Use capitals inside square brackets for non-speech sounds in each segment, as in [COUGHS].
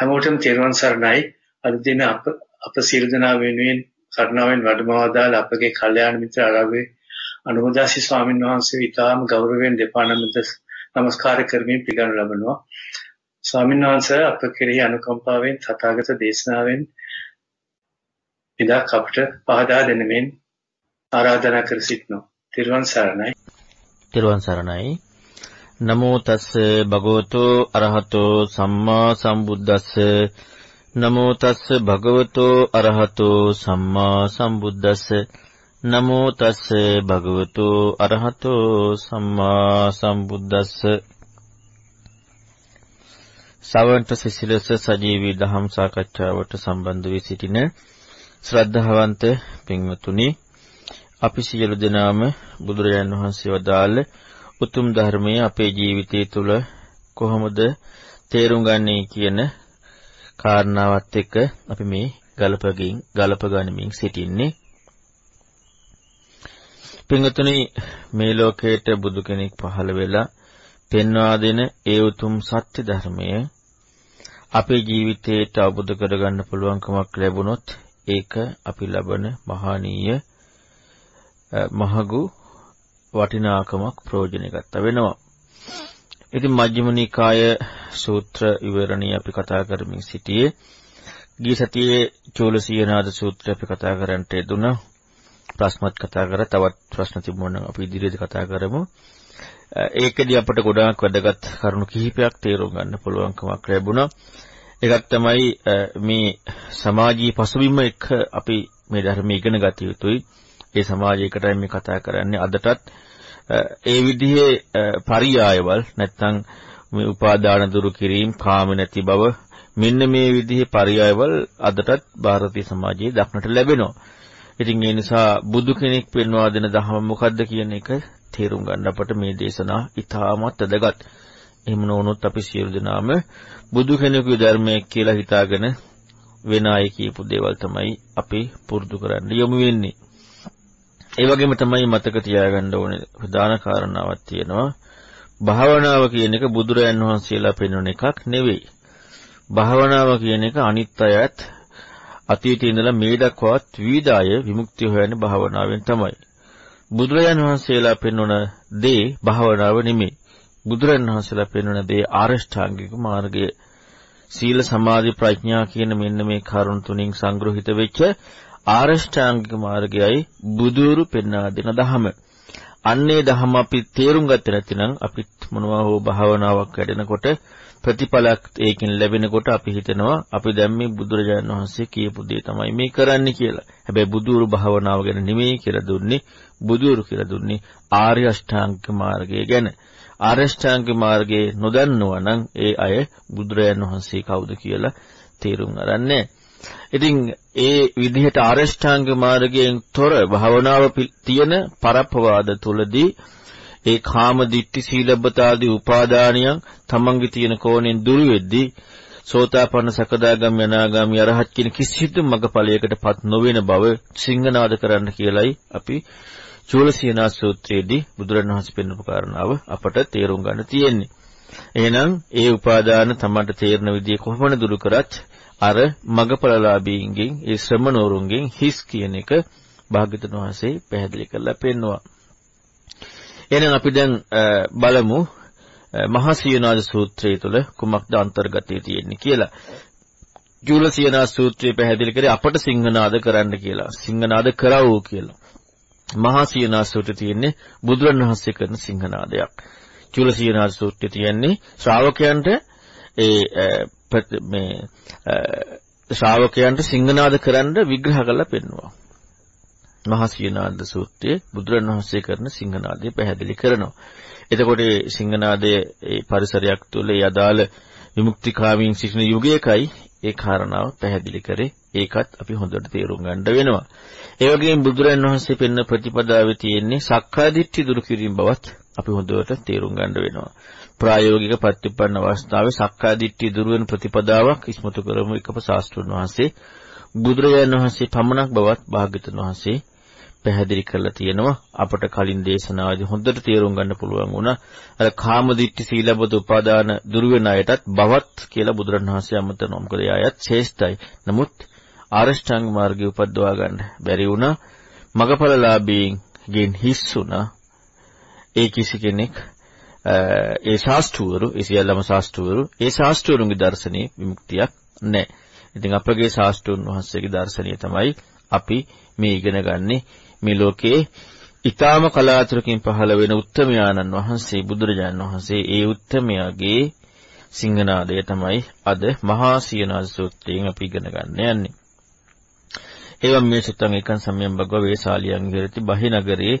හැමෝටම තෙරුවන් සරණයි. අද දින අප අප සියලු දෙනා වෙනුවෙන් කරුණාවෙන් වැඩමවදාළ අපගේ කල්යාණ මිත්‍ර ආරාවේ අනුමදාසි ස්වාමීන් වහන්සේ ඉතාම ගෞරවයෙන් දෙපා නමද নমස්කාර කරමින් පිළිගනු ලබනවා. ස්වාමීන් වහන්සේ අප කෙරෙහි අනුකම්පාවෙන් තථාගත දේශනාවෙන් ඉදා අපට පහදා දෙනමින් ආරාධනා කර සිටිනවා. තෙරුවන් සරණයි. තෙරුවන් සරණයි. නමෝ තස්ස භගවතෝ අරහතෝ සම්මා සම්බුද්දස්ස. නමෝ තස්ස භගවතෝ අරහතෝ සම්මා සම්බුද්දස්ස. නමෝ තස්ස භගවතෝ අරහතෝ සම්මා සම්බුද්දස්ස. සවන්ත සිසිලස සජීවී දහම් සාකච්ඡාවට සම්බන්ධ වී සිටින ශ්‍රද්ධාවන්ත පින්වතුනි අපි සියලු දෙනාම බුදුරජාණන් වහන්සේ වදාළ උතුම් ධර්මය අපේ ජීවිතය තුළ කොහොමද තේරුම් ගන්නේ කියන කාරණාවත් එක්ක අපි මේ ගලපකින් ගලප ගනිමින් සිටින්නේ. පින්වතුනි මේ ලෝකයට බුදු කෙනෙක් පහළ වෙලා පෙන්වා දෙන ඒ උතුම් සත්‍ය ධර්මය අපේ ජීවිතයට අවබෝධ කරගන්න පුළුවන්කමක් ලැබුණොත් ඒක අපි ලබන මහානීය මහගු වටිනාකමක් ප්‍රයෝජන ගත්ත වෙනවා. ඉතින් මජ්ක්‍ධිම නිකාය සූත්‍ර විවරණී අපි කතා කරමින් සිටියේ ගිය සතියේ චූලසීනාද සූත්‍රය අපි කතා කරන්නට යෙදුණා. ප්‍රශ්නත් කතා කරා තවත් ප්‍රශ්න තිබුණා නම් අපි ඉදිරියේදී කතා කරමු. ඒකදී අපට ගොඩාක් වැදගත් කරුණු කිහිපයක් තේරුම් ගන්න පුළුවන්කමක් ලැබුණා. එකක් තමයි මේ සමාජීය පසුබිම එක්ක අපි මේ ධර්ම ඉගෙන ගත යුතුයි. ඒ සමාජයකටයි මේ කතා කරන්නේ අදටත් ඒ විදිහේ පරියායවල් නැත්නම් මේ උපාදාන දුරු කිරීම කාම නැති බව මෙන්න මේ විදිහේ පරියායවල් අදටත් ಭಾರತೀಯ සමාජයේ දක්නට ලැබෙනවා. ඉතින් ඒ නිසා බුදු කෙනෙක් පෙන්වා දෙන ධර්ම මොකද්ද කියන එක තේරුම් ගන්න අපට මේ දේශනා ඉතාමත් වැදගත්. එහෙම නොවුනොත් අපි සියලු දෙනාම බුදු කෙනෙකුගේ ධර්මය කියලා හිතාගෙන වෙන අය කියපු දේවල් තමයි අපි පුරුදු කරන්න යොමු වෙන්නේ. ඒ වගේම තමයි මතක තියාගන්න ඕනේ ප්‍රධාන කාරණාවක් තියෙනවා. භාවනාව කියන එක බුදුරයන් වහන්සේලා පෙන්වන එකක් නෙවෙයි. භාවනාව කියන එක අනිත් අයත් අතීතේ ඉඳලා මේ දක්වාත් විවිධාය විමුක්තිය හොයන භාවනාවෙන් තමයි. බුදුරජාන් වහන්සේලා පෙන්වන දේ භාවනාව නෙමෙයි. බුදුරජාන් වහන්සේලා පෙන්වන දේ ආරෂ්ඨාංගික මාර්ගය. සීල සමාධි ප්‍රඥා කියන මෙන්න මේ කරුණ තුنين සංග්‍රහිත වෙච්ච ආරෂ්ඨාංගික මාර්ගයයි බුදුරු පෙන්වා දෙන ධහම. අන්නේ ධහම අපි තේරුම් ගත්තේ නැතිනම් අපිත් මොනවා හෝ භාවනාවක් වැඩෙනකොට ප්‍රතිඵලයක් ඒකෙන් ලැබෙනකොට අපි හිතනවා අපි දැන් මේ බුදුරජාණන් වහන්සේ කියපු දේ තමයි මේ කරන්නේ කියලා. හැබැයි බුදුරු භාවනාව ගැන නෙමෙයි කියලා දුන්නේ බුදුරු කියලා දුන්නේ ආර්ය අෂ්ටාංගික මාර්ගය ගැන. ආර්ය අෂ්ටාංගික මාර්ගයේ නොදන්නවා නම් ඒ අය බුදුරජාණන් වහන්සේ කවුද කියලා තේරුම් අරන්නේ ඉතින් ඒ විදිහට ආරෂ්ඨාංග මාර්ගයෙන් තොර භාවනාව තියෙන පරප්පවාද තුලදී ඒ කාම දිට්ඨි සීලබ්බතාදී උපාදානියන් තමන්ගේ තියෙන කෝණයෙන් දුරු වෙද්දී සෝතාපන්න සකදාගාමී අනාගාමී අරහත් කියන කිසිදු මගපලයකටපත් නොවන බව සිංහනාද කරන්න කියලයි අපි චූලසීනා සූත්‍රයේදී බුදුරණවහන්සේ පෙන්වපු කාරණාව අපට තේරුම් ගන්න තියෙන්නේ. එහෙනම් ඒ උපාදාන තමන්ට තේරෙන විදිය කොහොමද දුරු කරත් අර මගපලලාභීන්ගෙන් ඒ ශ්‍රමණෝරුන්ගෙන් හිස් කියන එක භාග්‍යතුන් වහන්සේ පැහැදිලි කරලා පෙන්නවා. එහෙනම් අපි දැන් බලමු මහා සීනාද සූත්‍රය තුළ කුමක්ද අන්තර්ගතය තියෙන්නේ කියලා. ජූල සීනා සූත්‍රය පැහැදිලි කරේ අපට සිංහනාද කරන්න කියලා. සිංහනාද කරවෝ කියලා. මහා සීනා සූත්‍රය තියෙන්නේ බුදුරණවහන්සේ කරන සිංහනාදයක්. ජූල සීනා සූත්‍රය තියෙන්නේ ශ්‍රාවකයන්ට ඒ මේ ශ්‍රාවකයන්ට සිංහනාද කරන්න විග්‍රහ කරලා පෙන්වනවා. මහා සීනාද සූත්‍රයේ බුදුරණවහන්සේ කරන සිංහනාදය පැහැදිලි කරනවා. එතකොට සිංහනාදයේ ඒ පරිසරයක් තුළ ඒ අදාළ විමුක්තිකාමීන් සිටින යුගයකයි ඒ කාරණාව පැහැදිලි කරේ. ඒකත් අපි හොඳට තේරුම් ගන්න වෙනවා. ඒ වගේම බුදුරන් වහන්සේ පෙන්න ප්‍රතිපදාවේ තියෙන්නේ සක්කාය දිට්ඨි දුරු කිරීම බවත් අපි හොඳට තේරුම් ගන්න වෙනවා. ප්‍රායෝගික ප්‍රතිපන්න අවස්ථාවේ සක්කාය දිට්ඨිය දුරු වෙන ප්‍රතිපදාවක් ඉස්මතු කරමු එකප ශාස්ත්‍රුන් වහන්සේ. බුදුරජාණන් වහන්සේ පමණක් බවත් භාග්‍යතුන් වහන්සේ පැහැදිලි කරලා තියෙනවා. අපට කලින් දේශනාවේදී හොඳට තේරුම් ගන්න පුළුවන් වුණා. අර කාමදිට්ඨි සීලබද උපාදාන දුරු වෙන අයටත් බවත් කියලා බුදුරණවහන්සේ අමතනවා මොකද එයායත් ශ්‍රේෂ්ඨයි. නමුත් ආරෂ්ඨාංග මාර්ගය උපද්දවා ගන්න බැරි වුණා. මගපලලාභීන් හිස් වුණා. ඒ කිසි කෙනෙක් ඒ ශාස්ත්‍රවරු ඒ සියල්ලම ශාස්ත්‍රවරු ඒ ශාස්ත්‍රවරුන්ගේ දර්ශනේ විමුක්තියක් නැහැ. ඉතින් අපගේ ශාස්ත්‍රඥ වහන්සේගේ දර්ශනය තමයි අපි මේ ඉගෙන ගන්නේ මේ ලෝකයේ ඊ타ම කලාතුරකින් පහළ වෙන උත්තමයාණන් වහන්සේ බුදුරජාණන් වහන්සේ ඒ උත්තමයාගේ සිංහනාදය තමයි අද මහා සියනාද සූත්‍රයෙන් අපි ඉගෙන ගන්න යන්නේ. එවම් මේ සුත්තං එකං සම්යම් භගව වේසාලියන් විහෙරති බහිනගරේ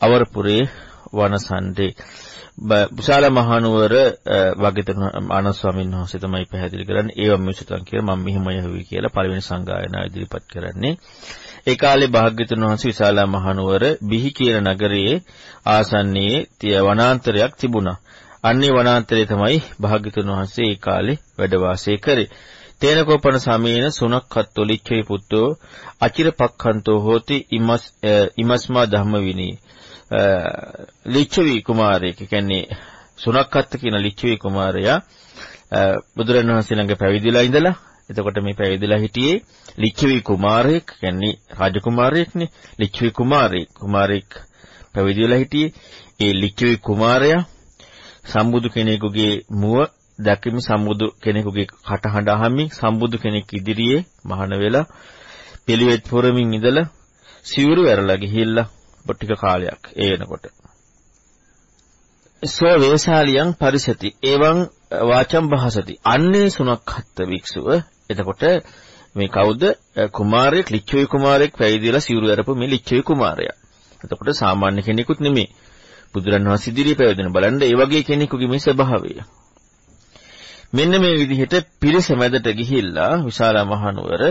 අවරපුරේ වනසන්දේ විශාල මහනුවර වගේතන ආනන්ද ස්වාමීන් වහන්සේ තමයි පැහැදිලි කරන්නේ ඒවම් මේ සුත්තං කියලා මම මෙහිම යහුවි කියලා පළවෙනි සංගායනා ඉදිරිපත් කරන්නේ ඒ කාලේ භාග්‍යතුන් වහන්සේ විශාල මහනුවර බිහි කියන නගරයේ ආසන්නයේ වනාන්තරයක් තිබුණා. අන්නේ වනාන්තරය තමයි භාග්‍යතුන් වහන්සේ ඒ කාලේ වැඩ වාසය කරේ. තේනකෝපන සමේන සුනක්ඛත් ඔලිච්චේ පුත්තෝ අචිරපක්ඛන්තෝ හෝති ඉමස් ඉමස්මා ධම්මවිනී ලිච්ඡවි කුමාරයෙක් කියන්නේ සුනක්ඛත් කියන ලිච්ඡවි කුමාරයා බුදුරණවහන්සේ ළඟ පැවිදිලා ඉඳලා එතකොට මේ පැවිදිලා හිටියේ ලිච්ඡවි කුමාරයෙක් කියන්නේ රාජකුමාරයෙක්නේ ලිච්ඡවි කුමාරයෙක්. කුමාරයෙක් පැවිදිලා හිටියේ. ඒ ලිච්ඡවි කුමාරයා සම්බුදු කෙනෙකුගේ මුව දැකීම සම්බුදු කෙනෙකුගේ කටහඬ අහමින් සම්බුදු කෙනෙක් ඉදිරියේ මහාන වෙලා පිළිවෙත් පුරමින් ඉඳලා සිවුරු ඇරලා ගිහිල්ලා ටික කාලයක් ඒ වෙනකොට. සෝ වේශාලියන් පරිසති. එවං වාචම් භාසති. අන්නේ සුනක්හත් වික්ෂුව එතකොට මේ කවුද? කුමාරයෙක් ලිච්ඡවි කුමාරයෙක් පැවිදිලා සිවුරු ඇරපු මේ ලිච්ඡවි කුමාරයා. එතකොට සාමාන්‍ය කෙනෙකුත් නෙමෙයි. බුදුරන් වහන්සේ ඉදිරියේ පැවිදෙන බලන්න ඒ වගේ කෙනෙකුගේ මේ ස්වභාවය. මෙන්න මේ විදිහට පිරිස මැදට ගිහිල්ලා විශාල මහනුවර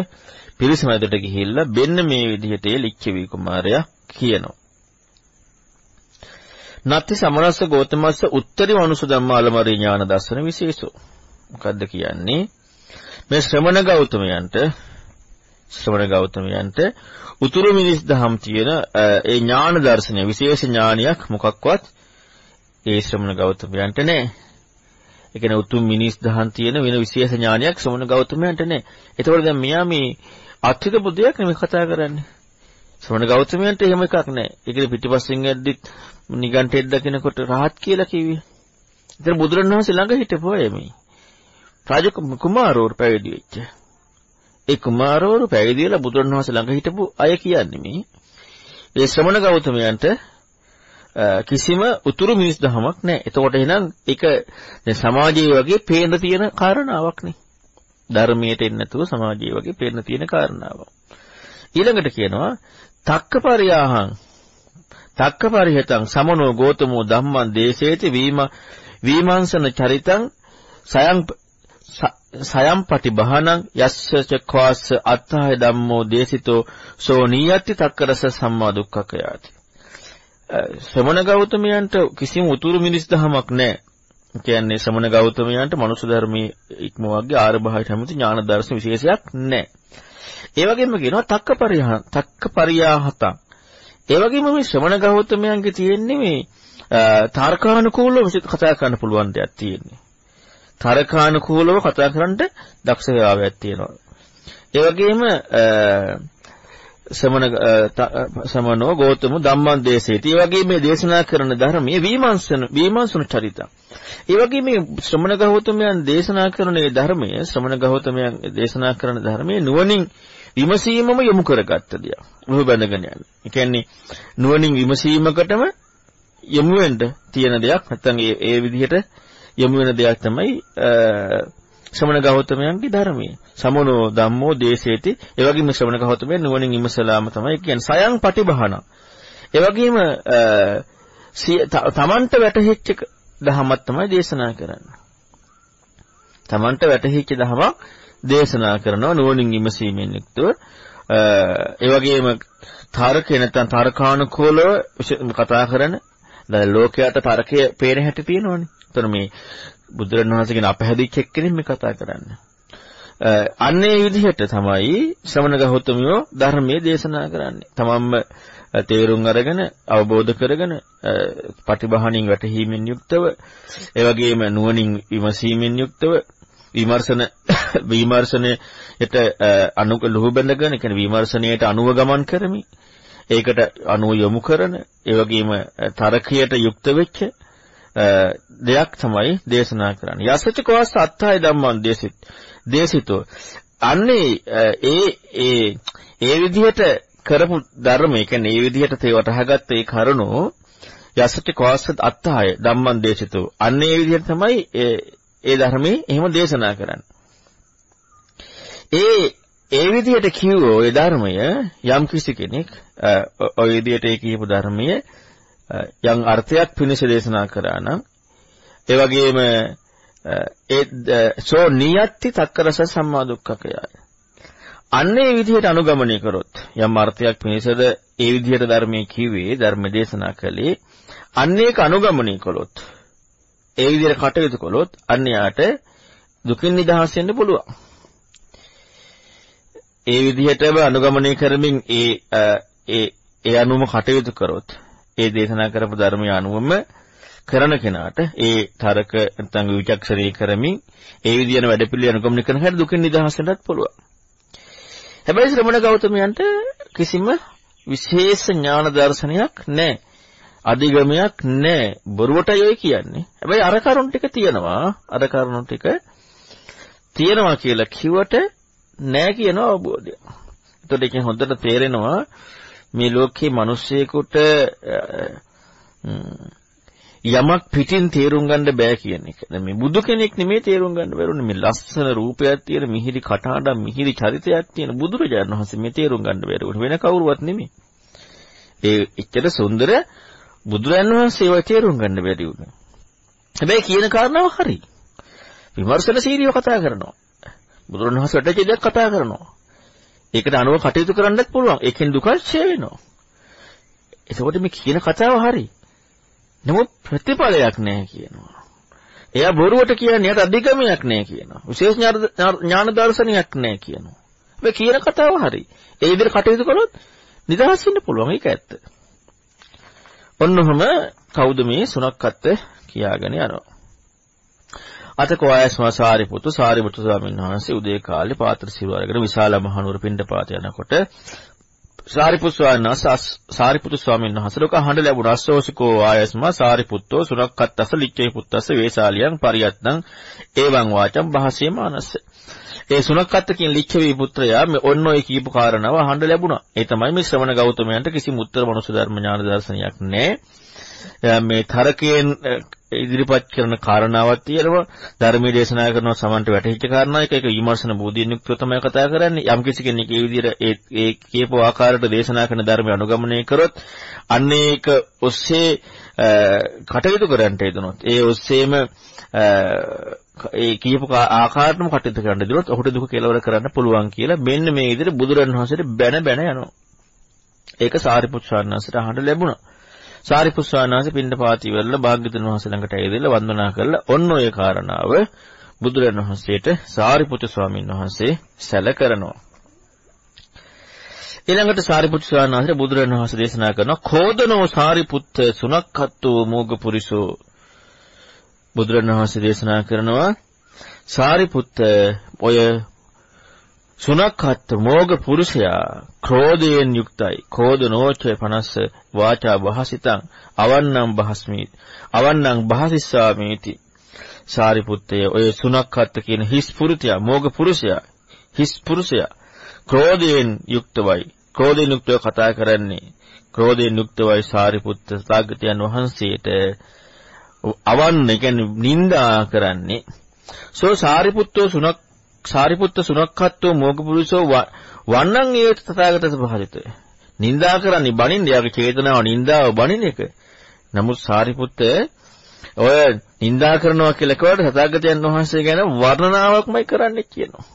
පිරිස මැදට ගිහිල්ලා මෙන්න මේ විදිහට ලිච්ඡවි කුමාරයා කියනවා. නත්ති සමනස්ස ගෝතමස්ස උත්තරි මනුෂ්‍ය ධම්මාලමරි ඥාන දර්ශන විශේෂෝ මොකද්ද කියන්නේ මේ ශ්‍රමණ ගෞතමයන්ට ශ්‍රමණ ගෞතමයන්ට උතුරු මිනිස් දහම් තියෙන ඒ ඥාන දර්ශනය විශේෂ ඥානයක් මොකක්වත් ඒ ශ්‍රමණ ගෞතමයන්ට නැහැ. ඒ කියන්නේ උතුම් මිනිස් දහම් තියෙන වෙන විශේෂ ඥානයක් ශ්‍රමණ ගෞතමයන්ට නැහැ. ඒතකොට දැන් මෙයා මේ අත්‍යත බුද්ධයක් නෙමෙයි කතා කරන්නේ. ශ්‍රමණ ගෞතමයන්ට එහෙම එකක් නැහැ. ඒකේ පිටිපස්සෙන් යද්දිත් නිගණ්ඨයෙක් දකිනකොට රහත් කියලා කිව්වේ. ඉතින් බුදුරණවහන්සේ ළඟ හිටපු අය මේ. රාජ කුමාරවරු පැවිදි වෙච්ච. ඒ කුමාරවරු පැවිදි වෙලා බුදුරණවහන්සේ ළඟ හිටපු අය කියන්නේ මේ. ඒ ශ්‍රමණ ගෞතමයන්ට කිසිම උතුරු මිනිස් දහමක් නැහැ. එතකොට එහෙනම් ඒක දැන් සමාජයේ වගේ පේන තියෙන කාරණාවක් නේ. ධර්මයට එන්නේ නැතුව සමාජයේ වගේ පේන තියෙන කාරණාවක්. ඊළඟට කියනවා තක්කපරියාහං තක්කපරිහෙතං සමනෝ ගෝතමෝ ධම්මං දේශේති වීම වීමංසන චරිතං සයං සයම් පටිබහනං යස්ස චක්වාස්ස අත්තාය ධම්මෝ දේසිතෝ සෝ නීයත්ති තක්කරස සම්මා දුක්ඛකයාති ශ්‍රමණ ගෞතමයන්ට කිසිම උතුරු මිනිස් දහමක් නැහැ. කියන්නේ ශ්‍රමණ ගෞතමයන්ට මනුෂ්‍ය ධර්මයේ ඉක්මවගේ ආරභාවිත හැමති ඥාන දර්ශන විශේෂයක් නැහැ. ඒ වගේම කියනවා තක්ක පරිහා තක්ක පරියාහතං ඒ වගේම මේ ශ්‍රමණ ගෞතමයන්ගේ තියෙන්නේ මේ තාර්කානුකූලව කතා කරන්න පුළුවන් දෙයක් තියෙන්නේ. තාර්කානුකූලව කතා කරන්න දක්ෂ භාවයක් තියෙනවා. ඒ වගේම සමන සමනෝ ගෞතම ධම්මං දේශේති. ඒ වගේ මේ දේශනා කරන ධර්මයේ විමර්ශන විමර්ශන චරිත. ඒ වගේ මේ ශ්‍රමණ ගෞතමයන් දේශනා කරන මේ ධර්මයේ ශ්‍රමණ ගෞතමයන් දේශනා කරන ධර්මයේ නුවණින් විමසීමම යොමු කරගත්ත දෙයක්. මොහො බඳගෙන යන. ඒ කියන්නේ නුවණින් විමසීමකටම යොමු වෙන්න තියෙන දෙයක් නැත්නම් ඒ ඒ විදිහට යොමු වෙන දෙයක් තමයි ශ්‍රමණ ගෞතමයන්ගේ ධර්මය. සමනෝ ධම්මෝ දේශේති. ඒ වගේම ශ්‍රමණ ගෞතමයන් නුවණින් විමසලාම තමයි කියන්නේ සයන් පටිභාන. ඒ වගේම තමන්ට වැටහෙච්ච දහමක් තමයි දේශනා කරන්නේ. තමන්ට වැටහිච්ච දහමක් දේශනා කරනවා නුවණින් විමසීමෙන් යුක්තව ඒ වගේම තාරකේ නැත්නම් තාරකානුකූලව කතා කරන දැන් ලෝකයට තරකයේ පේන හැටි තියෙනවනේ. එතන මේ බුදුරණවහන්සේගෙන අපහැදිච්ච එක්කෙනෙක් මේ කතා කරන්නේ. අන්නේ විදිහට තමයි ශ්‍රමණ ගෞතමියෝ ධර්මයේ දේශනා කරන්නේ. තමන්ම තේරුම් අරගෙන අවබෝධ කරගෙන පටිභාණින් වැටහීමෙන් යුක්තව ඒ වගේම නුවණින් විමසීමෙන් යුක්තව විමර්ශන [COUGHS] විමර්ශනයට අනුක ලුහු බඳගෙන කියන්නේ විමර්ශනයට අනුව ගමන් කරමි. ඒකට අනුව යොමු කරන ඒ වගේම තරකයට යුක්ත වෙච්ච දෙයක් තමයි දේශනා කරන්නේ. යසච කවස් අත්හය ධම්මං දේසිත. දේසිතෝ. අන්නේ ඒ ඒ ඒ විදිහට කරපු ධර්ම, ඒ කියන්නේ ඒ විදිහට තේ වටහාගත්ත ඒ කරුණු යසච කවස් අත්හය ධම්මං දේසිතෝ. අන්නේ ඒ විදිහට තමයි ඒ ධර්මයේ එහෙම දේශනා කරන්නේ. ඒ ඒ විදිහට කිව්වෝ ඒ ධර්මය යම් කිසි කෙනෙක් ඔය විදිහට ඒ කියපු ධර්මය යම් අර්ථයක් පිණිස දේශනා කරා නම් ඒ වගේම ඒ සෝ නියත්ති තක්කරස සම්මා දුක්ඛකයයි. අන්නේ විදිහට අනුගමනය කරොත් යම් අර්ථයක් පිණිසද ඒ විදිහට ධර්මයේ කිව්වේ ධර්ම දේශනා කළේ අන්නේක අනුගමනය කළොත් ඒ විදිහට කටයුතු කළොත් අන්‍යයාට දුකින් නිදහස් වෙන්න පුළුවන්. ඒ විදිහටම අනුගමනය කරමින් ඒ ඒ ඒ අනුම කටයුතු කරොත් ඒ දේශනා කරපු ධර්මය අනුවම කරන කෙනාට ඒ තරක නැත්නම් විචක්ෂණී කරමින් ඒ විදිහන වැඩපිළිවෙල අනුගමනය කරන හැට දුකින් නිදහස් වෙන්නත් පුළුවන්. හැබැයි ශ්‍රමණ ගෞතමයන්ට කිසිම විශේෂ ඥාන දර්ශනයක් නැහැ. අධිගමයක් නැහැ. බොරුවටයි ඔය කියන්නේ. හැබැයි අර කරුණ ටික තියෙනවා. අර කරුණ ටික තියෙනවා කියලා කිව්වට නැහැ කියන අවබෝධය. එතකොට ඒකෙන් හොඳට තේරෙනවා මේ ලෝකේ මිනිස්සෙකුට යමක් පිටින් තේරුම් ගන්න බෑ කියන එක. දැන් මේ බුදු කෙනෙක් නෙමෙයි තේරුම් ගන්න බැරුනේ මේ ලස්සන රූපයක් තියෙන මිහිරි කටහඬක් මිහිරි චරිතයක් තියෙන බුදුරජාණන් වහන්සේ මේ තේරුම් ගන්න බැරුනේ වෙන කවුරුවත් නෙමෙයි. ඒ එච්චර සුන්දර බුදුරජාණන් වහන්සේ ඒවා තේරුම් ගන්න බැරි වුණා. හැබැයි කියන කාරණාව හරි. විමර්ශනශීලීව කතා කරනවා. බුදුරජාණන් වහන්සේ වැටච්ච දෙයක් කතා කරනවා. ඒකට අනුව කටයුතු කරන්නත් පුළුවන්. ඒකෙන් දුක ඡය වෙනවා. එතකොට මේ කියන කතාව හරි. නමුත් ප්‍රතිඵලයක් නැහැ කියනවා. එයා බොරුවට කියන්නේ යට අධිගමයක් නැහැ කියනවා. විශේෂ ඥාන දර්ශනයක් නැහැ කියනවා. මේ කියන කතාව හරි. ඒ විදිහට කටයුතු කළොත් නිදහස් වෙන්න පුළුවන්. ඒක ඇත්ත. ඔන්නොහම කවුද මේ සුණක්කත් කියාගෙන යනවා. අතකෝ ආයස්මා සාරිපුත්තු සාරිපුත්තු ස්වාමීන් වහන්සේ උදේ කාලේ පාත්‍ර සිරුර අරගෙන විශාල මහනුවර පිණ්ඩපාත යනකොට සාරිපුත් සාරිපුත්තු ස්වාමීන් වහන්සේලක අහන්න ලැබුණා අස්සෝසිකෝ ආයස්මා සාරිපුත්තෝ සුරක්කත්තස ලිච්ඡේ පුත්තස වේසාලියන් පරියත්නම් එවං වාචම් භාසයේ මානස්ස. ඒ සුනක්කත්ත කියන ලිච්ඡවි පුත්‍රයා මේ ඔන්න ඔය කියපු කාරණාව අහන්න ලැබුණා. ඒ තමයි මේ ශ්‍රවණ ගෞතමයන්ට කිසිම උත්තර මනුෂ්‍ය ධර්ම ඥාන දර්ශනයක් නැහැ මේ තරකයෙන් ඉදිරිපත් කරන කාරණාවක් තියෙනවා. ධර්මයේ දේශනා කරන සමන්ට වැටහිච්ච කාරණාවක් ඒක විමර්ශන බෝධියෙන් යුක්තව තමයි කතා කරන්නේ. යම් කිසි කෙනෙක් ඒ විදිහට ඒ ඒ කියපු ආකාරයට දේශනා කරන ධර්මය අනුගමනය කරොත් අන්න ඒක ඔස්සේ කටයුතු කරන්නට යෙදුනොත් ඒ ඔස්සේම ඒ කියපු ආකාරයටම කටයුතු කරන්න දුනොත් ඔහුට දුක කෙලවර කරන්න පුළුවන් කියලා මෙන්න මේ විදිහට බුදුරණවහන්සේට බැන බැන යනවා. ඒක සාරිපුත් ශාන්වහන්සේට අහන්න ලැබුණා. සාරිපුත් ස්වාමීන් පින්නපාති වෙලා භාග්‍යතුන් වහන්සේ ළඟට ඇවිදලා වන්දනා කරලා ඔන්න ඔය කාරණාව බුදුරජාණන් වහන්සේට සාරිපුත් ස්වාමීන් වහන්සේ සැල කරනවා. ඊළඟට සාරිපුත් ස්වාමීන් වහන්සේ බුදුරජාණන් වහන්සේ දේශනා කරනවා කෝදනෝ සාරිපුත්ත සුනක්ඛත්තෝ මෝග පුරිසෝ බුදුරජාණන් වහන්සේ දේශනා කරනවා සාරිපුත්ත ඔය සුනක්හත් මෝග පුරුෂයා ක්‍රෝධයෙන් යුක්තයි. කෝධ නෝචය 50 වාචා භාසිතං අවන්නම් භාස්මි. අවන්නම් භාසිස්සාමීති. සාරිපුත්තය ඔය සුනක්හත් කියන හිස් පුරුතයා මෝග පුරුෂයා හිස් පුරුෂයා ක්‍රෝධයෙන් යුක්තවයි. ක්‍රෝධයෙන් යුක්තව කතා කරන්නේ. ක්‍රෝධයෙන් යුක්තවයි සාරිපුත්ත සාගතයන් වහන්සේට අවන්න කියන්නේ නිඳා කරන්නේ. සෝ සාරිපුත්තෝ සුනක් සාරිපුත්ත සුනක්ඛත්තෝ මෝගපුරුෂෝ වන්නං ඒ තථාගතස භාසිත. නින්දා කරන්නේ බණින්න යාගේ චේතනාව නින්දාව බණින එක. නමුත් සාරිපුත්ත ඔය නින්දා කරනවා කියලා කවට තථාගතයන් වහන්සේ ගැන වර්ණනාවක්මයි කරන්නේ කියනවා.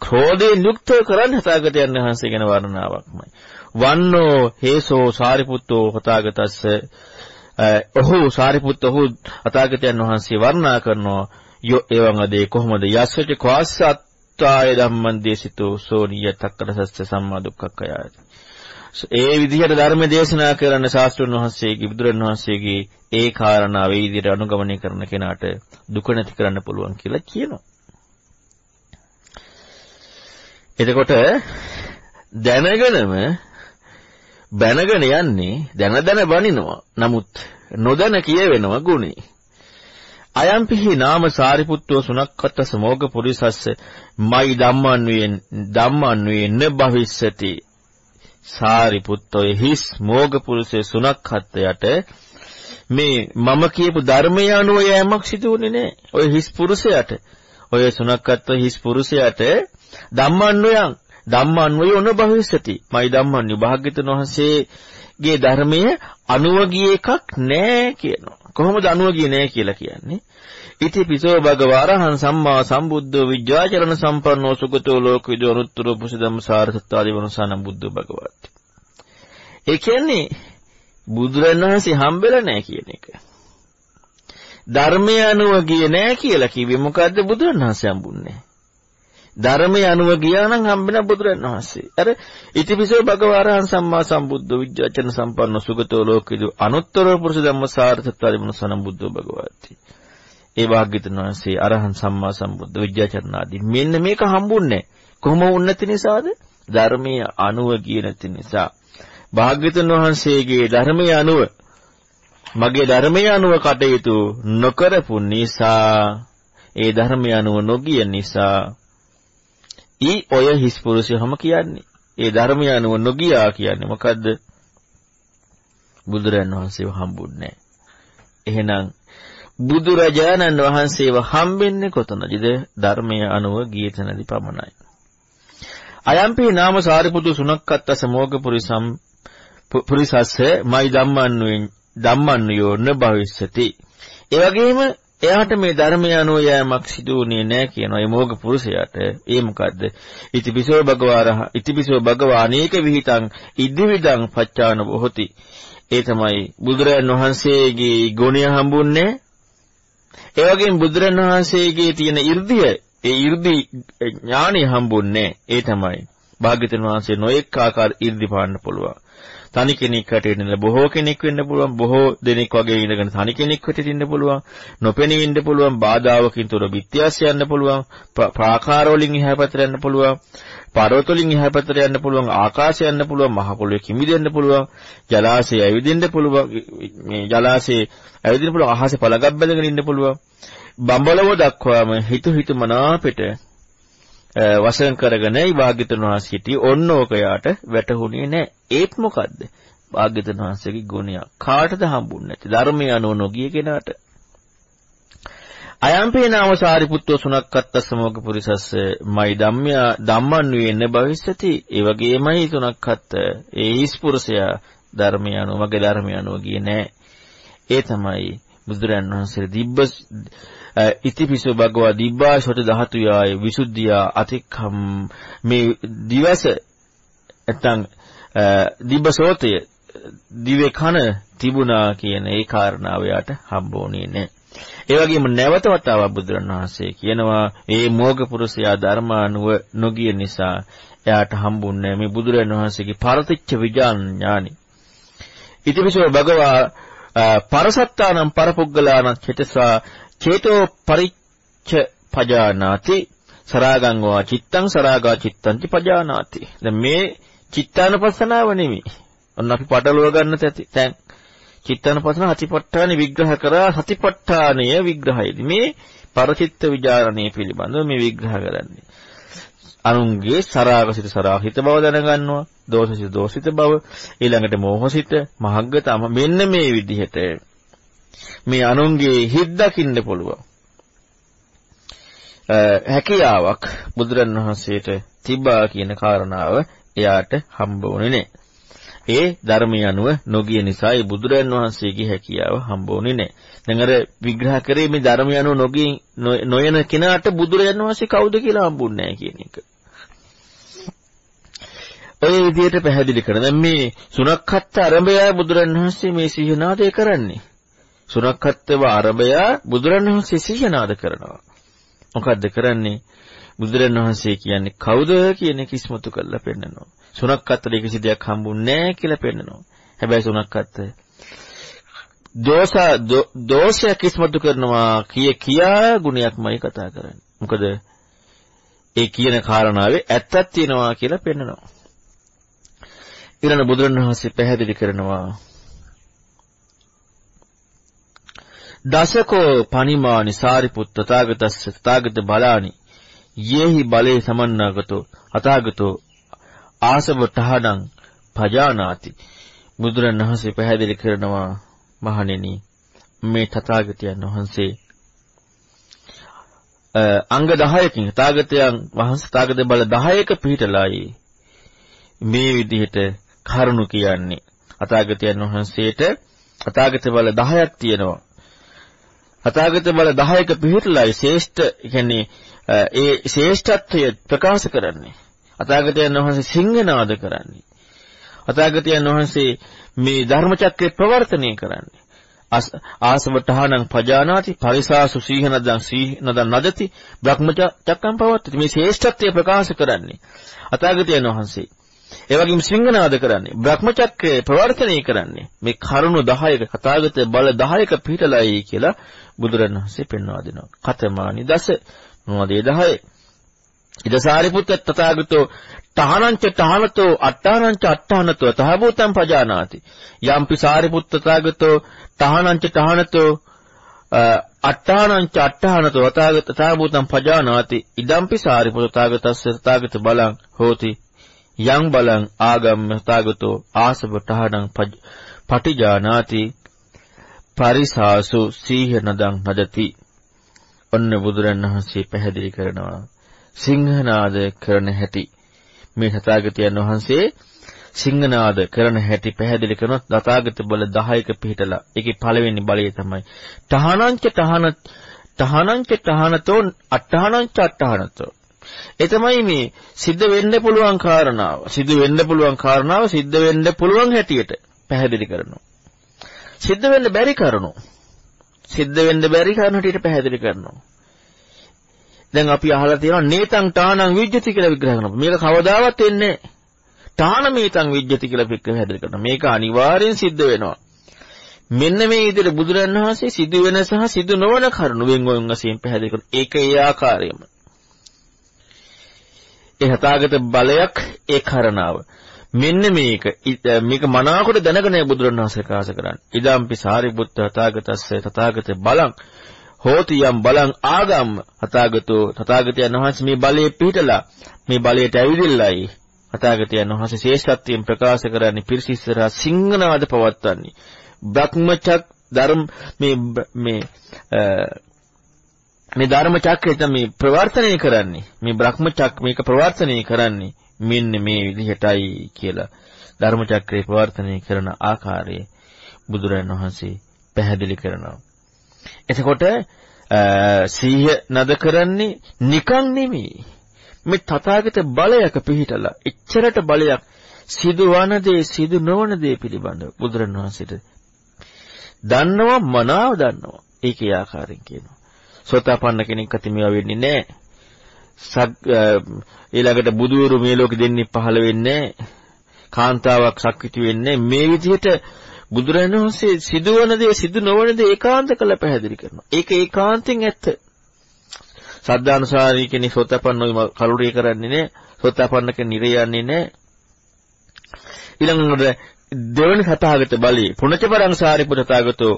ක්‍රෝධයෙන් යුක්තව කරන්නේ තථාගතයන් වහන්සේ ගැන වර්ණනාවක්මයි. වන්නෝ හේසෝ සාරිපුත්තෝ තථාගතස්ස ඔහු සාරිපුත්ත ඔහු තථාගතයන් වහන්සේ වර්ණනා කරනවා යෝ එවං අදේ කොහොමද යස්සච කවාස්සත් සුත්තාය ධම්මං දේශිතෝ සෝනිය තක්කරසස්ස සම්මා දුක්ඛක්ඛයයි. ඒ විදිහට ධර්ම දේශනා කරන ශාස්ත්‍රඥ වහන්සේගේ බුදුරන් වහන්සේගේ ඒ කාරණාව ඒ විදිහට අනුගමනය කරන කෙනාට දුක නැති කරන්න පුළුවන් කියලා කියනවා. එතකොට දැනගෙනම බැනගෙන යන්නේ දැන දැන බනිනවා. නමුත් නොදැන කියවෙනවා ගුණේ. අයම්පිහි නාම සාරිපුත්තෝ සුනක්කත සමෝග පුරිසස්ස මයි ධම්මන්වියෙන් ධම්මන්වියෙන් භවිස්සති සාරිපුත්තෝ හිස් මෝග පුරුෂේ සුනක්කත්යට මේ මම කියපු ධර්මය අනුව යෑමක් සිදු වෙන්නේ නැහැ. ඔය හිස් පුරුෂයාට ඔය සුනක්කත්ව හිස් පුරුෂයාට ධම්මන්වයන් ධම්මන්වය උන භවිස්සති. මයි ධම්මන්වය භාග්‍යතුන් වහන්සේගේ ධර්මයේ අනුව ගිය එකක් නැහැ කියනවා. කොහොමද අනුව ගියේ නැහැ කියලා කියන්නේ? ඉති පිසෝ භගවරහං සම්මා සම්බුද්ධෝ විජ්ජාචරණ සම්පන්නෝ සුගතෝ ලෝකවිදෝ අනුත්තරෝ පුසදම්ම සාරසත්තාදී වනසානම් බුද්ධ භගවති. ඒ කියන්නේ බුදුරණවහන්සේ හම්බෙලා නැහැ කියන එක. ධර්මය අනුව ගියේ නැහැ කියලා කිව්වේ මොකද්ද බුදුරණවහන්සේ හම්බුන්නේ? ධර්මය අනුව ගියා නම් හම්බෙන බුදුරණවහන්සේ. අර ඉතිපිසෝ භගවරහං සම්මා සම්බුද්ධ විජ්ජාචරණ සම්පන්නෝ සුගතෝ ලෝකවිදෝ අනුත්තරෝ පුරුෂ ධම්ම සාරසත්තාදී වනසානම් බුද්ධ භගවති. ඒ වාග්යතුන් වහන්සේ අරහන් සම්මා සම්බුද්ධ විද්‍යාචරණාදී මෙන්න මේක හම්බුන්නේ කොහොම වුණත් නිසාද? ධර්මයේ අනුව කියන නිසා. වාග්යතුන් වහන්සේගේ ධර්මයේ අනුව මගේ ධර්මයේ අනුව කටයුතු නොකරපු නිසා ඒ ධර්මයේ අනුව නොගිය නිසා ඊ ඔය හිස් පුරුෂයම කියන්නේ. ඒ ධර්මයේ අනුව නොගියා කියන්නේ මොකද්ද? බුදුරන් වහන්සේව හම්බුන්නේ එහෙනම් බුදුරජාණන් වහන්සේව හම්බෙන්නේ කොතනද? ධර්මය අනුව ගිය තැනදී පමණයි. අයම්පි නාම සාරිපුතු සුනක්කත්ත සමෝග පුරිසම් පුරිසස්ස මයි ධම්මන්නුවෙන් ධම්මන්නුයෝ නභවිස්සති. ඒ වගේම එයාට මේ ධර්මය අනුව යෑමක් සිදු වුණේ නැහැ කියනවා. මේ මෝග පුරුෂයාට ඒ මොකද්ද? ඉතිපිසෝ භගවාරහ ඉතිපිසෝ භගවා අනේක විහිතං ඉදිවිදං පච්චාන බොහෝති. ඒ තමයි බුදුරයන් වහන්සේගේ ගුණය හම්බුන්නේ ඒ වගේම බුදුරණවහන්සේගේ තියෙන 이르දිය ඒ 이르දි ඥාණي හම්බුන්නේ ඒ තමයි. භාග්‍යතුන් වහන්සේ නොඑක ආකාර 이르දි පාන්න පුළුවන්. තනි කෙනෙක් හිටින්න බොහෝ කෙනෙක් වෙන්න පුළුවන් බොහෝ දෙනෙක් වගේ ඉඳගෙන තනි කෙනෙක් හිටින්න පුළුවන් නොපෙනී ඉන්න පුළුවන් බාධාවකින් තොර විත්‍යාස යන්න පුළුවන් ප්‍රාකාර වලින් එහා පැත්තට යන්න පුළුවන් පර්වත වලින් එහා පැත්තට යන්න පුළුවන් ආකාශය යන්න පුළුවන් මහ පොළොවේ කිමිදෙන්න පුළුවන් ජලාශය ඇවිදින්න පුළුවන් මේ ජලාශයේ ඇවිදින්න පුළුවන් අහසේ පළගක් බැඳගෙන ඉන්න පුළුවන්. බඹලව දක්වාම හිතු හිතු මනාපෙට වසන් කරගෙනයි භාග්‍යතුන් වහන්සේ සිටි ඔන්න ඕකයාට වැටහුණේ නැහැ ඒත් මොකද්ද? භාග්‍යතුන් වහන්සේගේ ගුණය කාටද හම්බුන්නේ නැති ධර්මය අනුව නොගිය කෙනාට. අයම්පේ නාම සාරිපුත්තෝ සුනක්කත්ත සමෝග පුරිසස්ස මයි ධම්මයා ධම්මන් වෙන්න භවිස්සති. ඒ වගේමයි සුනක්කත්ත ඒ ඊස්පුරුෂයා ධර්මය අනුව මගේ ධර්මය අනුව ගියේ නෑ. ඒ තමයි බුදුරන් වහන්සේ දිබ්බ ඉතිපිසෝ භගවා දිබ්බාශෝත ධාතු යාය විසුද්ධියා අතික්ඛම්. මේ දිවස නැත්තම් දිබ්බසෝතය දිවේ කන තිබුණා කියන ඒ කාරණාව යාට හම්බෝනේ නැහැ ඒ වගේම නැවත වතාවක් බුදුරණවහන්සේ කියනවා මේ මෝග පුරුෂයා ධර්මානුව නොගිය නිසා එයාට හම්බුන්නේ මේ බුදුරණවහන්සේගේ පරතිච්ච විඥාන ඥානි. ඉතිවිසෝ භගවා පරසත්තානම් පරපුග්ගලානම් චේතසා චේතෝ පරිච්ඡ පජානාති සරාගං වා චිත්තං සරාගා චිත්තං ච පජානාති. දැන් මේ චිත්තානපස්සනාව නෙමෙයි. ඔන්න අපි පටලව ගන්න තැන්. චිත්තනපසන හතිපට්ඨාන විග්‍රහ කරා සතිපට්ඨානය විග්‍රහයේදී මේ පරචිත්ත විචාරණය පිළිබඳව මේ විග්‍රහ කරන්නේ. අනුන්ගේ සරාගසිත සරාහිත බව දැනගන්නවා, දෝෂසිත දෝෂිත බව, ඊළඟට මෝහසිත, මහග්ගතම මෙන්න මේ විදිහට මේ අනුන්ගේ හිත් දකින්න පුළුවන්. හැකියාවක් බුදුරණවහන්සේට තිබා කියන කාරණාව එයාට හම්බ වුණේ නැහැ. ඒ ධර්මය අනුව නොගිය නිසා ඒ බුදුරයන් වහන්සේගේ හැකියාව හම්බුනේ නැහැ. දැන් අර විග්‍රහ කරේ මේ ධර්මය අනුව නොගිය නොයන කෙනාට බුදුරයන් වහන්සේ කවුද කියලා හම්බුන්නේ නැහැ කියන එක. ඔය විදිහට පැහැදිලි කරන දැන් මේ සුනක්ඛත්ත අරබය බුදුරන් වහන්සේ මේ සිහිනාදය කරන්නේ. සුනක්ඛත්තව අරබය බුදුරන් වහන්සේ සිහිනාද කරනවා. මොකද්ද කරන්නේ? බුදුරණවහන්සේ කියන්නේ කවුද කියන එක ඉස්මතු කරලා පෙන්නනවා. සුණක් අතර කිසි දෙයක් හම්බුන්නේ නැහැ කියලා පෙන්නනවා. හැබැයි සුණක් අතර දෝෂ දෝෂයක් ඉස්මතු කරනවා කිය කියා ගුණයක්මයි කතා කරන්නේ. මොකද ඒ කියන කාරණාවේ ඇත්තක් තියෙනවා කියලා පෙන්නනවා. ඊළඟ බුදුරණවහන්සේ පැහැදිලි කරනවා දසකෝ පනිමානි සාරිපුත්ත තථාගතස්ස තථාගත බලානි යේහි බලේ සමන්නාගතෝ අතාගතෝ ආසව තහඩං භජානාති බුදුරණවහන්සේ පැහැදිලි කරනවා මහණෙනි මේ තථාගතයන් වහන්සේ අංග 10කින් තථාගතයන් වහන්සේ තථාගත බල 10ක පිහිටලායි. මේ විදිහට කරුණු කියන්නේ. තථාගතයන් වහන්සේට තථාගත බල 10ක් තියෙනවා. තථාගත බල 10ක පිහිටලායි ශ්‍රේෂ්ඨ කියන්නේ ඒ ශ්‍රේෂ්ඨත්වය ප්‍රකාශ කරන්නේ. තථාගතයන් වහන්සේ සිංහනාද කරන්නේ. තථාගතයන් වහන්සේ මේ ධර්මචක්‍රය ප්‍රවර්තනය කරන්නේ. ආසවටහනං පජානාති පරිසාසු සීහනදං සීනදං නදති බ්‍රහ්මචක්කම් පවත්තති. මේ ශ්‍රේෂ්ඨත්වය ප්‍රකාශ කරන්නේ අතාගතයන් වහන්සේ. ඒ වගේම සිංහනාද කරන්නේ බ්‍රහ්මචක්‍රය ප්‍රවර්තනය කරන්නේ මේ කරුණු 10ක කතාගත බල 10ක පිටලයි කියලා බුදුරණවහන්සේ පෙන්වා දෙනවා. කතමානි දස මොනවද 10 ඉද සාරිපුත්ත තථාගතෝ තහනංච තහනතෝ අට්ඨානංච අට්ඨානතෝ තහබූතං පජානාති. යම්පි සාරිපුත්ත තථාගතෝ තහනංච තහනතෝ අට්ඨානංච අට්ඨානතෝ තථාගත තහබූතං පජානාති. ඉදම්පි සාරිපුත්ත තථාගතස්ස තථාගත බලං හෝති. යං බලං ආගම්ම තථාගතෝ ආසව තහණං පටිජානාති. පරිසාසු සීහ නදං නදති. ඔන්න බුදුරණවහන්සේ පැහැදිලි කරනවා. සිංහනාද කරන හැටි. මේ තථාගතයන් වහන්සේ සිංහනාද කරන හැටි පැහැදිලි කරනොත් තථාගත බල 10ක පිහිටලා. ඒකේ පළවෙනි බලය තමයි තහනංච තහන තහනංච තහනතෝ අට්ඨහනංච අට්ඨහනතෝ ඒ තමයි මේ සිද්ධ වෙන්න පුළුවන් කාරණාව. සිද්ධ වෙන්න පුළුවන් කාරණාව සිද්ධ වෙන්න පුළුවන් හැටියට පැහැදිලි කරනවා. සිද්ධ වෙන්න බැරි කරුණු සිද්ධ වෙන්න බැරි කරුණු හැටියට පැහැදිලි කරනවා. දැන් අපි අහලා තියෙනවා නේතං තානං විජ්ජති කියලා විග්‍රහ කරනවා. මේක කවදාවත් එන්නේ තාන මේතං විජ්ජති කියලා විග්‍රහ හැදෙල කරනවා. මේක අනිවාර්යෙන් සිද්ධ වෙනවා. මෙන්න මේ විදිහට බුදුරන් වහන්සේ සිදු වෙන සහ සිදු නොවන කරුණු වෙන් වෙන් වශයෙන් පැහැදිලි කරනවා. ඒක ඒ ආකාරයෙන්ම. ඒ හතාගත බලයක් ඒ කරණාව. මෙන්න මේක මේක මනාකොට දැනගෙන බුදුරන් වහන්සේ ප්‍රකාශ කරන්නේ. ඉදම්පි සාරිපුත්ත තථාගතස්ස තථාගත බලං හෝති යම් බලං ආගම් තථාගතෝ තථාගතයන් වහන්සේ මේ බලයේ පිහිටලා මේ බලයට ඇවිදිල්ලයි තථාගතයන් වහන්සේ ශේෂත්වයෙන් ප්‍රකාශ කරන්නේ පිරිසිස්සරා සිංහනාද පවත්වන්නේ. බ්‍රහ්මචක් ධර්ම මේ මේ මේ ධර්ම චක්‍රය තමයි ප්‍රවර්තනය කරන්නේ. මේ බ්‍රහ්මචක් මේක ප්‍රවර්තනය කරන්නේ මෙන්න මේ විදිහටයි කියලා. ධර්ම චක්‍රේ ප්‍රවර්තනය කරන ආකාරය බුදුරජාණන් වහන්සේ පැහැදිලි කරනවා. එතකොට සීහ නද කරන්නේ නිකන් නෙමෙයි. මේ තථාගත බලයක පිහිටලා එච්චරට බලයක් සිදුවන දේ සිදු නොවන දේ පිළිබඳව බුදුරණවහන්සේට දන්නවා මනාව දන්නවා. ඒකේ ආකාරයෙන් කියනවා. සෝතාපන්න කෙනෙක් අති මේවා වෙන්නේ නැහැ. ඊළඟට බුදුවරු මේ ලෝකෙ දෙන්නේ පහළ වෙන්නේ කාන්තාවක් සක්විති වෙන්නේ මේ විදිහට බුදුරජාණන් වහන්සේ සිදුවන දේ සිදු නොවන දේ ඒකාන්ත කළ පැහැදිලි කරනවා. ඒක ඒකාන්තෙන් ඇත්ත. සද්ධානුසාරී කෙනෙක් සෝතපන්නෝයි කරුණේ කරන්නේ නැහැ. සෝතපන්න කෙනෙක් නිරේ යන්නේ නැහැ. ඊළඟට දෙවන සතාගත බලී පුණච පරං සාරිපුත තාගතෝ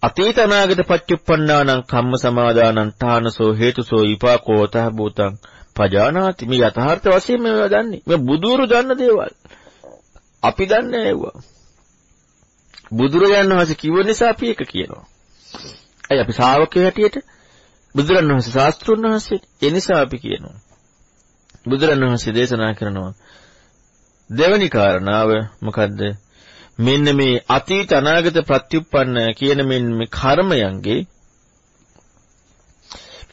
අතීත අනාගත පච්චුප්පන්නානං කම්ම සමාදානං තානසෝ හේතුසෝ විපාකෝ තහ භූතං පජානාති මේ යථාර්ථ වශයෙන් මේවා දන්නේ මේ බුදුරු දන්න දේවල් අපි දන්නේ ඒවා බුදුරජාණන් වහන්සේ කිව්ව නිසා අපි ඒක කියනවා. අයි අපි ශ්‍රාවකයෝ හැටියට බුදුරජාණන් වහන්සේ ශාස්ත්‍රුන් වහන්සේ ඒ නිසා අපි කියනවා. බුදුරජාණන් වහන්සේ දේශනා කරනවා දෙවනි කාරණාව මොකද්ද? මෙන්න මේ අතීත අනාගත ප්‍රත්‍යুৎপন্ন කියන මෙන්න මේ කර්මයන්ගේ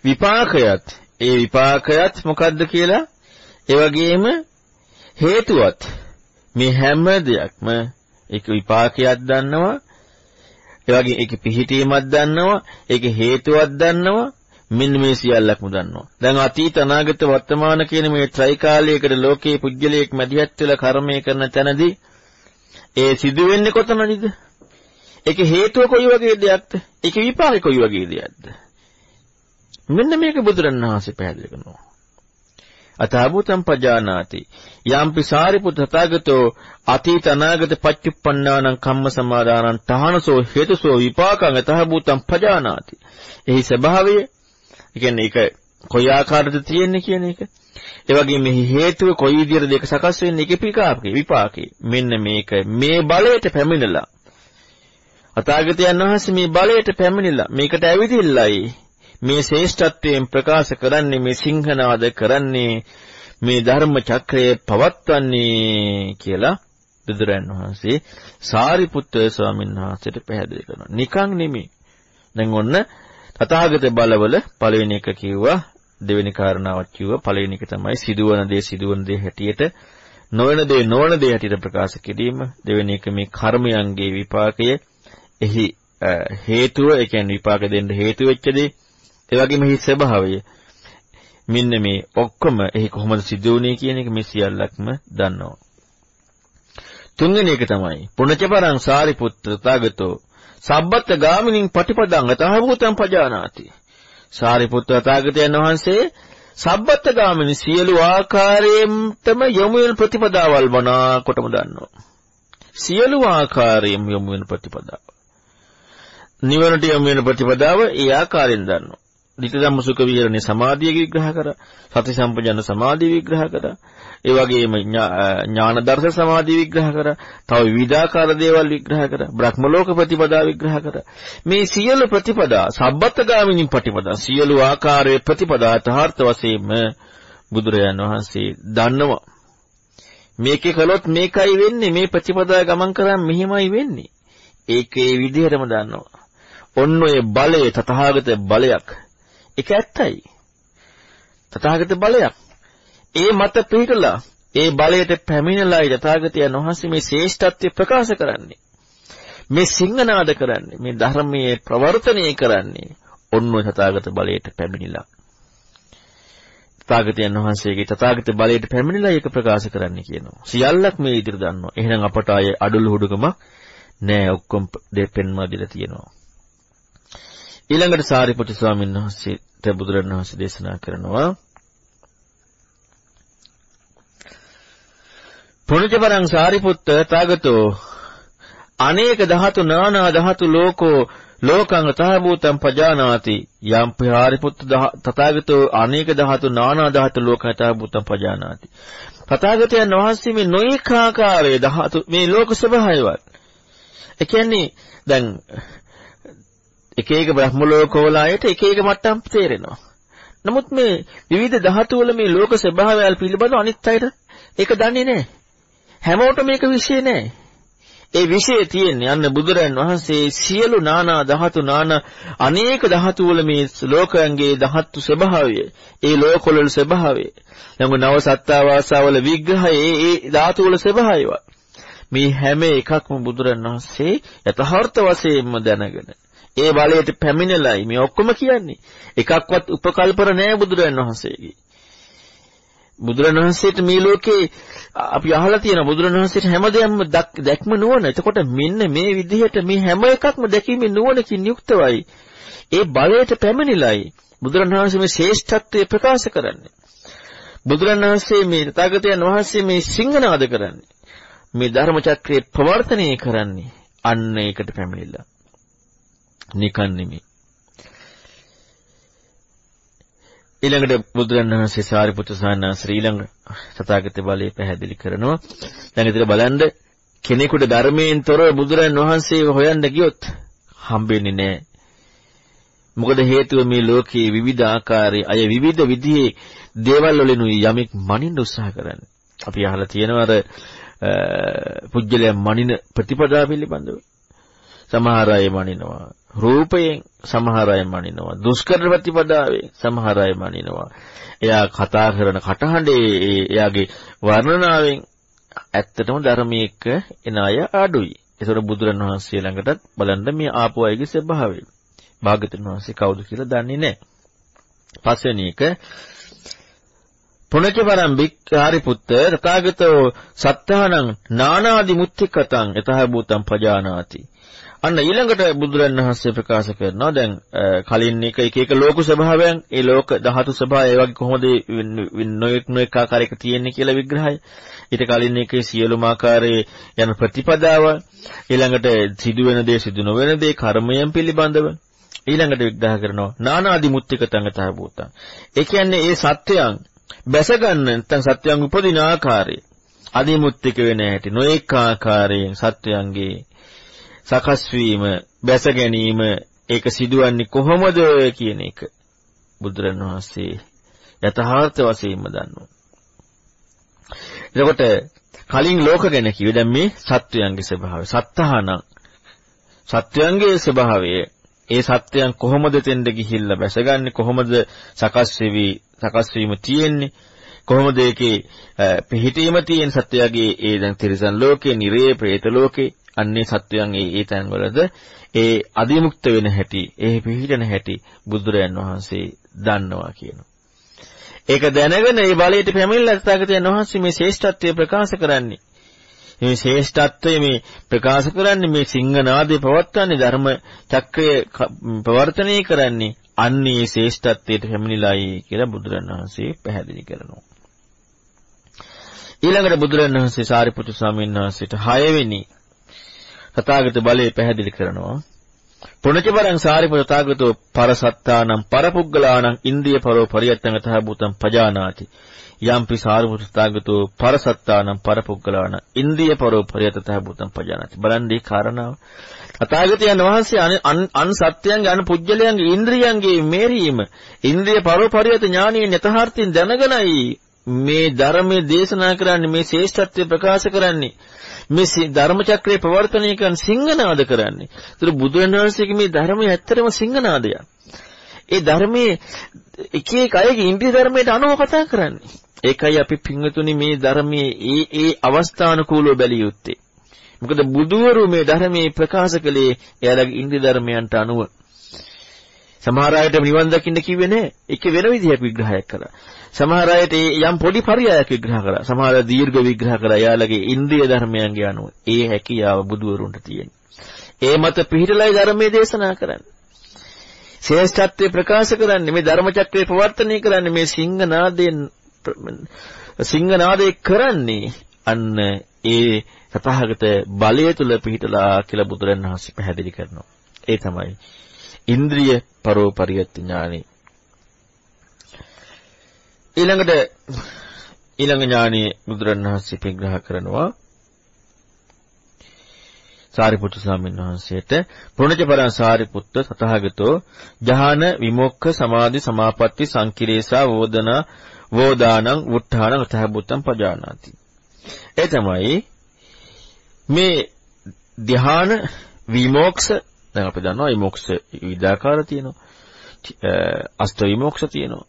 විපාකයත් ඒ විපාකයත් මොකද්ද කියලා ඒ වගේම හේතුවත් මේ හැම දෙයක්ම ඒක විපාකයක් දන්නවා. ඒ වගේ ඒකේ පිහිටීමක් දන්නවා. ඒකේ හේතුවක් දන්නවා. මෙන්න මේ සියල්ලක්ම දන්නවා. දැන් අතීත අනාගත වර්තමාන කියන මේ ත්‍රිකාලයකට ලෝකේ පුජ්‍යලයක් මැදිහත් වෙලා කර්මය කරන තැනදී ඒ සිදු වෙන්නේ කොතනදද? ඒකේ හේතුව කොයි වගේ දෙයක්ද? ඒකේ විපාකේ කොයි වගේ දෙයක්ද? මෙන්න මේක බුදුරණවහන්සේ පැහැදිලි කරනවා. අතහබුතම් පජානාති. යම්පි සාරිපුත් තථාගතෝ අතීත අනාගත පච්චුප්පන්නානං කම්ම සමාදානං තහනසෝ හේතුසෝ විපාකං අතහබුතම් පජානාති. එහි ස්වභාවය ඒ කියන්නේ ඒක කොයි ආකාරයකද තියෙන්නේ කියන එක. ඒ වගේම මෙහි හේතුව කොයි විදිහටද ඒක සකස් වෙන්නේ ඒකේ විපාකේ විපාකේ. මෙන්න මේක මේ බලයට පැමිණලා. අතාගතයන් වහන්සේ මේ බලයට පැමිණිලා මේකට ඇවිදිල්ලයි මේ ශ්‍රේෂ්ඨත්වයෙන් ප්‍රකාශ කරන්නේ මේ සිංහනාද කරන්නේ මේ ධර්ම චක්‍රය පවත්වන්නේ කියලා බුදුරන් වහන්සේ සාරිපුත්‍ර ස්වාමීන් වහන්සේට පැහැදිලි කරනවා. නිකන් නෙමෙයි. දැන් ඔන්න තථාගත බලවල පළවෙනි එක කිව්වා දෙවෙනි කාරණාවක් කිව්වා පළවෙනි එක තමයි සිදුවන දේ සිදුවන දේ හැටියට නොවන දේ නොවන දේ හැටියට ප්‍රකාශ කිරීම දෙවෙනි එක මේ කර්මයන්ගේ විපාකය එහි හේතුව ඒ කියන්නේ විපාක දෙන්න හේතු වෙච්ච දේ ඒ වගේම එහි ස්වභාවය. මෙන්න මේ ඔක්කොම එහි කොහොමද සිදු වුනේ කියන එක මේ සියල්ලක්ම දන්නවා. තුන්වෙනි එක තමයි පුණජපරං සාරිපුත්‍ර තථාගතෝ සබ්බත් ගාමිනින් පටිපදං අතහවූතං පජානාති. සාරිපුත්‍ර තථාගතයන් වහන්සේ සබ්බත් ගාමිනී සියලු ආකාරයෙන්තම යොමු වෙන ප්‍රතිපදාවල් මනාකොටම දන්නවා. සියලු ආකාරයෙන් යොමු වෙන ප්‍රතිපදාව. නිවනට යොමු වෙන ප්‍රතිපදාව ඒ ආකාරයෙන් දන්නවා. ධිට ධම්ම සුඛ විහරණේ සමාධිය විග්‍රහ කරා. සති සම්පජන්න සමාධිය විග්‍රහ කරා. ඒ වගේම ඥාන දර්ශන සමාධිය විග්‍රහ කරා. තව විවිධාකාර දේවල් විග්‍රහ කරා. බ්‍රහ්ම ලෝක ප්‍රතිපදා විග්‍රහ කරා. මේ සියලු ප්‍රතිපදා සබ්බත්ගාමිනී ප්‍රතිපදා සියලු ආකාරයේ ප්‍රතිපදා තහාර්ථ වශයෙන්ම බුදුරජාන් වහන්සේ දන්නවා. මේකේ කළොත් මේකයි වෙන්නේ මේ ප්‍රතිපදා ගමන් කරාම මෙහෙමයි වෙන්නේ. ඒකේ විදිහටම දන්නවා. ඔන්න ඔය බලය තථාගත බලයක්. ඒක ඇත්තයි. තථාගත බලයක්. ඒ මත පිහිටලා ඒ බලයට පැමිණලායි තථාගතයන් වහන්සේ මේ ශ්‍රේෂ්ඨත්වය ප්‍රකාශ කරන්නේ. මේ සිංහනාද කරන්නේ මේ ධර්මයේ ප්‍රවර්තනය කරන්නේ ඔන්න ඔය තථාගත බලයට පැමිණිලා. තථාගතයන් වහන්සේගේ තථාගත බලයට පැමිණිලා ඒක ප්‍රකාශ කරන්න කියනවා. සියල්ලක් මේ ඉදිරිය දන්නවා. එහෙනම් අපට ආයේ අඩලු හුඩුකමක් නෑ ඔක්කොම දෙපෙන්ම දීලා තියෙනවා. ඊළඟට සාරිපුත්‍ර ස්වාමීන් වහන්සේට බුදුරණවහන්සේ දේශනා කරනවා. පුණජපරං සාරිපුත්ත තාගතෝ අනේක ධාතු නානා ධාතු ලෝකෝ ලෝකං තහභූතං පජානාති. යම් පහාරිපුත්ත තථාගතෝ අනේක ධාතු නානා ධාතු ලෝකං තහභූතං පජානාති. තථාගතයන් වහන්සේ මේ නොඒකාකාරයේ ධාතු මේ ලෝක ස්වභාවයවත්. ඒ කියන්නේ දැන් එක එක බ්‍රහ්ම ලෝකවල අයට එක එක මට්ටම් තේරෙනවා. නමුත් මේ විවිධ ධාතු වල මේ ලෝක ස්වභාවයල් පිළිබඳව අනිත් අයට ඒක දන්නේ නැහැ. හැමෝටම මේක විශ්ේ නැහැ. ඒ විශ්ේ තියෙන්නේ අන්න බුදුරන් වහන්සේ සියලු නානා ධාතු නානා අනේක ධාතු වල මේ ලෝකයන්ගේ ධාතු ස්වභාවය, ඒ ලෝකවල ස්වභාවය, නම නව සත්තාවාසවල විග්‍රහය, ඒ ධාතු වල ස්වභාවය. මේ හැම එකක්ම බුදුරන් වහන්සේ යථාර්ථ වශයෙන්ම දැනගෙන ඒ බලයට පැමිණලයි මේ ඔක්කොම කියන්නේ. එකක්වත් උපකල්පන නෑ බුදුරජාණන් වහන්සේගේ. බුදුරජාණන් වහන්සේට මේ ලෝකේ අපි අහලා තියෙන බුදුරජාණන් වහන්සේට හැමදේම දැක්ම නුවණ. එතකොට මෙන්න මේ විදිහට මේ හැම එකක්ම දැකීමේ නුවණකින් යුක්තවයි. ඒ බලයට පැමිණිලයි බුදුරජාණන් වහන්සේ මේ ශ්‍රේෂ්ඨත්වය ප්‍රකාශ කරන්නේ. බුදුරජාණන් වහන්සේ මේ තථාගතයන් වහන්සේ මේ සිංහනාද කරන්නේ. මේ ධර්ම චක්‍රයේ ප්‍රවර්තනය කරන්නේ අන්න ඒකට පැමිණිලා. නිකන් නෙමෙයි. ඊළඟට බුදුරජාණන් වහන්සේ සාරිපුත්‍ර සාන්නා ශ්‍රී ළඟ තථාගත බලය පැහැදිලි කරනවා. දැන් ඉතින් බලන්න කෙනෙකුට ධර්මයෙන් තොරව බුදුරජාණන් වහන්සේව හොයන්න ගියොත් හම්බෙන්නේ නැහැ. මොකද හේතුව මේ ලෝකයේ විවිධ ආකාරයේ අය විවිධ විදිහේ දේවල් වලිනුයි යමෙක් මනින්න උත්සාහ කරන්නේ. අපි අහලා තියෙනවා අර පුජ්‍යලයන් මනින ප්‍රතිපදා පිළිබඳව. සමහර අය මනිනවා. රූපයෙන් සමහර අය මනිනවා. දුෂ්කර ප්‍රතිපදාවෙන් සමහර අය මනිනවා. එයා කතා කරන කටහඬේ එයාගේ වර්ණනාවෙන් ඇත්තටම ධර්මයේ එක්ක එන අය අඩුයි. ඒතර බුදුරණවහන්සේ ළඟටත් බලන්න මේ ආපු අයගේ ස්වභාවය. භාග්‍යතුන් වහන්සේ කවුද කියලා දන්නේ නැහැ. පස්වෙනි එක පුනච පරම් වික්ඛාරි පුත්ත තථාගතෝ සත්තානං නානාදි මුත්තිකතං යතහ භූතං පජානාති අන්න ඊළඟට බුදුරන් වහන්සේ ප්‍රකාශ කරනවා දැන් කලින් එක එක එක ලෝක ස්වභාවයන් ඒ ලෝක ධාතු ස්වභාවය ඒ වගේ කොහොමද නොඑක් නොඑක ආකාරයක තියෙන්නේ කියලා විග්‍රහය. ඊට කලින් එකේ සියලුම ආකාරයේ යන ප්‍රතිපදාව ඊළඟට සිදුවෙන දේ සිදු නොවන දේ කර්මයන් පිළිබඳව. ඊළඟට විග්‍රහ කරනවා නානාදි මුත්තිකතං තහ භූතං. ඒ කියන්නේ ඒ සත්‍යයන් බැස ගන්න නැත්නම් සත්‍යයන් උපදින ආකාරය. අදිමුත්තික වෙන හැටි නොඑක ආකාරයෙන් සත්‍යයන්ගේ සකස් වීම, බැස ගැනීම ඒක සිදුවන්නේ කොහොමද කියන එක බුදුරණවහන්සේ යථාර්ථ වශයෙන්ම දන්නවා. එතකොට කලින් ලෝක ගැන කිව්වේ දැන් මේ සත්වයන්ගේ ස්වභාවය. සත්තහනම් සත්වයන්ගේ ස්වභාවය ඒ සත්‍යයන් කොහොමද තෙන්ද ගිහිල්ලා බැසගන්නේ කොහොමද සකස් වෙවි සකස් වීම තියෙන්නේ කොහොමද ඒකේ පිහිටීම තියෙන සත්‍යයගේ ඒ දැන් තිරිසන් ලෝකේ, නිරේ, പ്രേත ලෝකේ අන්නේ සත්වයන් ඒ ඒ තැන්වලද ඒ අදිමුක්ත වෙන හැටි, ඒ පිහිටන හැටි බුදුරයන් වහන්සේ දන්නවා කියනවා. ඒක දැනගෙන ඒ බලයට පැමිණලා තථාගතයන් වහන්සේ මේ ශ්‍රේෂ්ඨත්වය ප්‍රකාශ කරන්නේ. මේ ශ්‍රේෂ්ඨත්වය මේ ප්‍රකාශ කරන්නේ මේ සිංහනාදේ පවත්වන්නේ ධර්ම චක්‍රය ප්‍රවර්තනය කරන්නේ අන්නේ ශ්‍රේෂ්ඨත්වයට පැමිණිලායි කියලා බුදුරණවහන්සේ පැහැදිලි කරනවා. ඊළඟට බුදුරණවහන්සේ සාරිපුත්තු ස්වාමීන් වහන්සේට 6 වෙනි තථාගත බලය පැහැදිලි කරනවා. පුණජපරං සාරිපුත තථාගතෝ පරසත්තානම් පරපුග්ගලානම් ඉන්ද්‍රිය පරෝ පරියත්තං තහ භූතං පජානාති. යම්පි සාරිපුත තථාගතෝ පරසත්තානම් පරපුග්ගලානම් ඉන්ද්‍රිය පරෝ පරියත්ත තහ භූතං පජානාති. බලන්නේ කාරණාව. තථාගතයන් වහන්සේ අන් සත්‍යයන්ගේ අන් පුජ්‍යලයන්ගේ ඉන්ද්‍රියන්ගේ මේරීම ඉන්ද්‍රිය පරෝ පරියත්ත ඥානීය යථාර්ථයෙන් දැනගෙනයි මේ ධර්මයේ දේශනා කරන්නේ මේ ශ්‍රේෂ්ඨත්වය ප්‍රකාශ කරන්නේ මේ ධර්ම චක්‍රයේ ප්‍රවර්තනය කරන සිංහනාද කරන්නේ. ඒතර බුදුරණවහන්සේගේ මේ ධර්මය ඇත්තටම සිංහනාදයක්. ඒ ධර්මයේ එක එක අයගේ ඉන්ද්‍රිය ධර්මයට අනුව කතා කරන්නේ. ඒකයි අපි පින්වතුනි මේ ධර්මයේ ඒ ඒ අවස්ථානුකූලව බැලිය යුත්තේ. මොකද බුදුවරු මේ ධර්මයේ ප්‍රකාශ කළේ එයාලගේ ඉන්ද්‍රිය ධර්මයන්ට අනුව. සමහර අයට නිවන් දකින්න කිව්වේ නෑ. ඒක වෙන විදිහක් විග්‍රහයක් කළා. සමහර අයට යම් පොඩි පරියායක් විග්‍රහ කරා. සමහර දීර්ඝ විග්‍රහ කරා. යාළගේ ඉන්ද්‍රිය ධර්මයන්ගේ අනුව. ඒ හැකියාව බුදුවරුන්ට තියෙනවා. ඒ මත පිහිටලයි ධර්මයේ දේශනා කරන්නේ. ශ්‍රේෂ්ඨත්වයේ ප්‍රකාශ කරන්නේ මේ ධර්මචක්‍රයේ ප්‍රවර්තනය කරන්නේ මේ සිංහනාදයෙන් සිංහනාදේ කරන්නේ අන්න ඒ සතහගත බලය තුල පිහිටලා කියලා බුදුරණවහන්සේ පැහැදිලි කරනවා. ඒ තමයි ඉන්ද්‍රිය පරෝපරියත් ඥානෙ. ඊළඟට ඊළඟ ඥානීය බුදුරණවහන්සේ පිග්‍රහ කරනවා. සාරිපුත්තු ස්වාමීන් වහන්සේට පුණජපරං සාරිපුත්ත තථාගතෝ ජහන විමුක්ඛ සමාධි සමාපatti සංකිරේසා වෝදනා වෝදානං වුට්ඨානං තහබුත්තං පජානාති. ඒ තමයි මේ ධ්‍යාන විමෝක්ෂ දැන් අපි දන්නවා විමෝක්ෂ විවිධාකාර තියෙනවා අෂ්ට විමෝක්ෂ තියෙනවා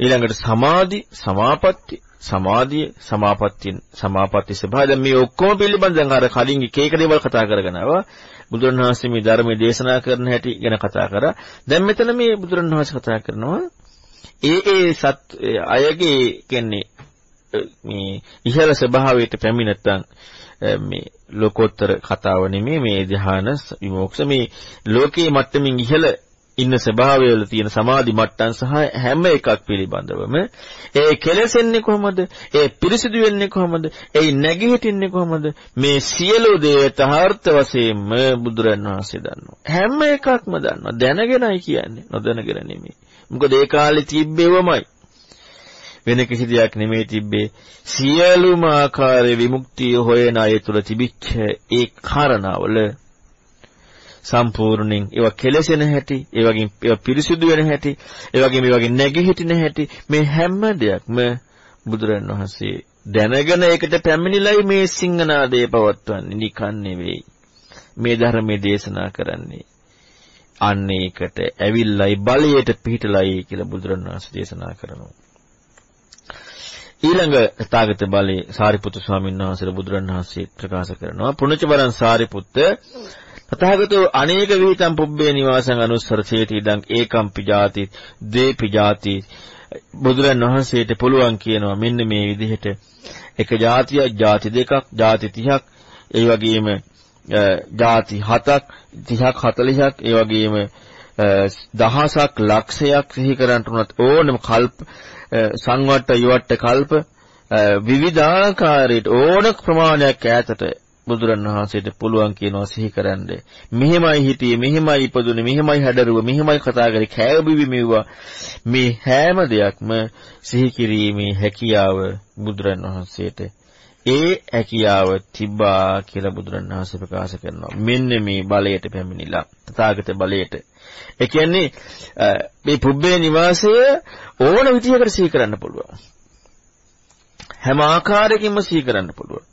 ඊළඟට සමාධි, සමාපatti, සමාධිය, සමාපත්තිය, සමාපatti ස්වභාවය. දැන් මේ ඔක්කොම පිළිබඳ දැන් අර කලින් එක එක දේවල් කතා කරගෙන ආවා. බුදුරණවහන්සේ මේ ධර්මයේ දේශනා කරන හැටි ගැන කතා කරා. දැන් මෙතන මේ බුදුරණවහන්සේ කතා කරනවා ඒ ඒ සත් අයගේ කියන්නේ මේ ඉහළ ස්වභාවයට පැමිණ නැත්නම් මේ ලෝකෝත්තර කතාව නෙමෙයි මේ ධ්‍යාන විමෝක්ෂ මේ ලෝකයේ මට්ටමින් ඉහළ ඉන්න ස්වභාවවල තියෙන සමාධි මට්ටම් සහ හැම එකක් පිළිබඳවම ඒ කෙලෙසෙන්නේ කොහොමද? ඒ පිරිසිදු වෙන්නේ කොහොමද? ඒ නැගිහිටින්නේ කොහොමද? මේ සියලු දේ තහාර්ථ වශයෙන්ම බුදුරන් වහන්සේ දන්නවා. හැම එකක්ම දන්නවා. දැනගෙනයි කියන්නේ. නොදැනගෙන නෙමෙයි. මොකද ඒ කාලේ තිබ්බේවමයි. වෙන කිසි දෙයක් නෙමෙයි තිබ්බේ සියලුම ආකාරයේ විමුක්තිය හොයන අය තුල තිබිච්ච ඒ කාරණාවල සම්පූර්ණයෙන් ඒවා කෙලසෙන හැටි, ඒ වගේම ඒවා පිරිසුදු වෙන හැටි, ඒ වගේම ඒ වගේ නැගිහිටින හැටි මේ හැම දෙයක්ම බුදුරන් වහන්සේ දැනගෙන ඒකට පැමිණිලයි මේ සිංහනාදේ පවත්වන්නේ නිකන් නෙවෙයි. මේ ධර්මයේ දේශනා කරන්නේ. අන්න ඒකට ඇවිල්ලයි බලයට පිහිටලයි කියලා බුදුරණවහන්සේ දේශනා කරනවා. ඊළඟ තථාගත බලේ සාරිපුත්තු ස්වාමීන් වහන්සේ බුදුරන් වහන්සේ ප්‍රකාශ කරනවා. පුණජවරන් සාරිපුත්ත තථාගතෝ අනේක විහිතම් පුබ්බේ නිවාසං අනුස්සර චේති ඉදං ඒකම් පිජාති ද්වේපි ජාති බුදුරන් වහන්සේට පුළුවන් කියනවා මෙන්න මේ විදිහට එක જાතියක් જાති දෙකක් જાති 30ක් ඒ වගේම ಜಾති 7ක් 30ක් 40ක් ඒ වගේම දහසක් ලක්ෂයක් සිහි කරන්ට උනත් ඕනම කල්ප සංවට්ට යුවට්ට කල්ප විවිධාකාරයට ඕන ප්‍රමාණයක් ඈතට බුදුරණවහන්සේට පුළුවන් කියනවා සිහි කරන්න. මෙහෙමයි හිටියේ, මෙහෙමයි ඉපදුනේ, මෙහෙමයි හැඩරුව, මෙහෙමයි කතා කරේ, කෑවබිවි මෙව්වා. මේ හැම දෙයක්ම සිහි කිරීමේ හැකියාව බුදුරණවහන්සේට ඒ හැකියාව තිබ්බා කියලා බුදුරණවහන්සේ ප්‍රකාශ කරනවා. මෙන්න මේ බලයට පැමිණිලා. තථාගත බලයට. ඒ කියන්නේ මේ පුබ්බේ නිවාසය ඕන විදිහකට සිහි කරන්න පුළුවන්. හැම ආකාරයකින්ම සිහි කරන්න පුළුවන්.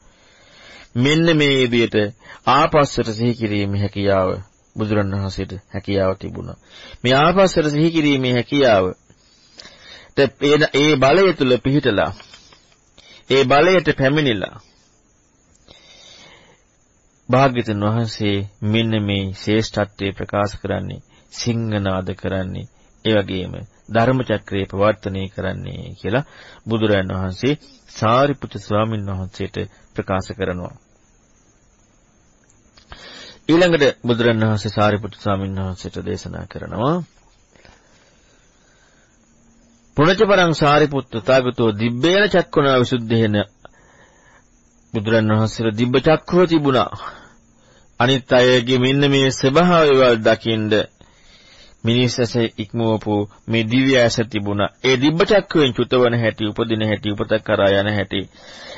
මෙන්න මේ විදිහට ආපස්සට සිහි කිරීමේ හැකියාව බුදුරණවහන්සේට හැකියාව තිබුණා. මේ ආපස්සට සිහි කිරීමේ හැකියාව ඒ බලය තුල පිහිටලා ඒ බලයට පැමිණිලා භාග්‍යතුන් වහන්සේ මෙන්න මේ ශේෂ්ඨත්වයේ ප්‍රකාශ කරන්නේ සිංහනාද කරන්නේ ඒ වගේම ධර්ම චක්‍රයේ ප්‍රවර්තනය කරන්නේ කියලා බුදුරයන් වහන්සේ සාරිපුත්‍ර ස්වාමීන් වහන්සේට ප්‍රකාශ කරනවා. ඊළඟට බුදුරණවහන්සේ සාරිපුත්‍ර ස්වාමීන් වහන්සේට දේශනා කරනවා පුණජපරං සාරිපුත්ත තාගතෝ දිබ්බේන චක්කුණා විසුද්ධේන බුදුරණවහන්සේලා දිබ්බ චක්‍රව තිබුණා අනිත් අයගේ මෙන්න මේ ස්වභාවයවල් දකින්ද මිනිස් ඇස ඉක්මවපු මේ දිව්‍ය ඇස තිබුණා. ඒ දිබ්බ චක්‍රයෙන් චුතවන හැටි, උපදින හැටි, උපතක් කරා යන හැටි.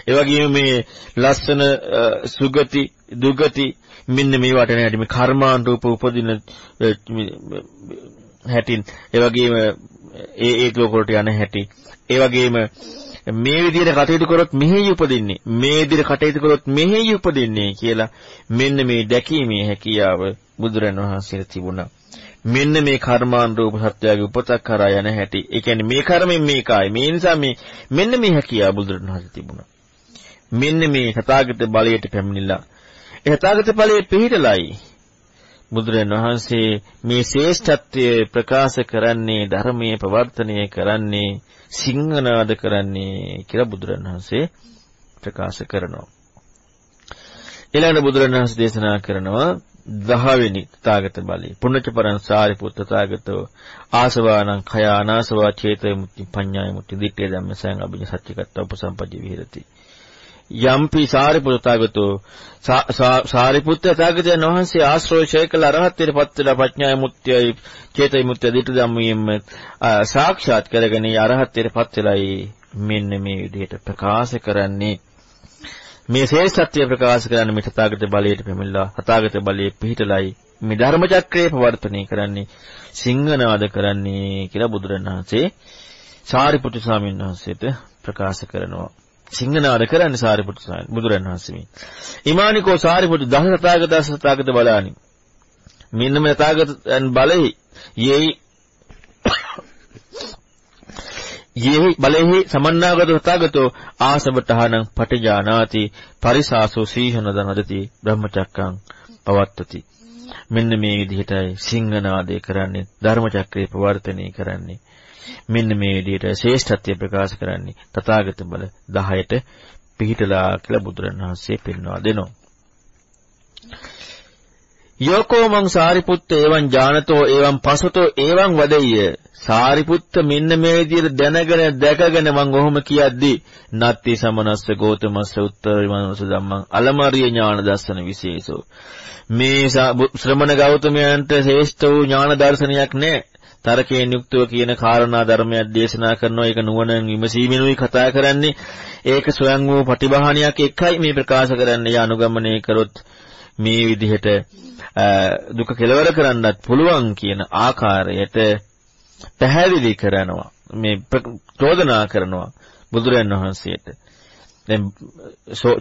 ඒ වගේම මේ ලස්සන සුගති, දුගති මෙන්න මේ වටන හැටි මේ කර්මාන් රූප උපදින හැටින් ඒ වගේම ඒ ඒ ලෝක වලට යන හැටි. ඒ වගේම මේ විදිහට කටයුතු කරොත් මෙහෙයි උපදින්නේ මේ විදිහට කටයුතු කරොත් මෙහෙයි උපදින්නේ කියලා මෙන්න මේ දැකීමේ හැකියාව බුදුරණවහන්සේට තිබුණා මෙන්න මේ කර්මාන් රූප සත්‍යයේ උපතක් කරා යන හැටි. ඒ කියන්නේ මේ කර්මෙන් මේකයි. මේ නිසා මේ මෙන්න මේ හැකියාව බුදුරණවහන්සේ තිබුණා. මෙන්න මේ තථාගත බලයට පැමිණිලා. ඒ තථාගත ඵලයේ පිහිටලයි බුදුරණවහන්සේ මේ ශ්‍රේෂ්ඨත්වය ප්‍රකාශ කරන්නේ ධර්මයේ ප්‍රවර්තනය කරන්නේ සිංහනාද කරන්නේ කියලා බුදුරණවහන්සේ ප්‍රකාශ කරනවා. ඊළඟ බුදුරණවහන්සේ දේශනා කරනවා දහවෙනි තථාගත බලය. පුණ්‍යච පරං සාරිපුත්ත තථාගතෝ ආසවානං khය අනාසවා චේතය මුක්ති පඤ්ඤාය මුක්ති දිට්ඨිය ධම්මසං අභිඤ්ඤ සත්‍යකත්ත උපසම්පජ්ජ විහෙරති. යම්පි සාරිපුත්ත තථාගතෝ සාරිපුත්ත තථාගතයන් වහන්සේ ආශ්‍රෝෂය කළ අරහත්ත්වයට පත් වෙලා ප්‍රඥාය මුක්තියයි චේතය මුක්තිය දිට්ඨි ධම්මියෙම සාක්ෂාත් කරගෙන අරහත්ත්වයට පත් වෙලයි මෙන්න මේ විදිහට ප්‍රකාශ කරන්නේ. මේ ශේෂත්වය ප්‍රකාශ කරන්න මේ තථාගත බලයට පැමිණලා තථාගත බලයේ පිහිටලයි මේ ධර්ම චක්‍රයේ පවර්තනය කරන්නේ සිංහනාද කරන්නේ කියලා බුදුරණවහන්සේ සාරිපුත්තු ස්වාමීන් වහන්සේට ප්‍රකාශ කරනවා. සිංහනාද කරන්නේ සාරිපුත්තු ස්වාමීන් බුදුරණවහන්සේ මේ ඉමානිකෝ සාරිපුත්තු දස තථාගත දස තථාගත බලානි. මෙන්න මේ තථාගතයන් බලෙහි යෙයි යෙහි බලෙහි සමන්නාගත තථාගතෝ ආසවටහනං පටිජානාති පරිසාසෝ සීහන දනදති බ්‍රහ්මචක්කං පවත්තති. මෙන්න මේ විදිහටයි සිංහනාදේ කරන්නේ ධර්මචක්‍රේ ප්‍රවර්තනය කරන්නේ. මෙන්න මේ විදිහට ශ්‍රේෂ්ඨත්වය ප්‍රකාශ කරන්නේ තථාගත බල 10ට පිහිටලා කියලා බුදුරණවහන්සේ පෙන්වා දෙනවා. යෝකෝ මං සාරිපුත්ත එවං ඥානතෝ එවං පසතෝ එවං වදෙය්‍ය. සාරිපුත්ත මෙන්න මේ විදිහට දැනගෙන දැකගෙන මං ඔහොම කියද්දි නත්ති සමනස්ස ගෝතමස්ස උත්තරිමනස ධම්මං අලමරිය ඥාන දර්ශන විශේෂෝ. මේ ශ්‍රමණ ගෞතමයන්ට ශ්‍රේෂ්ඨ වූ ඥාන දර්ශනයක් නැහැ තරකයෙන් යුක්තව කියන කාරණා ධර්මයක් දේශනා කරනවා. ඒක නුවණින් විමසීමෙනුයි කතා කරන්නේ. ඒක ස්වයං වූ ප්‍රතිබහානියක් එකයි මේ ප්‍රකාශ කරන්නේ අනුගමනය කරොත් මේ විදිහට දුක කෙලවර කරන්නත් පුළුවන් කියන ආකාරයට පැහැදිලි කරනවා. මේ චෝදනා කරනවා බුදුරයන් වහන්සේට දැන්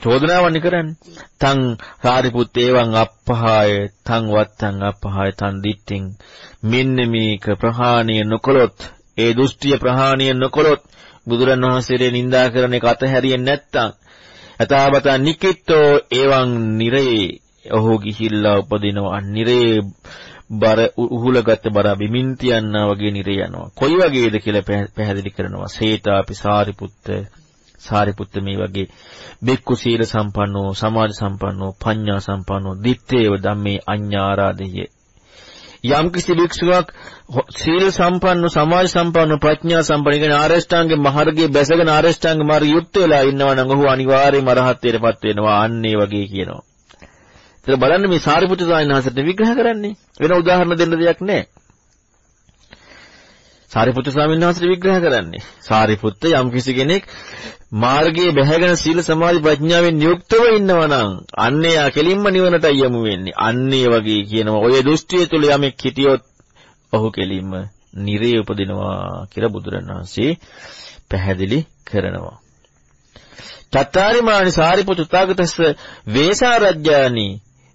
චෝදනාවන්නේ කරන්නේ තං සාරිපුත් ඒවං අප්පහාය තං වත්තං අප්පහාය තං දිට්ඨින් මෙන්න මේක ප්‍රහාණය නොකළොත් ඒ දෘෂ්ටිය ප්‍රහාණය නොකළොත් බුදුරන් වහන්සේට නිඳා කරන එක අතහැරියෙන්නේ නැත්තම් යථාබත නිකිට්ඨෝ ඒවං නිරේ ඔහු ගිහිල්ලා උපදිනවා නිරේ බර උහුලගත් බර බිමින් තියන්නා වගේ නිරේ යනවා. කොයි වගේද කියලා පැහැදිලි කරනවා. සේතාපි සාරිපුත්ත සාරිපුත්ත මේ වගේ බික්කු සීල සම්පන්නෝ සමාධි සම්පන්නෝ පඤ්ඤා සම්පන්නෝ දිත්තේව ධම්මේ අඤ්ඤාරාදෙය යම් කිසි භික්ෂුවක් සීල සම්පන්න සමාධි සම්පන්න ප්‍රඥා සම්පන්න කියන ආරෂ්ඨාංග මාර්ගයේ බැසගෙන ආරෂ්ඨාංග මාර්ගය යුක්ත වෙලා ඉන්නවා නම් ඔහු අනිවාර්යයෙන්ම රහත්ත්වයටපත් වෙනවා අන්නේ වගේ කියනවා. ඒතර බලන්න මේ සාරිපුත්‍ර ස්වාමීන් වහන්සේට විග්‍රහ කරන්නේ වෙන උදාහරණ දෙන්න දෙයක් නැහැ. සාරිපුත්‍ර ස්වාමීන් වහන්සේට විග්‍රහ කරන්නේ. සාරිපුත්ත යම් කිසි කෙනෙක් මාර්ගයේ බැහැගෙන සීල සමාධි ප්‍රඥාවෙන් යුක්තව ඉන්නවා නම් අන්නේ යා කෙලින්ම නිවනටයි යමු වෙන්නේ. අන්නේ වගේ කියනවා. ඔය දෘෂ්ටිය තුල යමෙක් හිටියොත් ඔහු කෙලින්ම නිරේ උපදිනවා කියලා බුදුරණවහන්සේ පැහැදිලි කරනවා. චත්තාරිමානි සාරිපුත්‍ර තාගතස්ස වේසාරජ්ජානි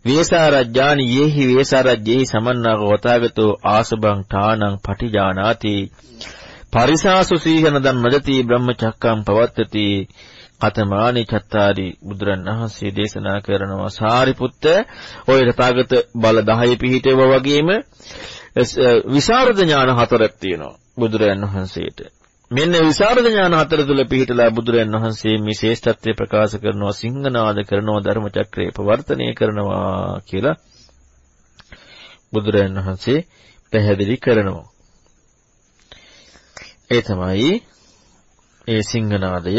වේසාරජ්ජානි යේහි වේසාරජ්ජේහි සමන්නාග වතාගතෝ ආසබං ඨානං පටිජානාති. පරිසාසු සීහන දන් නදති බ්‍රහ්මචක්කම් පවත්තති. කතමානි චත්තාරි බුදුරණවහන්සේ දේශනා කරනවා. සාරිපුත්ත ඔය තථාගත බල 10 පිහිටව වගේම විසරද ඥාන හතරක් තියෙනවා බුදුරණවහන්සේට මෙන්න විසරද ඥාන හතර තුල පිහිටලා බුදුරණවහන්සේ මේ ශ්‍රේෂ්ඨත්වය ප්‍රකාශ කරනවා සිංහනාද කරනවා ධර්ම චක්‍රේ ප්‍රවර්තනය කරනවා කියලා බුදුරණවහන්සේ පැහැදිලි කරනවා. ඒ තමයි ඒ සිංහනාදය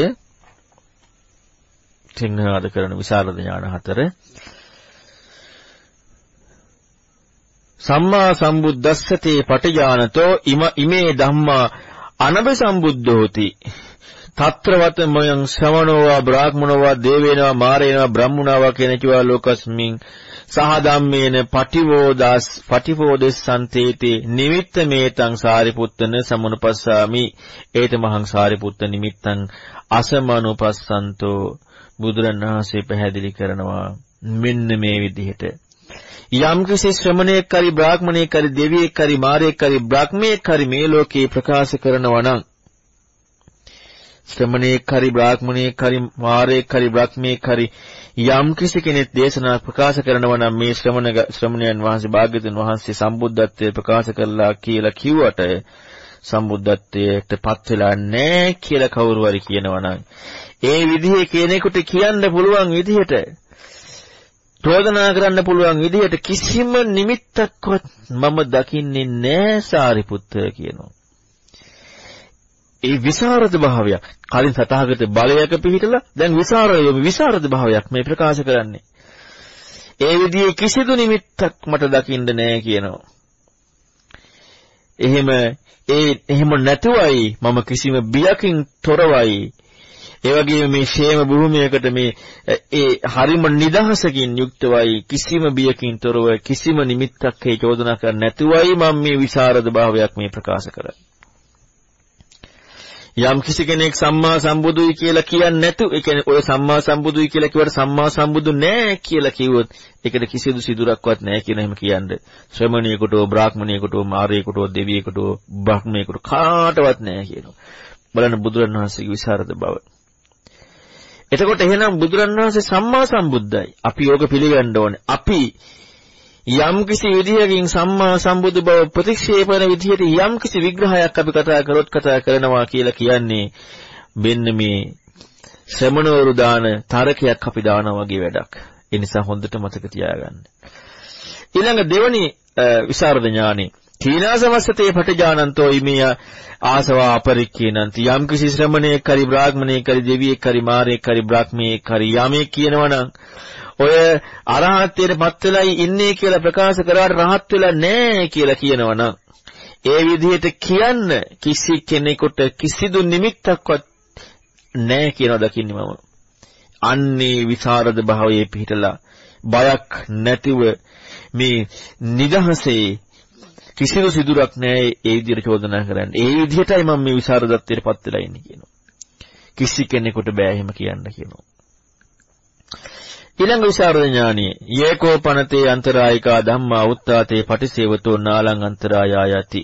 සිංහනාද කරන විශාරද ඥාන හතර. සම්මා සම්බුද්දස්සතේ පටිජානතෝ ඉම ඉමේ ධම්මා අනබ සම්බුද්ධෝති. తත්‍රවත මොයං ශ්‍රවණෝවා බ්‍රාහ්මණෝවා දේවේනවා මාරේනවා බ්‍රහ්මුණාවා කෙනචවා ලෝකස්මින් සහ ධම්මේන පටිවෝදාස් පටිවෝදෙස්සන්තේති නිමිත්ත මේතං සාරිපුත්තන සමුනුපස්සාමි ඒත මහං සාරිපුත්ත නිමිත්තං අසමනුපස්සන්තෝ බුදුරණවහන්සේ පැහැදිලි කරනවා මෙන්න මේ විදිහට. යම් කිසි ශ්‍රමණයෙක් හරි බ්‍රාහ්මණයෙක් හරි දෙවියෙක් හරි මාරයෙක් හරි බ්‍රහ්මයෙක් හරි මේ ලෝකේ ප්‍රකාශ කරනවා නම් ශ්‍රමණයෙක් හරි බ්‍රාහ්මණයෙක් හරි මාරයෙක් හරි බ්‍රහ්මයෙක් හරි යම් කිසි කෙනෙක් දේශනා ප්‍රකාශ කරනවා නම් මේ ශ්‍රමණ ශ්‍රමණයන් වහන්සේ භාග්‍යතුන් වහන්සේ සම්බුද්ධත්වයේ ප්‍රකාශ කළා කියලා කිව්වට සම්බුද්ධත්වයට පත් වෙලා නැහැ කියලා කවුරු හරි කියනවා නම් ඒ විදිහේ කෙනෙකුට කියන්න පුළුවන් විදිහට චෝදනා කරන්න පුළුවන් විදිහට කිසිම නිමිත්තක්වත් මම දකින්නේ නැහැ සාරිපුත්ත කියනවා. ඒ විසරද භාවයක් කලින් සතහගත බලයක පිහිටලා දැන් විසරය විසරද භාවයක් මේ ප්‍රකාශ කරන්නේ. ඒ විදිහේ කිසිදු නිමිත්තක් මට දකින්න නෑ කියනවා. එහෙම ඒ එහෙම නැතුවයි මම කිසිම බියකින් තොරවයි ඒ වගේම මේ ෂේම භූමියකට මේ ඒ හරිම නිදහසකින් යුක්තවයි කිසිම බියකින් තොරව කිසිම නිමිත්තක් හේ චෝදනා කර නැතුවයි මම මේ විසරද භාවයක් මේ ප්‍රකාශ කරන්නේ. යම් කිසි කෙනෙක් සම්මා සම්බුදුයි කියලා කියන්නේ නැතු ඒ කියන්නේ ඔය සම්මා සම්බුදුයි කියලා කිව්වට සම්මා සම්බුදු නෑ කියලා කිව්වොත් ඒකට කිසිදු සිදුරක්වත් නෑ කියන එහෙම කියන්නේ. ශ්‍රමණියෙකුට බ්‍රාහ්මණයෙකුට මාරයෙකුට දෙවියෙකුට බ්‍රහ්මයෙකුට කාටවත් නෑ කියනවා. බලන්න බුදුරණවහන්සේගේ විසරද බව එතකොට එහෙනම් බුදුරණවහන්සේ සම්මා සම්බුද්ධයි අපි යෝග පිළිගන්න ඕනේ අපි යම්කිසි විදියකින් සම්මා සම්බුදු බව ප්‍රතික්ෂේප කරන විදිහට යම්කිසි විග්‍රහයක් අපි කතා කරොත් කතා කරනවා කියලා කියන්නේ මෙන්න මේ ශ්‍රමණවරු දාන තරකයක් අපි දානවා වගේ වැඩක්. ඒ නිසා හොඳට මතක තියාගන්න. ඊළඟ දෙවනි විසරද ඥානෙ තීනාසවස්සතේ පටිජානන්තෝ ඉමිය ආසවා අපරික්කේනන්ති යම්කිසි ශ්‍රමණයෙක් හරි බ්‍රාහ්මණයෙක් හරි දෙවියෙක් හරි මාරයෙක් හරි බ්‍රාහ්මණයෙක් හරි යමෙක් කියනවනම් ඔය අරහත්ත්වයට පත් වෙලයි ඉන්නේ කියලා ප්‍රකාශ කරාට රහත් වෙලා නැහැ කියලා කියනවනම් ඒ විදිහට කියන්න කිසි කෙනෙකුට කිසිදු නිමිත්තක්වත් නැහැ කියනවා දකින්නේ මම. අන්නේ විසරද භාවයේ පිහිටලා බයක් නැතිව මේ නිදහසේ කිසිදු සිදුරක් නැහැ ඒ විදිහට චෝදනා කරන්නේ. ඒ විදිහටයි මම මේ විසරදත්වයට පත් වෙලා ඉන්නේ කියනවා. කිසි කෙනෙකුට බෑ එහෙම කියන්න කියනවා. ඊළඟ විසරද ඥානිය යේකෝ පනතේ අන්තරායිකා ධම්මා උත්තාතේ පටිසේවතෝ නාලං අන්තරායායති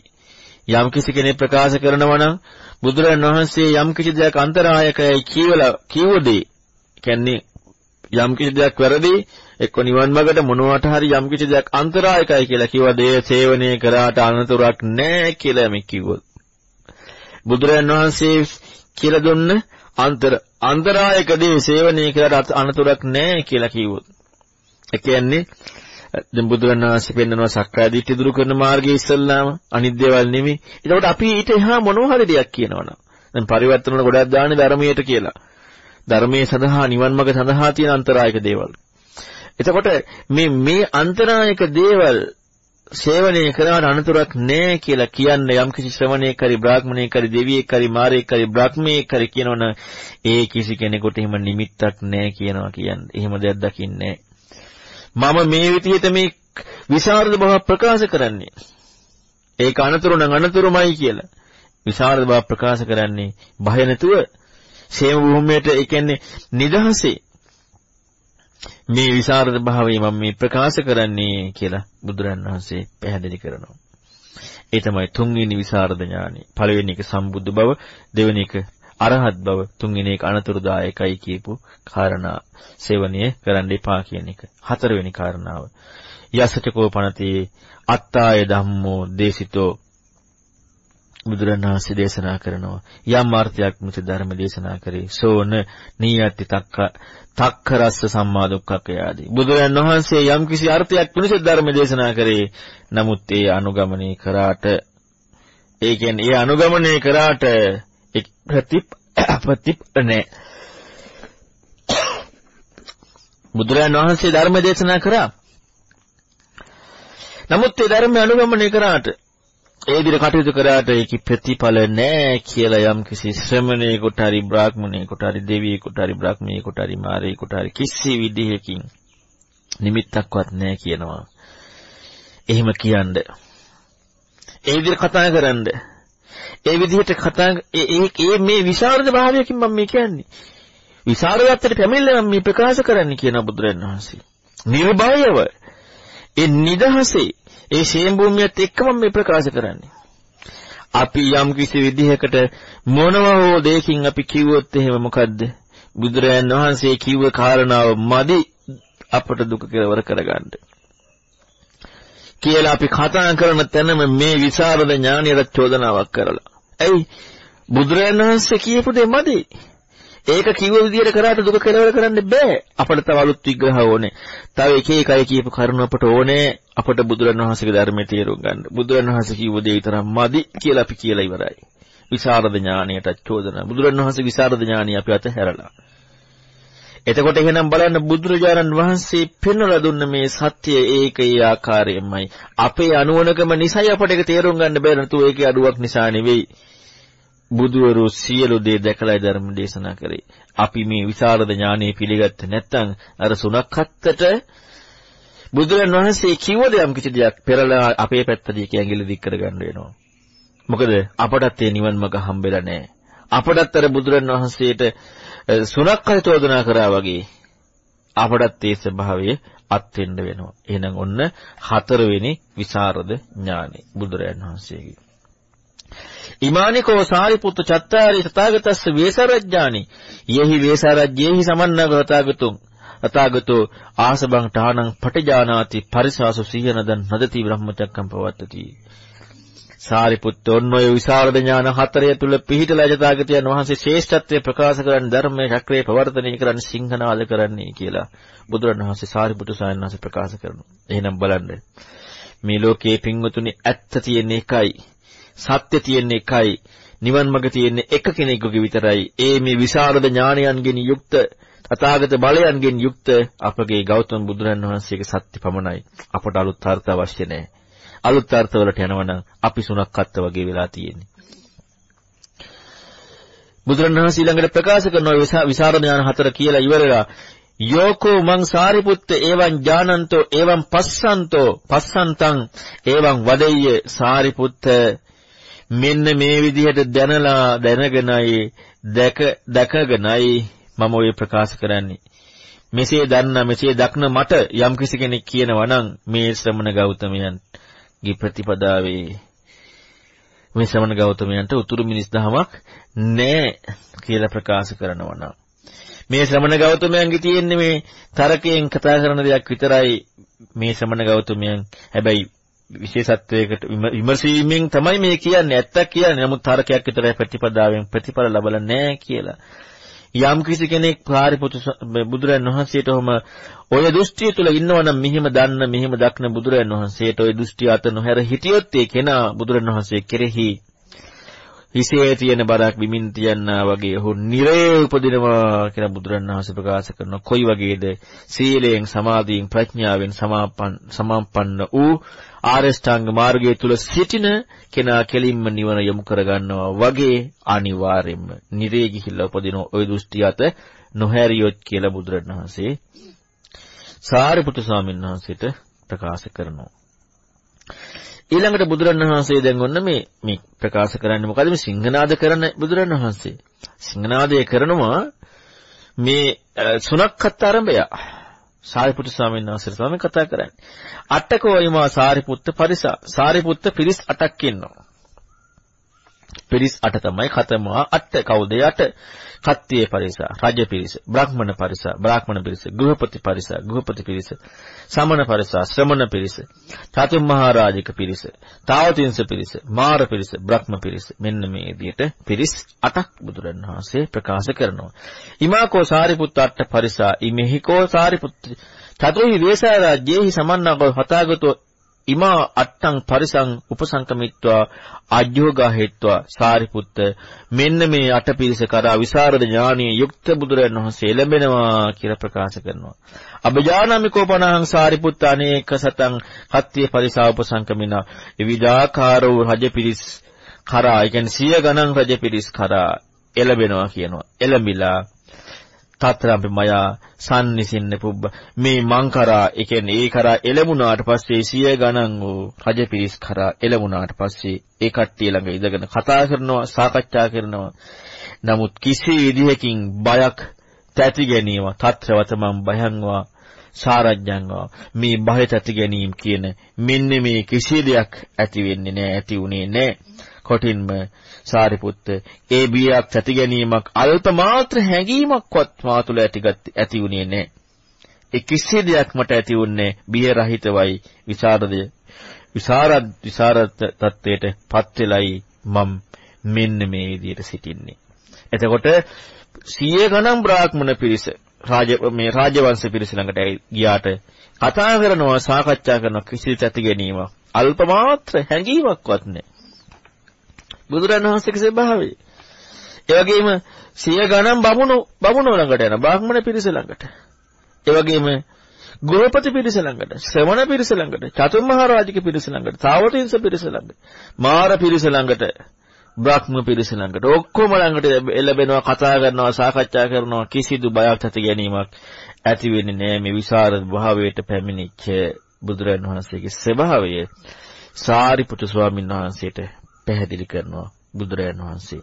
යම් කිසි කෙනෙක් ප්‍රකාශ කරනවා නම් බුදුරජාණන් වහන්සේ යම් කිසි දෙයක් අන්තරායකයි කියවලා කියවදී කියන්නේ යම් කිසි දෙයක් වැරදි එක්ක නිවන් මාර්ගට මොනවට හරි යම් කිසි දෙයක් අන්තරායකයි කියලා කිව්වා දේ සේවනය කරාට අනතුරක් නැහැ කියලා මේ කිව්වොත් බුදුරයන් වහන්සේ කියලා දුන්න අන්තර අන්තරායක දේ සේවනය කරාට අනතුරක් නැහැ කියලා කිව්වොත් ඒ කියන්නේ දැන් බුදුරන් වහන්සේ පෙන්නනවා සක්කාය දිට්ඨිය දුරු කරන මාර්ගය ඉස්සල්ලාම අනිත් දේවල් නෙමෙයි. එතකොට අපි ඊට එහා මොනවා හරි දෙයක් කියනවනම් දැන් පරිවර්තන වල ගොඩක් දාන්නේ ධර්මයට කියලා. ධර්මයේ සඳහා නිවන් මඟ සඳහා තියෙන අන්තරායක දේවල්. එතකොට මේ මේ අන්තරායක දේවල් සේවනය කරන අනතුරක් නැහැ කියලා කියන්නේ යම් කිසි ශ්‍රමණේ කරි බ්‍රාහ්මණේ කරි දෙවියෙක් කරි මාරයෙක් කරි බ්‍රහ්මයේ කරි කියනවනම් ඒ කිසි කෙනෙකුට එහෙම නිමිත්තක් නැහැ කියනවා කියන්නේ. එහෙම දෙයක් දකින්නේ මම මේ විදිහට මේ විසරද බව ප්‍රකාශ කරන්නේ. ඒක අනතුරු නම් අනතුරුමයි කියලා. විසරද බව ප්‍රකාශ කරන්නේ බය නැතුව සේම භූමියට ඒ කියන්නේ නිදහසේ මේ විසරද භාවය මම මේ ප්‍රකාශ කරන්නේ කියලා බුදුරන් වහන්සේ පැහැදිලි කරනවා. ඒ තමයි තුන්වෙනි විසරද ඥානෙ. පළවෙනි එක සම්බුද්ධ බව, දෙවෙනි එක අරහත් බව, තුන්වෙනි එක අනතුරුදායකයි කියපු කාරණා සේවනීය කරන්න එපා කියන එක. හතරවෙනි කාරණාව. යසචකෝ පනතේ අත්තාය ධම්මෝ දේශිතෝ බුදුරණාහි දේශනා කරනවා. යම් අර්ථයක් මුච ධර්ම දේශනා කරේ. සෝන නීයති තක්ක තක්ක රස්ස සම්මා දුක්ඛක යාදී. බුදුරන් වහන්සේ යම් කිසි අර්ථයක් පිණිස ධර්ම දේශනා කරේ. නමුත් ඒ අනුගමනය කරාට ඒ කියන්නේ ඒ අනුගමනය කරාට ප්‍රතිප ප්‍රතිප නැහැ. බුදුරන් වහන්සේ ධර්ම දේශනා කරා. නමුත් ඒ ධර්ම අනුගමනය කරාට ඒ විදිහට කටයුතු කරාට ඒකේ ප්‍රතිඵල නැහැ කියලා යම් කිසි ශ්‍රමණේකට හරි බ්‍රාහ්මණේකට හරි දෙවියෙකුට හරි බ්‍රාහ්මණේකට හරි මාරේකට හරි කිසි විදිහකින් නිමිත්තක්වත් නැහැ කියනවා. එහෙම කියන්න. ඒ විදිහට කතා කරන්න. ඒ විදිහට කතා ඒ මේ විසරද භාවයකින් මම මේ කියන්නේ. විසරදත්තට පැමිණිලා මම මේ ප්‍රකාශ කරන්න කියන බුදුරජාණන් වහන්සේ. නිර්භයව ඒ නිදහසේ ඒ ශේම් භූමියත් එක්කම මේ ප්‍රකාශ කරන්නේ. අපි යම් කිසි විදිහකට මොනවා හෝ දෙයකින් අපි කිව්වොත් එහෙම මොකද්ද? බුදුරයන් වහන්සේ කිව්ව කාරණාව මදි අපට දුක කෙලවර කරගන්න. කියලා අපි කතා කරන තැනම මේ විසරද ඥානියට චෝදනාවක් කරලා. ඇයි බුදුරයන් වහන්සේ කියපු දෙ මදි. ඒක කිව්ව විදියට කරාට දුක කෙලවර කරන්න බෑ. අපිට තව අලුත් විග්‍රහ ඕනේ. තව එක එක අය කියපු කරුණ අපට ඕනේ. අපට බුදුරණවහන්සේගේ ධර්මයේ තේරුම් ගන්න. බුදුරණවහන්සේ කිව්ව දේ විතරක් මදි කියලා අපි කියලා ඉවරයි. විසරද ඥාණයට චෝදනා. බුදුරණවහන්සේ විසරද ඥාණිය අපි අතහැරලා. එතකොට එහෙනම් බලන්න බුදුරජාණන් වහන්සේ පෙන්වලා දුන්න මේ සත්‍ය ඒකේ ආකාරයෙන්මයි. අපේ අනුවණකම නිසයි අපට ඒක තේරුම් ගන්න බැහැ නතු ඒකේ අඩුවක් නිසා නෙවෙයි. බුදුවරු සියලු දේ දැකලා ධර්ම දේශනා කරේ. අපි මේ විසරද ඥානෙ පිළිගත්තේ නැත්නම් අර සුණක්කත්තට බුදුරන් වහන්සේ කිව්වද යම් කිසි දෙයක් පෙරලා අපේ පැත්තදී කියංගිලි දික් කරගන්න වෙනවා. මොකද අපටත් ඒ නිවන් මඟ හම්බෙලා නැහැ. අපටත් අර බුදුරන් වහන්සේට සුණක්කය චෝදනා කරා වගේ අපටත් ඒ ස්වභාවය අත් වෙන්න වෙනවා. එහෙනම් ඔන්න හතරවෙනි විසරද ඥානෙ බුදුරයන් වහන්සේගේ. ඉමානිකෝ සාරිපුත්ත චත්තාරි තථාගතස්ස වේසරජ්ජානි. යෙහි වේසරජ්ජේහි සමන්නග තථාගතුන් තථාගතෝ ආසබං ඨානං පටිජානාති පරිසාසු සීයනදන් නදති බ්‍රහ්මචක්කම් පවත්තති. සාරිපුත්ත ඔන්න ඔය විසරද ඥාන හතරය තුල පිහිටලා යථාගතයන් වහන්සේ ශ්‍රේෂ්ඨත්වයේ ප්‍රකාශ කරන ධර්මයේ චක්‍රේ පවර්තනය කරන්න සිංහනාද කරන්නේ කියලා බුදුරණවහන්සේ සාරිපුත්තු සායනවාසේ ප්‍රකාශ කරනවා. එහෙනම් බලන්න. මේ ලෝකයේ පින්වතුනි ඇත්ත තියෙන එකයි. සත්‍ය තියෙන එකයි නිවන් මඟ තියෙන එක කෙනෙකුගේ විතරයි. ඒ මේ විශාරද ඥානයන්ගෙන් යුක්ත තථාගත බලයන්ගෙන් යුක්ත අපගේ ගෞතම බුදුරන් වහන්සේගේ සත්‍ය පමණයි. අපට අලුත් අර්ථ අවශ්‍ය නැහැ. අලුත් අර්ථ වලට යනවනම් අපි සුණක්කත්ත වගේ වෙලා තියෙන්නේ. බුදුරණවහන්සේ ළඟට ප්‍රකාශ කරන විසරද ඥාන හතර කියලා ඉවරලා යෝකෝ මං සාරිපුත්ත එවං ඥානන්තෝ එවං පස්සන්තෝ පස්සන්තං එවං වදෙය්‍ය සාරිපුත්ත මෙන්න මේ විදිහට දැනලා දැනගෙනයි දැක දැකගෙනයි මම ඔය ප්‍රකාශ කරන්නේ. මෙසේ දන්න මෙසේ දක්න මට යම් කිසි කෙනෙක් කියනවා නම් මේ ශ්‍රමණ ගෞතමයන්ගේ ප්‍රතිපදාවේ මේ ශ්‍රමණ ගෞතමයන්ට උතුරු මිනිස් දහමක් නැහැ කියලා ප්‍රකාශ කරනවා නම් මේ ශ්‍රමණ ගෞතමයන්ගේ තියෙන්නේ මේ තරකයෙන් කතා කරන දෙයක් විතරයි මේ ශ්‍රමණ ගෞතමයන් හැබැයි විශේෂත්වයකට විමසීමෙන් තමයි මේ කියන්නේ. ඇත්තක් කියන්නේ නමුත් තරකයක් විතරයි ප්‍රතිපදාවෙන් ප්‍රතිඵල ලබලා නැහැ කියලා. යම් කිසි කෙනෙක් පාරිපුත්‍ර බුදුරන් වහන්සේට ඔහම ඔය දෘෂ්ටිය තුල ඉන්නවනම් මෙහිම දන්න මෙහිම දක්න බුදුරන් වහන්සේට ඔය දෘෂ්ටිය අත නොහැර හිටියොත් ඒ කෙනා බුදුරන් වහන්සේ කෙරෙහි හිසේ තියෙන බරක් බිමින් තියන්නා වගේ ඔහු නිරේ උපදිනවා කියලා බුදුරණවහන්සේ ප්‍රකාශ කරන කොයි වගේද? සීලයෙන් සමාධියෙන් ප්‍රඥාවෙන් සමාපන්න සමාපන්න වූ ආරෂ්ඨාංග මාර්ගය තුල සිටින කෙනා කෙලින්ම නිවන යොමු කරගන්නවා වගේ අනිවාර්යෙන්ම. නිරේ ගිහිල්ලා උපදින ওই දෘෂ්ටි අත නොහැරියොත් කියලා බුදුරණවහන්සේ සාරිපුත්තු ස්වාමීන් වහන්සේට ප්‍රකාශ කරනවා. ඊළඟට බුදුරණවහන්සේ දැන් ඔන්න මේ මේ ප්‍රකාශ කරන්නේ මොකද මේ සිංහනාද කරන බුදුරණවහන්සේ. සිංහනාදය කරනවා මේ සුනක්කත් ආරම්භය. සාරිපුත්තු ස්වාමීන් වහන්සේ තමයි කතා කරන්නේ. අටකෝ යමා සාරිපුත්ත පරිසා. සාරිපුත්ත පිරිස් අටක් ඉන්නවා. පිරිස් අට තමයි කතමා අට. කවුද යට කත්තියේ පරිසා රජ පිරිස බ්‍රාහ්මණ පරිසා බ්‍රාහ්මණ පිරිස ගෘහපති පරිසා ගෘහපති පිරිස සමන පරිසා ශ්‍රමණ පිරිස චතුම් මහරජික පිරිස තාවතින්ස පිරිස මාර පිරිස බ්‍රහ්ම පිරිස මෙන්න මේ විදිහට පිරිස් අටක් බුදුරණවහන්සේ ප්‍රකාශ කරනවා. ඉමාකෝ සාරිපුත්ත අට පරිසා ඉමෙහිකෝ සාරිපුත්ත චතුහි වේසා රාජ්‍යේහි සමන්නාගෝ හතාගතෝ ඉමා අට්ටං පරිසං උපසංකමිත්වා අජ්ජෝගා හේත්වා සාරිපුත්ත මෙන්න මේ අටපිරිස කරා විසරද ඥානීය යුක්ත බුදුරයන් වහන්සේ ලැබෙනවා කියලා ප්‍රකාශ කරනවා. අභජානමිකෝ පනහං සාරිපුත්ත අනේක සතං හත්තිය පරිසා උපසංකමිනා විවිධාකාරෝ රජපිරිස් කරා ඒ කියන්නේ සිය ගණන් රජපිරිස් කරා එළබෙනවා කියනවා. එළඹිලා තත්‍රම්පි මයා සම්නිසින්න පුබ්බ. මේ මං කරා ඒ කියන්නේ ඒ කරා එළමුණාට පස්සේ සිය ගණන් වූ රජපිරිස් කරා එළමුණාට පස්සේ ඒ කට්ටිය ළඟ ඉඳගෙන කතා කරනවා සාකච්ඡා කරනවා. නමුත් කිසි විදිහකින් බයක් තැති ගැනීම తත්‍රවතමම් භයංවා සාරජ්‍යංවා මේ බය තැති ගැනීම කියන මෙන්න මේ කිසි දෙයක් ඇති වෙන්නේ නැහැ ඇති උනේ නැහැ කොටින්ම සාරිපුත්ත ඒ බියක් ඇති ගැනීමක් අල්ප මාත්‍ර හැඟීමක්වත් මා තුළ ඇතිගත් ඇති උනේ නැහැ. ඒ කිසි දෙයක් මට ඇති උන්නේ බිය රහිතවයි විසරදය. විසරද විසරද තත්වයට පත් වෙලයි මම මෙන්න මේ විදිහට සිටින්නේ. එතකොට සිය ගණන් බ්‍රාහ්මණ පිරිස රාජ මේ රාජවංශ පිරිස ළඟට ගියාට කතා කරනවා සාකච්ඡා කරන කිසි තැති ගැනීමක් අල්ප මාත්‍ර හැඟීමක්වත් නැහැ. බුදුරණවහන්සේගේ ස්වභාවය. ඒ වගේම සිය ගණන් බමුණු බමුණෝ ළඟට යන බ්‍රාහ්මණ පිරිස ළඟට. ඒ වගේම ගෘහපති පිරිස ළඟට, ශ්‍රමණ පිරිස ළඟට, චතුම්මහරජික පිරිස ළඟට, තාවතින්ස පිරිස ළඟට, මාර පිරිස ළඟට, බ්‍රහ්ම පිරිස ළඟට ඔක්කොම ළඟට එළබෙනවා කතා කරනවා සාකච්ඡා කරනවා කිසිදු බයක් ඇති ගැනීමක් ඇති වෙන්නේ නැහැ මේ විසරද භාවයට පැමිණිච්ච බුදුරන් වහන්සේගේ ස්වභාවය සාරිපුත්තු ස්වාමීන් වහන්සේට පැහැදිලි කරනවා බුදුරජාණන් වහන්සේ.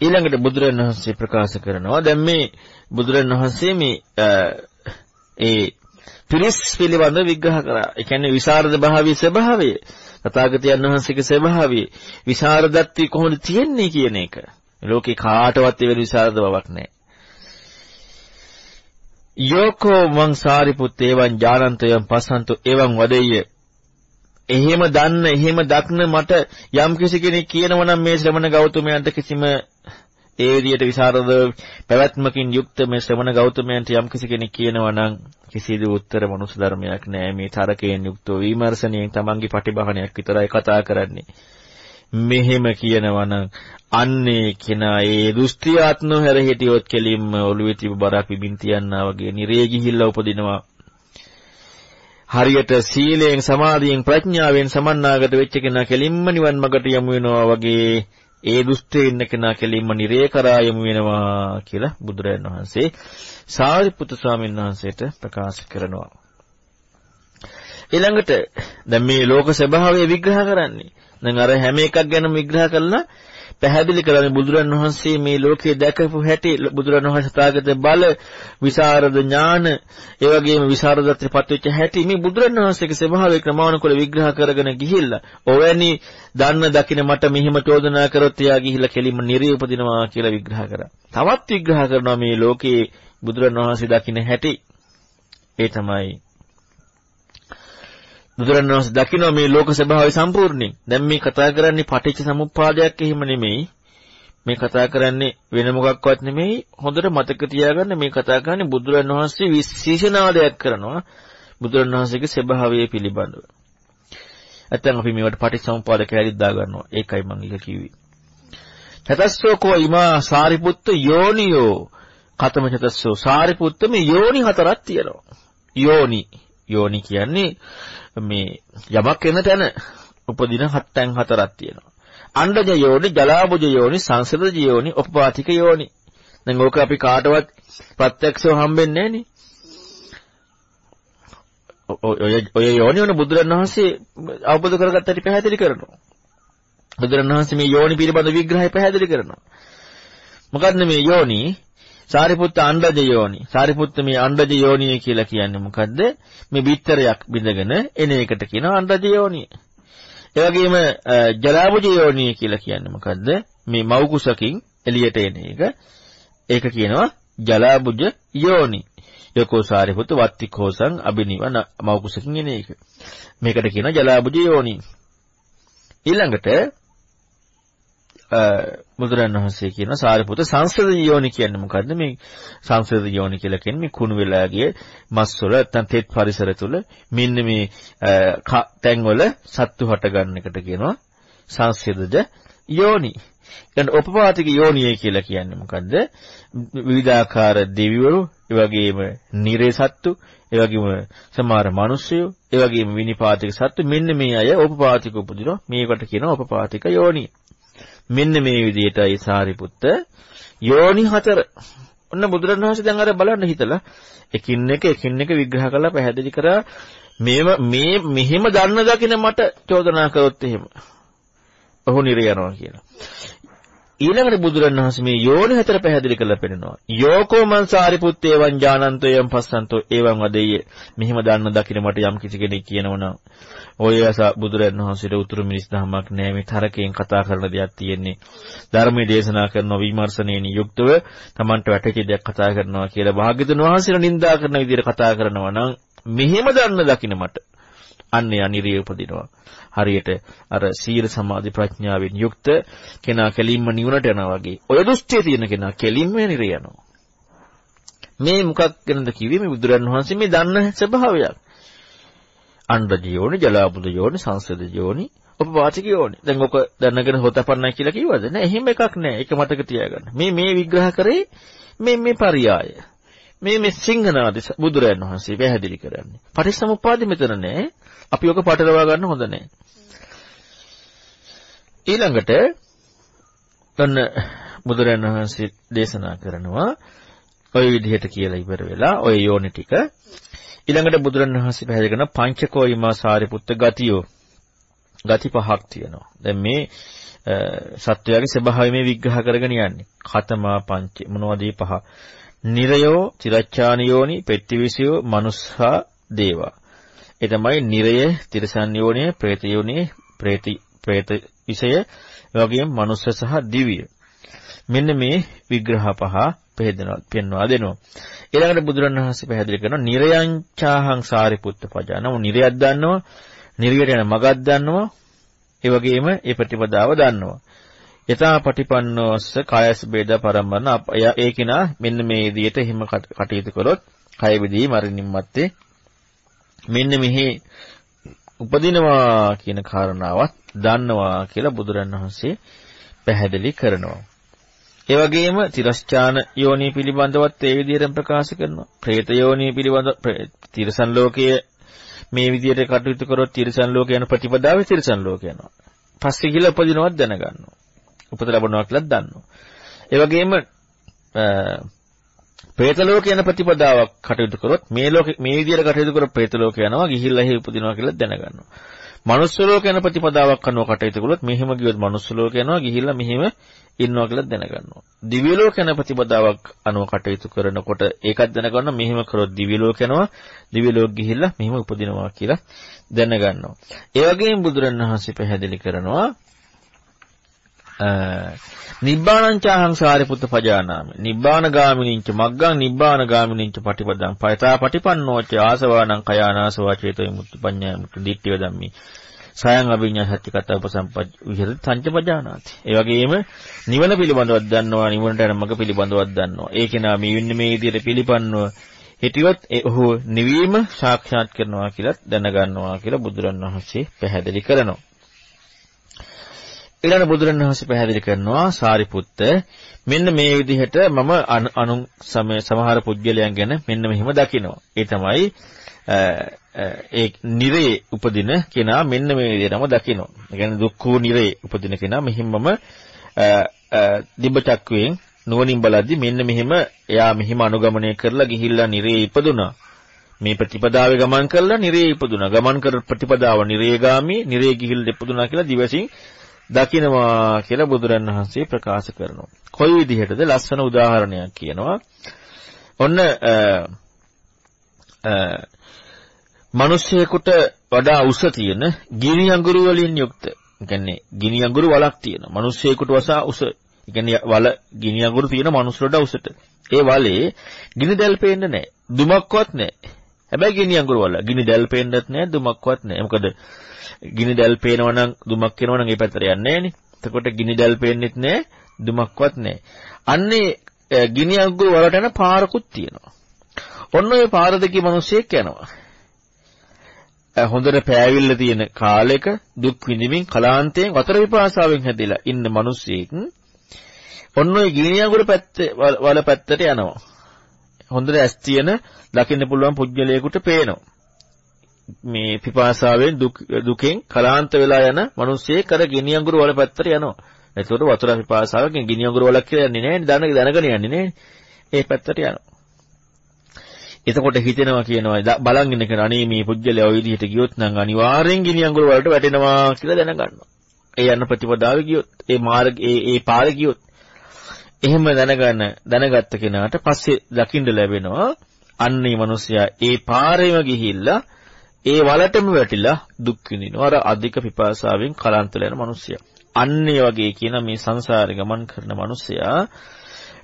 ඊළඟට බුදුරජාණන් වහන්සේ ප්‍රකාශ කරනවා දැන් මේ බුදුරජාණන් වහන්සේ මේ ඒ පිරිස් පිළිබඳ විග්‍රහ කරා. ඒ කියන්නේ විසරද භාවී ස්වභාවය. තථාගතයන් වහන්සේගේ ස්වභාවය විසරදත්වි කොහොමද තියෙන්නේ කියන එක. ලෝකේ කාටවත් ඒ විසරද බවක් නැහැ. යෝකෝ මං සාරිපුත් එවං ඥානන්තයන් පසන්තු එවං වදෙය්‍ය එහෙම දන්න එහෙම දක්න මට යම් කිසි කෙනෙක් කියනවා නම් මේ ශ්‍රමණ ගෞතමයන්ට කිසිම ඒ විදියට විසරද පැවැත්මකින් යුක්ත මේ ශ්‍රමණ ගෞතමයන්ට යම් කිසි කෙනෙක් කියනවා නම් කිසිදු උත්තර මනුස්ස ධර්මයක් නෑ. මේ තරකයෙන් යුක්තව විමර්ශනයෙන් තමන්ගේ පටිභාණයක් විතරයි කතා කරන්නේ. මෙහෙම කියනවා නම් අන්නේ කෙනා ඒ දෘෂ්ටියාත්ම හැර හිටියොත් කෙලින්ම ඔළුවේ තිබ බරක් විබින් තියන්නා වගේ නිරේ ගිහිල්ලා උපදිනවා. හරියට සීලයෙන් සමාධියෙන් ප්‍රඥාවෙන් සමන්නාගත වෙච්ච කෙනා කෙලින්ම නිවන් මඟට යමු වෙනවා වගේ ඒ දුෂ්ටේ ඉන්න කෙනා කෙලින්ම නිරේ කරා යමු වෙනවා කියලා බුදුරජාණන් වහන්සේ සාරිපුත්තු ස්වාමීන් වහන්සේට ප්‍රකාශ කරනවා. ඊළඟට දැන් මේ ලෝක ස්වභාවය විග්‍රහ කරන්නේ. දැන් අර හැම එකක් ගැනම විග්‍රහ කළා පැහැදිලි කරන්නේ බුදුරන් වහන්සේ මේ ලෝකයේ දැකපු හැටි බුදුරන් වහන්සේ තාගත බල විසරද ඥාන ඒ වගේම විසරදත්‍රපත් වෙච්ච හැටි මේ බුදුරන් වහන්සේගේ ස්වභාවය ක්‍රමානුකූල විග්‍රහ කරගෙන ගිහිල්ලා ඔවැනි දන්න දකින මට මෙහිම චෝදනා කරොත් එයා ගිහිල්ලා කෙලින්ම නිරේ උපදිනවා කියලා විග්‍රහ කරා. තවත් විග්‍රහ කරනවා මේ ලෝකයේ බුදුරන් වහන්සේ දකින හැටි. ඒ තමයි බුදුරණවහන්සේ දකින්න මේ ලෝක ස්වභාවය සම්පූර්ණයෙන්. දැන් මේ කතා කරන්නේ පටිච්ච සමුප්පාදයක් එහෙම නෙමෙයි. මේ කතා කරන්නේ වෙන මොකක්වත් නෙමෙයි. හොඳට මතක තියාගන්න මේ කතා කරන්නේ බුදුරණවහන්සේ විශේෂනාදයක් කරනවා. බුදුරණවහන්සේගේ ස්වභාවය පිළිබඳව. නැත්නම් අපි මේවට පටිච්ච සමුප්පාද කැලිත් දා ගන්නවා. ඒකයි මම ඉක කිව්වේ. චතස්සෝකෝ ඉමා සාරිපුත්ත යෝනියෝ කතම චතස්සෝ සාරිපුත්ත මේ යෝනි හතරක් තියෙනවා. යෝනි යෝනි කියන්නේ මේ යමක් එන තැන උපදින හත්තෙන් හතරක් තියෙනවා. අණ්ඩජ යෝනි, ජලාබුජ යෝනි, සංසදජ යෝනි, උපපාතික යෝනි. දැන් ඕක අපි කාටවත් ප්‍රත්‍යක්ෂව හම්බෙන්නේ නැහනේ. ඔය ඔය යෝනි වන බුදුරණවහන්සේ අවබෝධ කරගත්තට පැහැදිලි කරනවා. බුදුරණවහන්සේ මේ යෝනි පිළිබඳ විග්‍රහය පැහැදිලි කරනවා. මොකද්ද මේ යෝනි? සාරිපුත්ත අණ්ඩජ යෝනි. සාරිපුත්ත මේ අණ්ඩජ යෝනිය කියලා කියන්නේ මොකද්ද? මේ බිත්තරයක් බිඳගෙන එන එකට කියනවා අණ්ඩජ යෝනිය. ඒ වගේම ජලාබුජ යෝනිය කියලා කියන්නේ මොකද්ද? මේ මව් කුසකින් එළියට එන එක. ඒක කියනවා ජලාබුජ යෝනි. යකෝ සාරිපුත්ත වත්තිකෝසං අබිනිවන මව් කුසකින් එන එක. මේකට කියනවා ජලාබුජ යෝනි. ඊළඟට බුදුරන් වහන්සේ කියන සාරිපුත සංසද යෝනි කියන්නේ මොකද්ද මේ සංසද යෝනි කියලා කියන්නේ මේ කුණු වෙලා ගිය මස් වල නැත්නම් තෙත් පරිසර තුල මෙන්න මේ තැන්වල සත්තු හට ගන්න එකට කියනවා සංසදද යෝනි. දැන් උපපාතික යෝනිය කියලා කියන්නේ මොකද්ද? විවිධාකාර දෙවිවරු, ඒ වගේම නිරේ සත්තු, ඒ වගේම සමහර මිනිස්සුයෝ, ඒ වගේම විනිපාතික සත්තු මෙන්න මේ අය උපපාතික උපදිනවා. මේකට කියනවා උපපාතික යෝනිය. මෙන්න මේ විදිහටයි සාරිපුත්ත යෝනි හතර. ඔන්න බුදුරණවහන්සේ දැන් අර බලන්න හිතලා එකින් එක එකින් එක විග්‍රහ කරලා පැහැදිලි කරා මේව මේ මෙහෙම දන්න දකින මට චෝදනා කරොත් එහෙම. ඔහු නිරය යනවා කියලා. ඊළඟට බුදුරණවහන්සේ මේ යෝනි හතර පැහැදිලි කරලා පෙන්නනවා. යෝකෝ මං සාරිපුත්තේ වං ඥානන්තෝ යම් පස්සන්තෝ එවං වදෙය්‍ය. මෙහිම දන්න දකින මට යම් කිසි කෙනෙක් කියනවනම් ඔය බුදුරණවහන්සේට උතුරු මිනිස් දහමක් නෑ මේ තරකයෙන් කතා කරන දෙයක් තියෙන්නේ. ධර්මයේ දේශනා කරන විමර්ශනයෙන් යුක්තව Tamanට වැටහිච්ච දෙයක් කතා කරනවා කියලා භාග්‍යතුන් වහන්සේලා නිඳා කරන විදිහට කතා කරනවා නම් මෙහෙම දන්න දකින මට අන්නේ අනිරිය උපදිනවා. හරියට අර සීල සමාධි ප්‍රඥාවෙන් යුක්ත කෙනා කෙලින්ම නිවනට යනවා වගේ. ඔය දෘෂ්ටිය තියෙන කෙනා කෙලින්ම නිරිය යනවා. මේ මොකක් ගැනද කිව්වේ මේ බුදුරන් වහන්සේ මේ දන්න ස්වභාවයක්. අණ්ඩජ යෝනි, ජලාබුද යෝනි, සංසද යෝනි, උපවාචික යෝනි. දැන් ඔක දැනගෙන හොතපන්නයි කියලා කිව්වද? නෑ එහෙම එකක් නෑ. ඒක මතක තියාගන්න. මේ මේ විග්‍රහ කරේ මේ මේ පරියාය. මේ මේ සිංහනාද බුදුරයන් වහන්සේ පැහැදිලි කරන්නේ. පටිච්චසමුප්පාදෙ මෙතන නෑ. අපි ඔක පටලවා ගන්න හොඳ නෑ. ඊළඟට ඔන්න බුදුරයන් වහන්සේ දේශනා කරනවා ඔය විදිහට කියලා ඉවර වෙලා ඔය යෝනි ටික ඊළඟට බුදුරණවහන්සේ පැහැදිලි කරන පංචකෝයිමා සාරිපුත්ත ගතියෝ ගති පහක් තියෙනවා. දැන් මේ සත්වයාගේ ස්වභාවය මේ විග්‍රහ කරගෙන යන්නේ. කතමා පංච මොනවද පහ? නිරයෝ, චිරච්ඡානියෝනි, පෙට්ටිවිසියෝ, මනුස්සා දේවා. ඒ තමයි නිරය, තිරසන් යෝනිය, പ്രേත යෝනිය, പ്രേත പ്രേත විෂය, වගේම මනුස්ස සහ දිව්‍ය. මෙන්න මේ විග්‍රහ පහ පෙහෙදනවා පෙන්වා දෙනවා. ඊළඟට බුදුරණවහන්සේ පැහැදිලි කරනවා නිරයංචාහං සාරිපුත්ත පජානම නිරයක් දන්නවා, නිරියට යන මගක් දන්නවා, ඒ වගේම ඒ ප්‍රතිපදාව දන්නවා. යථා පටිපන්නෝස්ස කායස් බේද පරම්බන ඒ කිනා මෙන්න මේ විදිහට හිම කටයුතු කරොත් කය විදී මරණින් මත්තේ මෙන්න මෙහි උපදිනවා කියන කාරණාවත් දන්නවා කියලා බුදුරණවහන්සේ පැහැදිලි කරනවා. ඒ වගේම තිරස්චාන යෝනි පිළිබඳවත් ඒ විදිහටම ප්‍රකාශ කරනවා. പ്രേත යෝනි පිළිබඳ තිරසන් ලෝකයේ මේ විදිහට කටයුතු කරොත් තිරසන් ලෝක යන ප්‍රතිපදාවේ තිරසන් ලෝක යනවා. පස්සේ ගිහලා උපදිනවත් දැනගන්නවා. උපත ලැබනවා කියලාත් දන්නවා. ඒ වගේම പ്രേත ලෝක යන ප්‍රතිපදාවක් කටයුතු කරොත් මේ ලෝකේ මේ විදිහට කටයුතු කරොත් പ്രേත ලෝක යනවා ගිහිල්ලා එහි උපදිනවා කියලා දැනගන්නවා. මනුස්ස ලෝක යන ප්‍රතිපදාවක් අනුව කටයුතු කළොත් මෙහෙම ගියොත් මනුස්ස ලෝක යනවා ගිහිල්ලා මෙහෙම ඉන්නවා කියලා දැනගන්නවා. දිව්‍ය ලෝක යන ප්‍රතිපදාවක් අනුව කටයුතු කරනකොට ඒකත් දැනගන්නවා මෙහෙම කරොත් දිව්‍ය ලෝක යනවා දිව්‍ය ලෝක ගිහිල්ලා මෙහෙම උපදිනවා කියලා දැනගන්නවා. ඒ වගේම බුදුරණවහන්සේ පැහැදිලි කරනවා නිබ්බාණං චාහං සාරිපුත්ත පජානාමි නිබ්බාන ගාමිනින්ච මග්ගං නිබ්බාන ගාමිනින්ච පටිපදං පයතා පටිපන්නෝච ආසවානං කයානාසවා චේතෝ මුත්‍ති පඤ්ඤා මුත්‍ති දිට්ඨිය ධම්මි සයන් අභිඤ්ඤා සත්‍ය කතා උපසම්පජ් විහෙත සංචපජානාති ඒ වගේම නිවන පිළිබඳවත් දන්නවා නිවනට යන මඟ පිළිබඳවත් දන්නවා ඒ කෙනා මේ වින්න මේ විදිහට පිළිපන්නව හිටියොත් ඔහු නිවීම සාක්ෂාත් කරනවා කියලා දැනගන්නවා කියලා බුදුරණවහන්සේ පැහැදිලි කරනවා. ඊළඟ බුදුරණවහන්සේ පැහැදිලි කරනවා සාරිපුත්ත මෙන්න මේ විදිහට මම අනු සමහර පුද්ගලයන් ගැන මෙන්න මෙහෙම දකිනවා. ඒ තමයි ඒ නිරේ උපදින කෙනා මෙන්න මේ විදිහටම දකිනවා. ඒ කියන්නේ දුක්ඛ නිරේ උපදින කෙනා මෙහිමම දිබ්බ චක්කුවෙන් නුවණින් බලද්දි මෙන්න මෙහෙම එයා මෙහෙම අනුගමනය කරලා ගිහිල්ලා නිරේ ඉපදුනා. මේ ප්‍රතිපදාවේ ගමන් කරලා නිරේ ඉපදුනා. ගමන් කර ප්‍රතිපදාව නිරේගාමී නිරේ ගිහිල්ලා ඉපදුනා කියලා දිවසින් දකිනවා කියලා බුදුරන් වහන්සේ ප්‍රකාශ කරනවා. කොයි විදිහටද ලස්සන උදාහරණයක් කියනවා. ඔන්න මිනිස්සෙකුට වඩා උස තියෙන ගිනි අඟුරු වලින් යුක්ත. කියන්නේ ගිනි අඟුරු වලක් තියෙනවා. මිනිස්සෙකුට වසා උස. කියන්නේ වල ගිනි අඟුරු තියෙන මිනිස්සුන්ට උසට. ඒ වලේ ගිනි දැල් පේන්නේ නැහැ. දුමක්වත් නැහැ. හැබැයි ගිනි අඟුරු වල ගිනි දැල් පේන්නත් නැහැ දුමක්වත් නැහැ. මොකද ගිනි දැල් පේනවා නම් දුමක් එනවා නම් ඒ පැත්තට යන්නේ නැහනේ. එතකොට ගිනි දැල් පේන්නෙත් නැහැ දුමක්වත් නැහැ. අන්නේ ගිනි අඟුරු වලට යන පාරකුත් තියෙනවා. ඔන්න ඔය පාර දෙකේ මිනිස්සෙක් යනවා. හොඳට පෑවිල්ල තියෙන කාලෙක දුක් විඳින්මින් කලාන්තයෙන් වතර විපාසාවෙන් හැදිලා ඉන්න මිනිස්සෙක් ඔන්න ඔය ගිනි අඟුරු පැත්තේ වල පැත්තට යනවා. හොඳට ඇස් තියෙන දකින්න පුළුවන් පුජ්‍යලයකට පේනවා. මේ පිපාසාවෙන් දුකෙන් කලාන්ත වෙලා යන මිනිස්සෙක් අර ගිනි අඟුරු වල පැත්තට යනවා. එතකොට වතුර පිපාසාවකින් ගිනි අඟුරු වලක් කියලා යන්නේ නැහැ නේ. දැනගෙන යන්නේ නැහැ. ඒ පැත්තට යනවා. එතකොට හිතෙනවා කියනවා බලන් ඉන්න කෙනා අනේ මේ පුජ්‍යලයා ওই විදිහට ගියොත් නම් අනිවාර්යෙන් ගිනි අඟුරු වලට වැටෙනවා කියලා දැනගන්නවා. ඒ යන ප්‍රතිපදාවේ ගියොත් ඒ මාර්ග ඒ ඒ පාරේ ගියොත් එහෙම දැනගන්න දැනගත්ත කෙනාට පස්සේ දකින්න ලැබෙනවා අන්නේ මිනිසයා ඒ පාරේම ගිහිල්ලා ඒ වලටම වැටිලා දුක් විඳිනවා. අර අධික පිපාසාවෙන් කලන්තල යන මිනිසයා. අන්න ඒ වගේ කියන මේ සංසාරේ ගමන් කරන මිනිසයා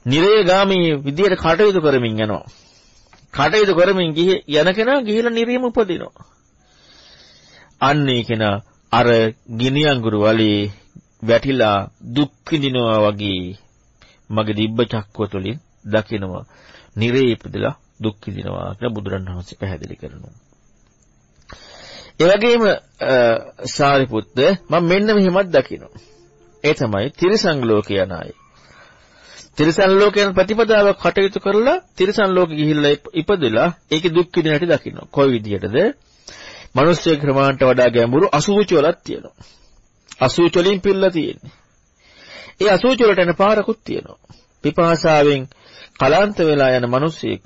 නිරේගාමී විදියට කටයුතු කරමින් යනවා. කටයුතු කරමින් ගිහ යන කෙනා ගිහිලා නිරීම උපදිනවා. අන්නේ කෙනා අර ගිනි අඟුරු වලේ වැටිලා දුක් විඳිනවා වගේ මගේ දිබ්බ චක්කුව තුළින් දකිනවා. නිරේ ඉපදලා දුක් විඳිනවා කියලා බුදුරණවහන්සේ පැහැදිලි කරනවා. ඒ වගේම සාරිපුත්ත මම මෙන්න මෙහෙමත් දකිනවා. ඒ තමයි තිරිසන් ලෝකේ යන අය. තිරිසන් ලෝකයන් ප්‍රතිපදාවක් කටයුතු කරලා තිරිසන් ලෝකෙ ගිහිල්ලා ඉපදෙලා ඒකේ දුක් විඳින හැටි දකිනවා. කොයි විදිහටද? මිනිස්සු ක්‍රමාන්ට වඩා ගැඹුරු අසුචි වලක් තියෙනවා. අසුචි වලින් පිල්ලා තියෙන්නේ. ඒ අසුචි වලට යන පාරකුත් තියෙනවා. පිපාසාවෙන් කලාන්ත වෙලා යන මිනිස්සෙක්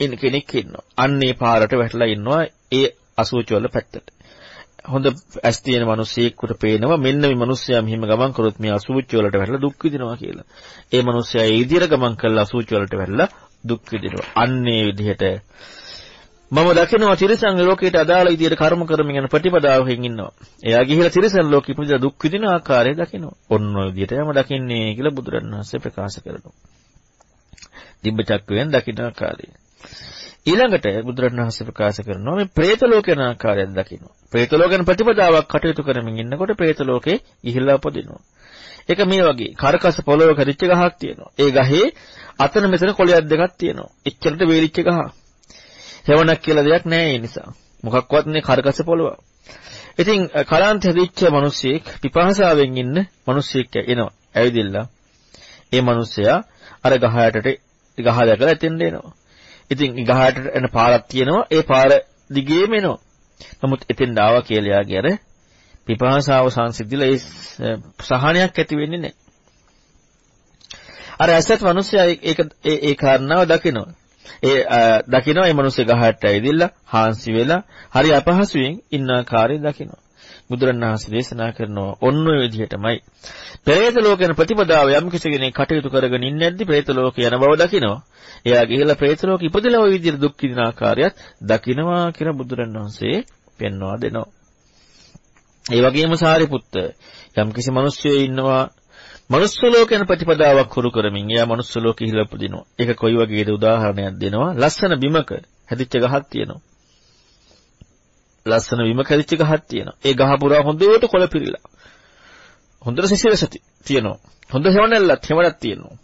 ඉන්න කෙනෙක් ඉන්නවා. අන්නේ පාරට වැටලා ඉන්නවා. ඒ අසුචි වල පැත්තට. හොඳ ඇස් තියෙන මිනිස්සෙකුට පේනවා මෙන්න මේ මිනිස්සයා මෙහිම ගමන් කරොත් මේ අසුචි වලට වැටලා දුක් විඳිනවා කියලා. ඒ මිනිස්සයා ඒ විදිහට ගමන් කරලා අසුචි වලට වැටලා දුක් විඳිනවා. අන්නේ විදිහට මම දකිනවා තිරිසන් ලෝකයට අදාළ විදියට කර්ම කරමින් යන ප්‍රතිපදාවෙන් ඉන්නවා. එයා ගිහිලා තිරිසන් ලෝකෙ ඉපදලා දුක් විඳින ආකාරය දකිනවා. ඔන්න ඔය විදියට යම දකින්නේ කියලා බුදුරණවහන්සේ ප්‍රකාශ කරනවා. දිබ්බ චක්කයෙන් දකින ආකාරය. ඊළඟට බුදුරණවහන්සේ ප්‍රකාශ කරනවා මේ പ്രേත ලෝකේන ආකාරයෙන් දකින්න. പ്രേත ලෝකෙන් ප්‍රතිපදාවක් කටයුතු කරමින් ඉන්නකොට പ്രേත ලෝකේ ගිහිලා උපදිනවා. ඒක මේ වගේ කරකස පොළොව කරිච්ච ගහක් තියෙනවා. ඒ ගහේ අතන මෙතන කොළයක් දෙකක් තියෙනවා. එච්චරට වේලිච්ච ගහක්. හේවණක් කියලා දෙයක් නැහැ ඒ නිසා. මොකක්වත් නේ කරකස පොළොව. ඉතින් කලාන්ත හැදිච්ච මිනිස්සෙක් පිපාසාවෙන් ඉන්න මිනිස්සෙක් එනවා. ඇවිදින්න. ඒ මිනිස්සයා අර ගහ යටට ගහ දැකලා එතෙන් එනවා. ඉතින් ගහට එන පාරක් තියෙනවා. ඒ පාර දිගේම එනවා. නමුත් එතෙන් ආවා කියලා යාගේ අර පිපාසාව සංසිද්ධිලා ඒ සහනයක් ඇති වෙන්නේ නැහැ. අර ඇසත් මිනිස්සයා ඒක ඒ ඒ කාරණාව දකිනවා. ඒ දකිනවා මේ මිනිස්සු ගහට ඇවිදilla හාන්සි වෙලා හරි අපහසුයෙන් ඉන්න ආකාරය දකිනවා. බුදුරණවහන්සේ දේශනා කරනවා ඔන්න ඔය විදිහටමයි. പ്രേත ලෝකේන ප්‍රතිපදාව යම් කිසි කෙනෙක් කටයුතු කරගෙන ඉන්නේ නැද්දි പ്രേත ලෝකේ යන බව දකිනවා. එයා ගිහිලා പ്രേත ලෝකේ ඉපදලා ওই විදිහට දුක් විඳින ආකාරයත් දකිනවා කියලා බුදුරණවහන්සේ පෙන්වා දෙනවා. ඒ වගේම සාරිපුත්ත යම්කිසි මිනිස්සෙක් ඉන්නවා මනුස්ස ලෝකයන් ප්‍රතිපදාවක් හුරු කරමින් එයා මනුස්ස ලෝකෙ හිල උපදිනවා. ඒක කොයි වගේද උදාහරණයක් දෙනවා. ලස්සන බිමක හැදිච්ච ගහක් තියෙනවා. ලස්සන බිමක හැදිච්ච ගහක් තියෙනවා. ඒ ගහ පුරා හොඳට කොළ පිරීලා. හොඳට සිසිලස තියෙනවා. හොඳ හේවණල්ලක් හේවණක් තියෙනවා.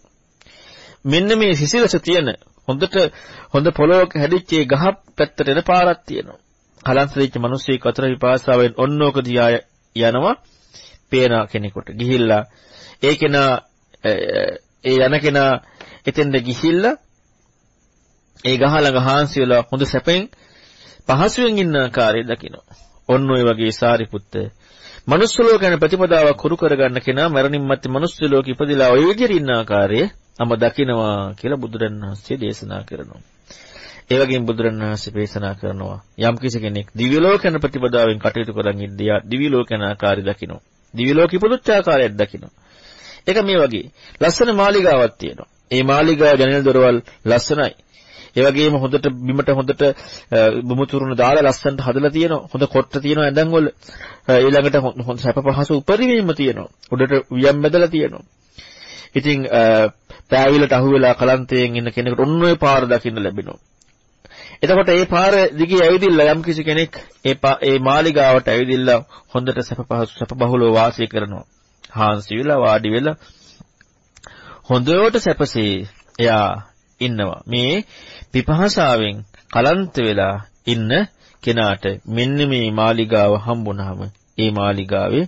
මෙන්න මේ සිසිලස තියෙන හොඳට හොඳ පොළොවක හැදිච්ච ඒ ගහ පැත්තට එන පාරක් තියෙනවා. කලන්තරිච්ච මිනිස්සෙක් අතර විපාසාවෙන් ඔන්නෝක දිහා යනවා පේන කෙනෙකුට. ගිහිල්ලා ඒ කෙනා ඒ යන කෙනා එතෙන්ද ගිහිල්ලා ඒ ගහ ළඟ හාන්සි වෙලා හොඳ සැපෙන් පහසුවෙන් ඉන්න ආකාරය දකිනවා. ඔන්න ඔය වගේ සාරිපුත්ත මනුස්ස ලෝකයන් ප්‍රතිපදාවක් කුරු කරගන්න කෙනා මරණින් මත්තේ මනුස්ස ලෝකෙ ඉපදිලා ඔය විදිහට ඉන්න ආකාරය අම දකිනවා කියලා බුදුරණවහන්සේ දේශනා කරනවා. ඒ වගේම බුදුරණවහන්සේ දේශනා කරනවා යම් කිසි කෙනෙක් දිව්‍ය ලෝකයන් ප්‍රතිපදාවෙන් කටයුතු කරන් ඉද්දී දිව්‍ය ලෝකයන් ආකාරය දකිනවා. දිව්‍ය ලෝක ඉපදුච්ච ආකාරයක් දකිනවා. ඒක මේ වගේ. ලස්සන මාලිගාවක් තියෙනවා. ඒ මාලිගාව ජනෙල් දොරවල් ලස්සනයි. ඒ වගේම හොඳට බිමට හොඳට බුමුතුරුන දාලා ලස්සනට හදලා තියෙනවා. හොඳ කොට්ට තියෙනවා ඇඳන් වල. ඊළඟට හොඳ සැප පහසු උපරිමයෙන්ම තියෙනවා. උඩට වියම් බැදලා තියෙනවා. ඉතින් පෑවිලට අහුවෙලා කලන්තයෙන් ඉන්න කෙනෙකුට ඔන්න ඔය පාර දකින්න ලැබෙනවා. එතකොට මේ පාර දිගේ ඇවිදින්න යම් කිසි කෙනෙක් ඒ ඒ මාලිගාවට ඇවිදින්න හොඳට සැප පහසු සැප බහුලව වාසය කරනවා. හාන්සි වෙලා වාඩි වෙලා හොඳට සැපසේ එයා ඉන්නවා. මේ පිපහසාවෙන් කලන්ත වෙලා ඉන්න කෙනාට මෙන්න මේ මාලිගාව හම්බුනහම ඒ මාලිගාවේ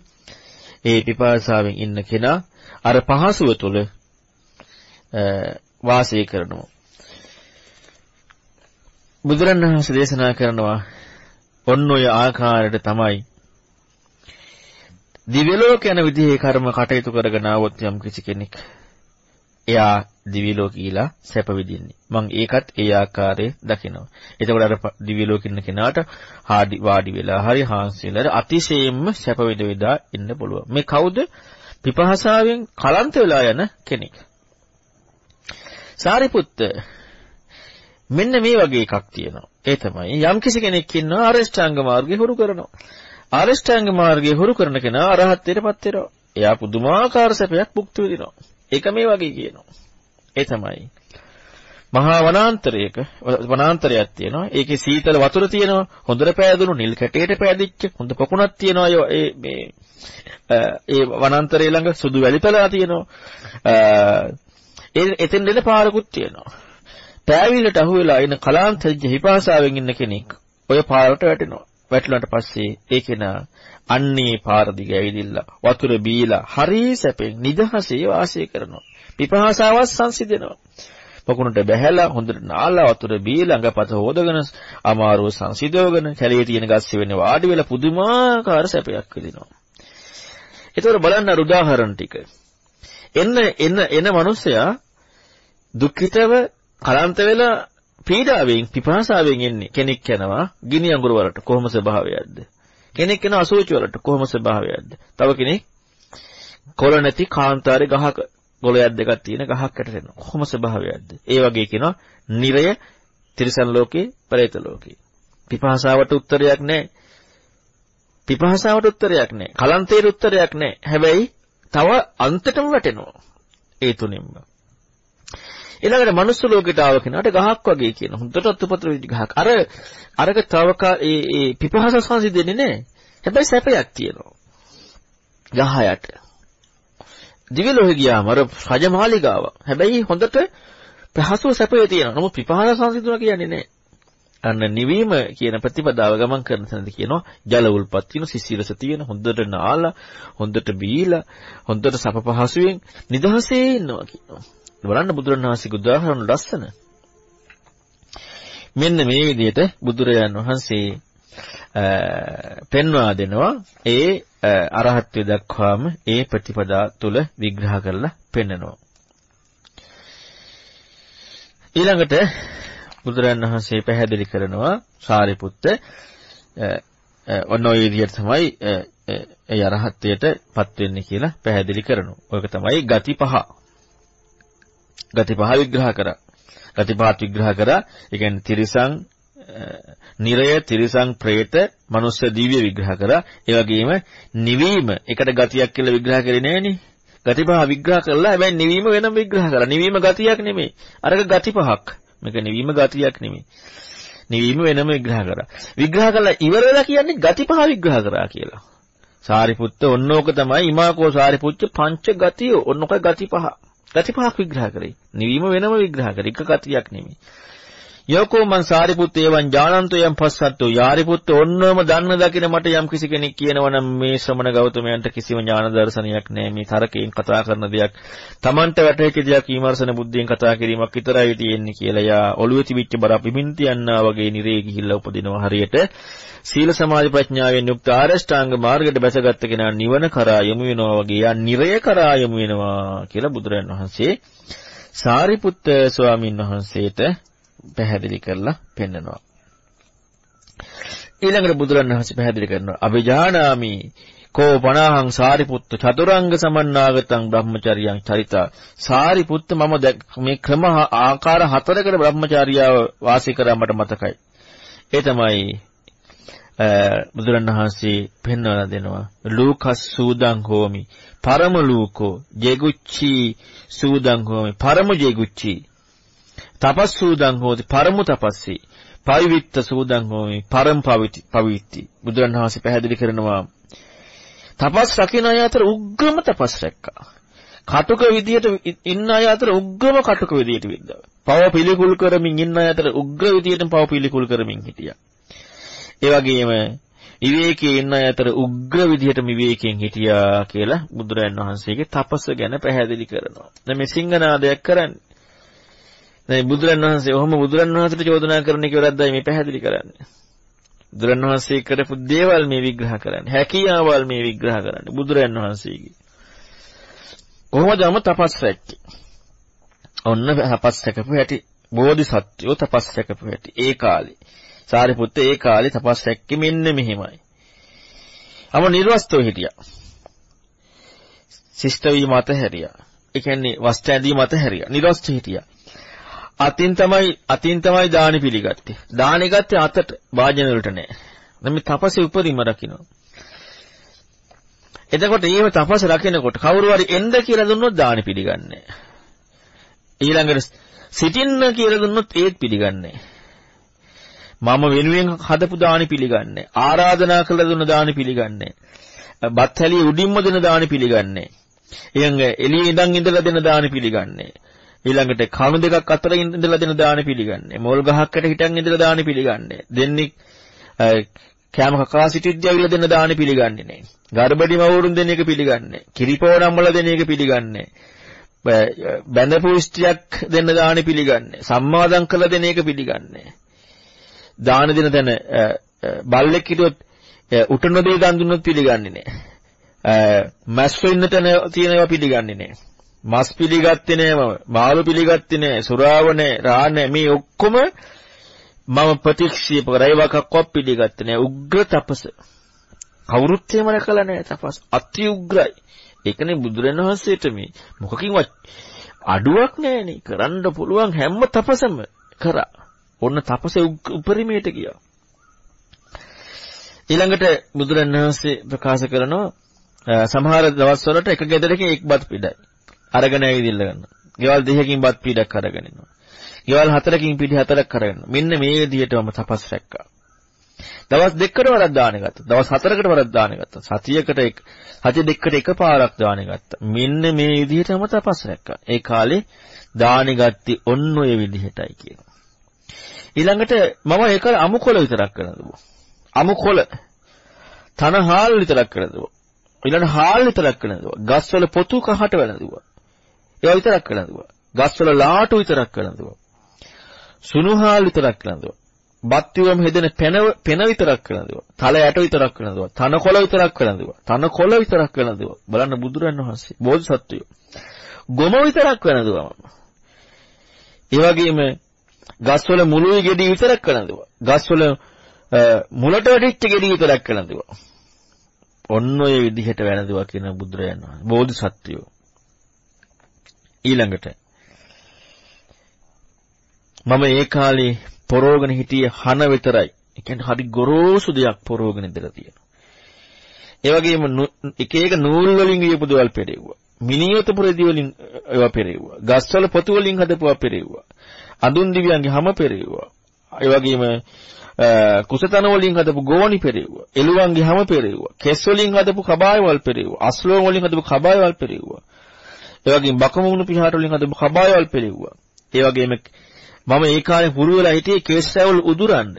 ඒ පිපාසාවෙන් ඉන්න කෙනා අර පහසුව තුළ වාසය කරනවා. බුදුරණවහන්සේ දේශනා කරනවා ඔන්න ඔය ආකාරයට තමයි දිව්‍ය ලෝක යන විදිහේ කර්ම කටයුතු කරගෙන ආවොත් යම් කිසි කෙනෙක් එයා දිව්‍ය ලෝක ගිහිලා සැප විඳින්නේ. මම ඒකත් ඒ ආකාරයේ දකිනවා. එතකොට අර දිව්‍ය ලෝක ඉන්න කෙනාට හාඩි වාඩි වෙලා හරි හාන්සියලට අතිශයින්ම සැප විඳ විදා ඉන්න පුළුවන්. මේ කවුද? පිපහසාවෙන් කලන්ත වෙලා යන කෙනෙක්. සාරිපුත්ත මෙන්න මේ වගේ එකක් තියෙනවා. ඒ තමයි යම් කිසි කෙනෙක් ඉන්නවා අරෂ්ඨාංග මාර්ගේ හුරු කරනවා. ආරෂ්ඨාංග මාර්ගයේ හුරු කරන කෙනා අරහත්ත්වයටපත් වෙනවා. එයා පුදුමාකාර සැපයක් භුක්ති විඳිනවා. ඒක මේ වගේ කියනවා. ඒ තමයි. මහා වනාන්තරයක වනාන්තරයක් තියෙනවා. ඒකේ සීතල වතුර තියෙනවා. හොඳට පෑදුණු නිල් කැටයට පෑදිච්ච හොඳ පොකුණක් තියෙනවා. ඒ මේ ඒ වනාන්තරය ළඟ සුදු වැලිපළලා තියෙනවා. ඒ එතෙන් දෙන පාරකුත් තියෙනවා. පෑවිලට අහුවෙලා ඉන කලාන්තජ හිපාසාවෙන් ඉන්න කෙනෙක් ඔය පාරට වැටෙනවා. වැටුණාට පස්සේ ඒ කෙනා අන්නේ පාර දිග ඇවිදිලා වතුර බීලා හරි සැපෙන් නිදහසේ වාසය කරනවා. පිපාසාවත් සංසිඳෙනවා. පොකුණට බැහැලා හොඳට නාලා වතුර බීලා ළඟපත හොදගෙන අමාරුව සංසිඳවගෙන කැලේ තියෙන ගස් වෙන්නේ වාඩි වෙලා පුදුමාකාර සැපයක් විඳිනවා. ඒතකොට බලන්න උදාහරණ ටික. එන්න එන්න එන මිනිසයා දුක්ඛිතව කලන්ත වෙලා පීඩාවෙන් පිපාසාවෙන් එන්නේ කෙනෙක් යනවා ගිනි අඟුරු වලට කොහොම ස්වභාවයක්ද? කෙනෙක් යනවා අසුචි වලට කොහොම ස්වභාවයක්ද? තව කෙනෙක් කොළ නැති කාන්තාරේ ගහක ගොළයක් දෙකක් තියෙන ගහක් යට වෙනවා කොහොම ස්වභාවයක්ද? ඒ වගේ කියනවා නිරය තිරිසන් ලෝකේ පරේත ලෝකේ. පිපාසාවට උත්තරයක් නැහැ පිපාසාවට උත්තරයක් නැහැ කලන්තේට උත්තරයක් නැහැ හැබැයි තව අන්තටම වැටෙනවා. ඒ තුනින්ම. ඊළඟට මනුස්ස ලෝකයට ආව කෙනාට ගහක් වගේ කියන හොඳට අත්පතර වෙච්ච ගහක්. අර අරක තවකා ඒ ඒ පිපහස සංසිඳෙන්නේ නැහැ. හැබැයි සැපයක් තියෙනවා. ගහ යට. දිව්‍ය ලෝකෙ ගියාම අර රජමාලිගාව. හැබැයි හොඳට පහසුව සැපය තියෙනවා. නමුත් පිපහස සංසිඳුණා කියන්නේ නැහැ. අන්න නිවීම කියන ප්‍රතිපදාව ගමන් කරන තැනදී කියනවා ජල උල්පත් තියෙන සිසිලස තියෙන හොඳට නාලා හොඳට බීලා හොඳට සප පහසුවෙන් නිදහසේ ඉන්නවා කියනවා. බලන්න බුදුරණවහන්සේගේ උදාහරණ ලස්සන. මෙන්න මේ විදිහට බුදුරජාන් වහන්සේ පෙන්වා දෙනවා ඒ අරහත්ත්වය දක්වාම ඒ ප්‍රතිපදා තුල විග්‍රහ කරලා පෙන්නනවා. ඊළඟට බුදුරන් වහන්සේ පැහැදිලි කරනවා සාරිපුත්ත ඔන්න ඔය විදිහට තමයි ඒ අරහත්ත්වයටපත් වෙන්නේ කියලා පැහැදිලි කරනවා. ඔයක තමයි ගති පහ. ගති පහ විග්‍රහ කරා. ගති පහත් විග්‍රහ කරා. ඒ කියන්නේ තිරිසං නිරය තිරිසං പ്രേත මනුස්ස දිව්‍ය විග්‍රහ කරා. ඒ වගේම නිවීම එකට ගතියක් කියලා විග්‍රහ කරේ නෑනේ. ගති පහ විග්‍රහ කළා. හැබැයි නිවීම වෙනම විග්‍රහ කරා. නිවීම ගතියක් නෙමෙයි. අරක ගති පහක්. මේක නිවීම ගතියක් නෙමෙයි. නිවීම වෙනම විග්‍රහ කරා. විග්‍රහ කළා ඉවර වෙලා කියන්නේ ගති පහ විග්‍රහ කරා කියලා. සාරිපුත්ත ඔන්නෝක තමයි ඉමාකෝ සාරිපුත්ත පංච ගතිය ඔන්නෝක ගති පහ. ගති පහක් විග්‍රහ කරේ. නිවීම වෙනම විග්‍රහ කරේ. එක ගතියක් නෙමෙයි. යෝකෝ මං සාරිපුත්ත එවං ඥානන්තෝ යම් පස්සත්තෝ යාරිපුත්ත ඔන්නෝම දන්න දකින මට යම් කිසි කෙනෙක් කියනවනම් මේ ශ්‍රමණ ගෞතමයන්ට කිසිම ඥාන දර්ශනයක් නැහැ මේ තරකයෙන් කතා කරන දෙයක් Tamanට වැටහෙච්ච දෙයක් විමර්ශන බුද්ධියෙන් කතා කිරීමක් විතරයි තියෙන්නේ කියලා යා ඔළුවේ තිබිච්ච බර පිමින් තියන්නා වගේ නිරේ ගිහිල්ලා උපදිනවා හරියට. සීල සමාධි ප්‍රඥාවෙන් යුක්ත ආරෂ්ඨාංග මාර්ගයට බැසගත් කෙනා නිවන කරා යමු වෙනවා වගේ යා නිරය කරා යමු වෙනවා කියලා බුදුරජාණන් වහන්සේ සාරිපුත්ත ස්වාමීන් වහන්සේට පැහැදිලි කරලා පෙන්නනවා. ඊළඟට බුදුරණවහන්සේ පැහැදිලි කරනවා අභිජානාමි කෝ පණහං සාරිපුත්ත චතුරංග සමන්නාගතං බ්‍රහ්මචර්යං චරිතා සාරිපුත්ත මම මේ ක්‍රම ආකාර හතරකට බ්‍රහ්මචාරියාව වාසය කරා මට මතකයි. ඒ තමයි බුදුරණවහන්සේ පෙන්වලා දෙනවා ලූකස් සූදං හෝමි පරම ලූකෝ ජෙගුච්චි සූදං හෝමි පරම ජෙගුච්චි තපස්සූදං හෝති පරමු තපස්සී. පවිවිත්ත සූදං හෝමි පරම් පවිති පවිත්ති බුදුරණවහන්සේ පැහැදිලි කරනවා තපස් රකින්න අය අතර උග්‍රම තපස් රැක්කා. කටුක විදියට ඉන්න අය අතර උග්‍රම කටුක විදියට විද්දා පව පිළිකුල් කරමින් ඉන්න අය අතර උග්‍ර විදියට පව පිළිකුල් කරමින් හිටියා. ඒ වගේම විවේකයේ ඉන්න අය අතර උග්‍ර විදිහට විවේකයෙන් හිටියා කියලා බුදුරජාණන් වහන්සේගේ තපස ගැන පැහැදිලි කරනවා. දැන් මේ සිංහනාදයක් කරන්නේ දැන් බුදුරන් වහන්සේ ඔහොම බුදුරන් වහන්සේට චෝදනා කරන එක වැරද්දයි මේ පැහැදිලි කරන්නේ. බුදුරන් වහන්සේ කරපු දේවල් මේ විග්‍රහ කරන්නේ. හැකියාවල් මේ විග්‍රහ කරන්නේ බුදුරන් වහන්සේගේ. කොහොමද යම තපස් රැක්කේ? ඔන්න තපස් රැකපු හැටි බෝධිසත්වෝ තපස් රැකපු හැටි ඒ කාලේ. සාරිපුත්ත ඒ කාලේ තපස් රැක්කේ මෙන්න මෙහෙමයි. අම නිර්වස්තව හිටියා. ශිෂ්ට වීම මත හැරියා. ඒ කියන්නේ වස්ත්‍ර ඇඳීම මත හැරියා. නිර්වස්ත හිටියා. අතින් තමයි අතින් තමයි දානි පිළිගත්තේ. දානි ගත්තේ අතට වාජන වලට නෑ. දැන් මේ තපසේ උපරිම රකින්න. එතකොට ඊම තපස රකින්නකොට කවුරු හරි එන්න කියලා දුන්නොත් දානි පිළිගන්නේ ඊළඟට සිටින්න කියලා දුන්නොත් ඒත් පිළිගන්නේ මම වෙනුවෙන් හදපු දානි පිළිගන්නේ ආරාධනා කළ දුන්න දානි පිළිගන්නේ බත් හැලිය උඩින්ම දෙන දානි පිළිගන්නේ ඊළඟ එළියේ ඉඳන් ඉඳලා දෙන දානි පිළිගන්නේ ඊළඟට කණු දෙකක් අතර ඉඳලා දෙන දාන පිළිගන්නේ. මොල් ගහකට හිටන් ඉඳලා දාන පිළිගන්නේ. දෙන්නේ කෑම කකා සිටිද්දී අවිල දෙන දාන පිළිගන්නේ නැහැ. ගර්භඩි මවුරුන් දෙන එක පිළිගන්නේ. කිරිපෝණම් වල දෙන එක පිළිගන්නේ. බැඳපු ස්ත්‍රියක් දෙන්න දාන පිළිගන්නේ. සම්මාදම් කළ දෙන එක පිළිගන්නේ. දාන දෙන තැන බල්ලෙක් හිටියොත් උට නොදේ දන් දුන්නොත් පිළිගන්නේ නැහැ. මැස්කෝ ඉන්න තැන තියෙන ඒවා පිළිගන්නේ නැහැ. මස් පිළිගත්තේ නෑ මම. මාළු පිළිගත්තේ නෑ. සුරාව නෑ. රා නෑ. මේ ඔක්කොම මම ප්‍රතික්ෂේප කරා. ඒවකක්වත් පිළිගත්තේ නෑ. උග්‍ර තපස. කවුරුත් එහෙම නැකලා නෑ තපස්. අති උග්‍රයි. ඒකනේ බුදුරණවහන්සේට මේ මොකකින්වත් අඩුවක් නෑනේ. කරන්න පුළුවන් හැම තපසම කරා. ඔන්න තපසේ උපරිමයට ගියා. ඊළඟට බුදුරණවහන්සේ ප්‍රකාශ කරනවා සමහර දවස්වලට එක ගෙදරකින් එක් බත් පිටයි. අරගෙන ඇවිදින්න ගන්නවා. ගෙවල් දෙකකින් බත් පීඩක් අරගෙන ඉන්නවා. ගෙවල් හතරකින් පිටි හතරක් අරගෙන. මෙන්න මේ විදිහටම තපස් රැක්කා. දවස් දෙකකට වරක් දාන ගත්තා. දවස් හතරකට වරක් දාන ගත්තා. සතියකට එක සතිය දෙකකට එකපාරක් දාන ගත්තා. මෙන්න මේ විදිහටම තපස් රැක්කා. ඒ කාලේ දාන ගatti ඔන්න ඔය විදිහටයි කියනවා. ඊළඟට මම ඒක අමුකොළ විතරක් කරනවා. අමුකොළ තනහාල් විතරක් කරනවා. ඊළඟ හාල් විතරක් කරනවා. ගස්වල පොතු කහට වැළඳුවා. ඒවා විතරක් කළඳුවා. ගස්වල ලාටු විතරක් කළඳුවා. සුනුහාල් විතරක් කළඳුවා. බත්තිවම හෙදෙන පෙන පෙන විතරක් කළඳුවා. තල යට විතරක් කළඳුවා. තනකොළ විතරක් කළඳුවා. තනකොළ විතරක් කළඳුවා. බලන්න බුදුරන් වහන්සේ බෝධිසත්වයෝ. ගොම විතරක් කළඳුවා. ඒ වගේම ගස්වල මුළුයි ගෙඩි විතරක් කනදෙවා. ගස්වල මුලට වැටිච්ච ගෙඩි විතරක් කනදෙවා. ඔන්න ඔය විදිහට වැළඳුවා කියන බුදුරයන් වහන්සේ. බෝධිසත්වයෝ. ඊළඟට මම ඒ කාලේ පොරෝගෙන හිටියේ හන විතරයි. ඒ කියන්නේ හරි ගොරෝසු දෙයක් පොරෝගෙන ඉඳලා තියෙනවා. ඒ වගේම එක එක නූල් වලින් වියපු දේවල් පෙරෙව්වා. මිනියොත පුරේදී වලින් ඒවා පෙරෙව්වා. ගස්වල පොතු වලින් හදපුවා පෙරෙව්වා. අඳුන් දිව්‍යන්ගේ හැම පෙරෙව්වා. ඒ වගේම කුසතන වලින් හදපු ගෝණි පෙරෙව්වා. එළුවන්ගේ හැම පෙරෙව්වා. කෙස් වලින් හදපු කබායවල් පෙරෙව්වා. අස්ලෝ වලින් හදපු කබායවල් පෙරෙව්වා. ඒ වගේම බකමුණු පිහාට වලින් හදපු කබායවල් පෙරෙව්වා. ඒ වගේම මම ඒ කාලේ පුරු වෙලා හිටියේ කේස් රැවුල් උදුරන්න.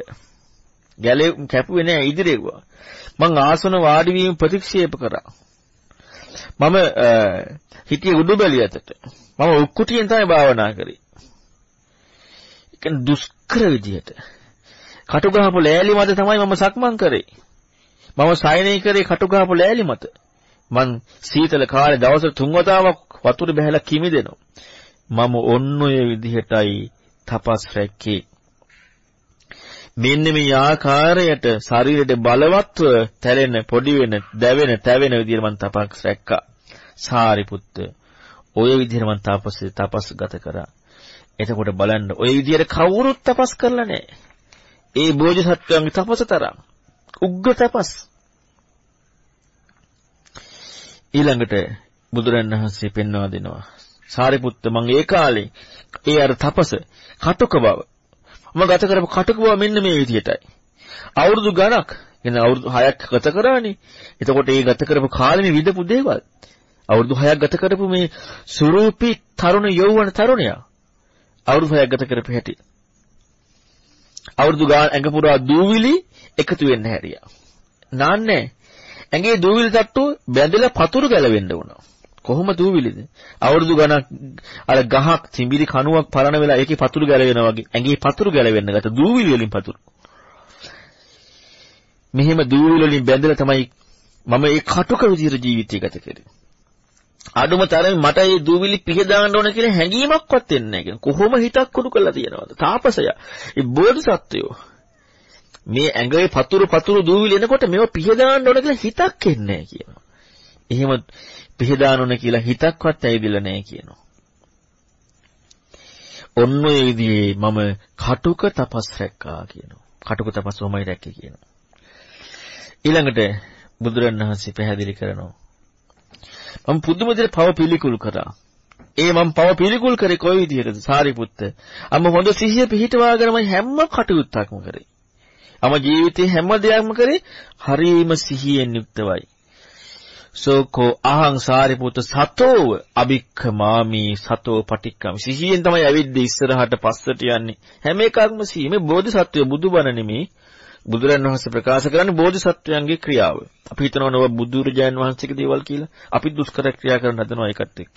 ගැලේ කැපුවේ නෑ ඉදිරියුවා. මං ආසන වාඩි වීම ප්‍රතික්ෂේප කරා. මම හිටියේ උඩුබැලියතට. මම උක්කුටියෙන් තමයි භාවනා කරේ. ඒ කියන්නේ දුෂ්කර විදියට. කටු ගහපු ලෑලි මත තමයි මම සක්මන් කරේ. මම සයනය කරේ කටු ගහපු ලෑලි මත. මං සීතල කාලේ දවසට තුන් වතාවක් වතුර බහැලා කිමිදෙනවා. මම ඔන්න ඔය විදිහටයි තපස් රැක්කේ. මෙන්න මේ ආකාරයට ශරීරයට බලවත්ව තැලෙන පොඩි වෙන දැවෙන තැවෙන විදිහට මං තපස් රැක්කා. සාරිපුත්ත ඔය විදිහට මං තපස් තපස් ගත කරා. එතකොට බලන්න ඔය විදිහට කවුරුත් තපස් කරලා නැහැ. ඒ බෝධිසත්වයන්ගේ තපස තරම් උග්‍ර තපස්. ඊළඟට බුදුරණවහන්සේ පෙන්වා දෙනවා. සාරිපුත්ත මං ඒ කාලේ ඒ අර තපස කටුක බව මම ගත කරපු කටුක බව මෙන්න මේ විදිහටයි. අවුරුදු ගණක් එන අවුරුදු 6ක් ගත කරානේ. එතකොට ඒ ගත කරපු කාලෙනේ විදපු දේවල්. අවුරුදු 6ක් ගත කරපු මේ සුරූපී තරුණ යෞවන තරුණයා. අවුරුදු 6ක් ගත කරපු හැටි. අවුරුදු ගාන ඇඟ පුරා දූවිලි එකතු වෙන්න හැරියා. නාන්නේ ඇඟේ දූවිලි තට්ටු බැඳලා පතුරු ගැලවෙන්න වුණා. කොහොම දූවිලිද? අවුරුදු ගණක් අර ගහක් තිඹිලි කණුවක් පරණ වෙලා ඒකේ පතුරු ගැලවෙනවා වගේ ඇඟේ පතුරු ගැලවෙන්න ගත්ත දූවිලි වලින් පතුරු. මෙහෙම දූවිලි වලින් බැඳලා තමයි මම ඒ කටුක විදිහට ජීවිතය ගත කරේ. අඩුම තරමේ මට මේ දූවිලි පිහදාන්න ඕන කියලා හැඟීමක්වත් එන්නේ නැහැ. කොහොම හිතක් කුඩු කරලා තියනවද? තාපසයා. ඒ බෝධිසත්වයෝ මේ ඇඟේ පතුරු පතුරු දූවිලි එනකොට මේව පිහදාන්න ඕන කියලා හිතක් එන්නේ නැහැ කියනවා. එහෙම පිහදාන්න ඕන කියලා හිතක්වත් ඇවිදලා නැහැ කියනවා. ඔන්න ඔය විදිහේ මම කටුක තපස් රැක්කා කියනවා. කටුක තපස් වමයි රැක්කේ කියනවා. ඊළඟට බුදුරණවහන්සේ පැහැදිලි කරනවා. මම පුදුම විදිහට පව පිළිකුල් කරා. ඒ මම පව පිළිකුල් කරේ කොයි විදිහටද? සාරිපුත්ත. අම්ම හොඳ සිහිය පිහිටවාගෙන මම හැම කටයුත්තක්ම කරේ. අම ජීවිතේ හැම දෙයක්ම කරේ හරීම සිහියෙන් යුක්තවයි. සෝකෝ අහං සාරිපුත්ත සතෝව අබික්ඛමාමි සතෝ පටික්කම. සිහියෙන් තමයි ඇවිද්ද ඉස්සරහට පස්සට යන්නේ. හැම එකක්ම සිහි මේ බෝධිසත්වය බුදුබණ නෙමේ. බුදුරන් වහන්සේ ප්‍රකාශ කරන්නේ බෝධිසත්වයන්ගේ ක්‍රියාව. අපි හිතනවා නෝ බුදුරජාන් වහන්සේගේ දේවල් කියලා. අපි දුෂ්කර ක්‍රියා කරන හදනවා ඒකත් එක්ක.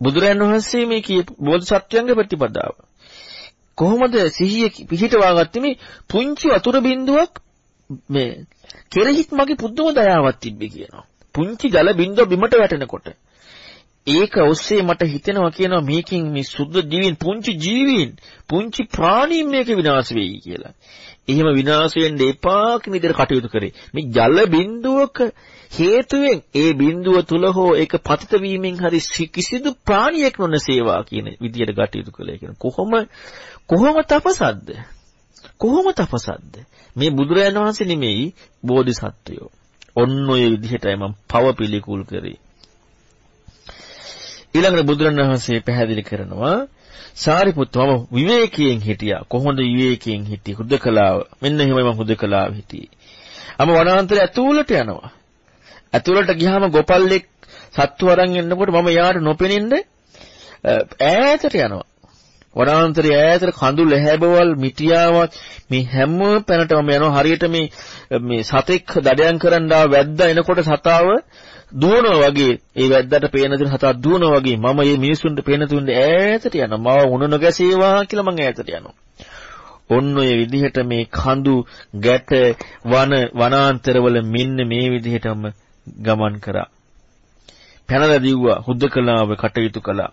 බුදුරන් වහන්සේ මේ කිය බෝධිසත්වයන්ගේ ප්‍රතිපදාව. කොහොමද සිහිය පිහිටවා ගත්තේ මේ පුංචි වතුර බින්දුවක් මේ කෙරෙහිත් මගේ පුදුම දයාවක් තිබ්බේ කියනවා. පුංචි ජල බින්දුව බිමට වැටෙනකොට ඒක ඔස්සේ මට හිතෙනවා කියනවා මේකින් මේ සුද්ධ ජීවීන් පුංචි ජීවීන් පුංචි ප්‍රාණීන් මේක විනාශ වෙයි කියලා. එහෙම විනාශ වෙන්න එපා කියන විදිහට කටයුතු කරේ. මේ ජල බින්දුවක හේතුවෙන් ඒ බින්දුව තුල හෝ ඒක පතිත වීමෙන් හරි කිසිදු ප්‍රාණියෙක් නොනසේවා කියන විදිහට කටයුතු කළේ කියන කොහොම කොහොම තපසක්ද? කොහොම තපසක්ද? මේ බුදුරජාණන් වහන්සේ නෙමෙයි බෝධිසත්වයෝ. ඔන්න ඔය විදිහටයි මම පව පිළිකුල් කරේ. ඊළඟට බුදුරජාණන් වහන්සේ පැහැදිලි කරනවා සාරිපුත්ත මම විවේකයෙන් හිටියා. කොහොමද විවේකයෙන් හිටියේ? හුදකලාව. මෙන්න එහෙමයි මම හුදකලාව හිටියේ. අම වනාන්තරය ඇතුළට යනවා. ඇතුළට ගියාම ගොපල්ලෙක් සත්තු අරන් එන්නකොට මම යාට නොපෙනෙන්න ඈතට යනවා. වනාන්තරයේ ඈතට කඳු ලැහැබවල් මිටියාවක් මේ හැම පැනටම යනවා. හරියට මේ මේ සතෙක් දඩයන් කරන්න ආව වැද්දා එනකොට සතාව දුවනවා වගේ. ඒ වැද්දාට පේන දේ සතා දුවනවා වගේ. මම මේ මිනිසුන්ට පේන තුන්නේ ඈතට යනවා. මාව උණ නොගැසේවා කියලා මං ඈතට යනවා. ඔන්න ඔය විදිහට මේ කඳු ගැට වන වනාන්තරවල මෙන්න මේ විදිහටම ගමන් කරා. පැනලා දිව්වා හුදකලාව කටයුතු කළා.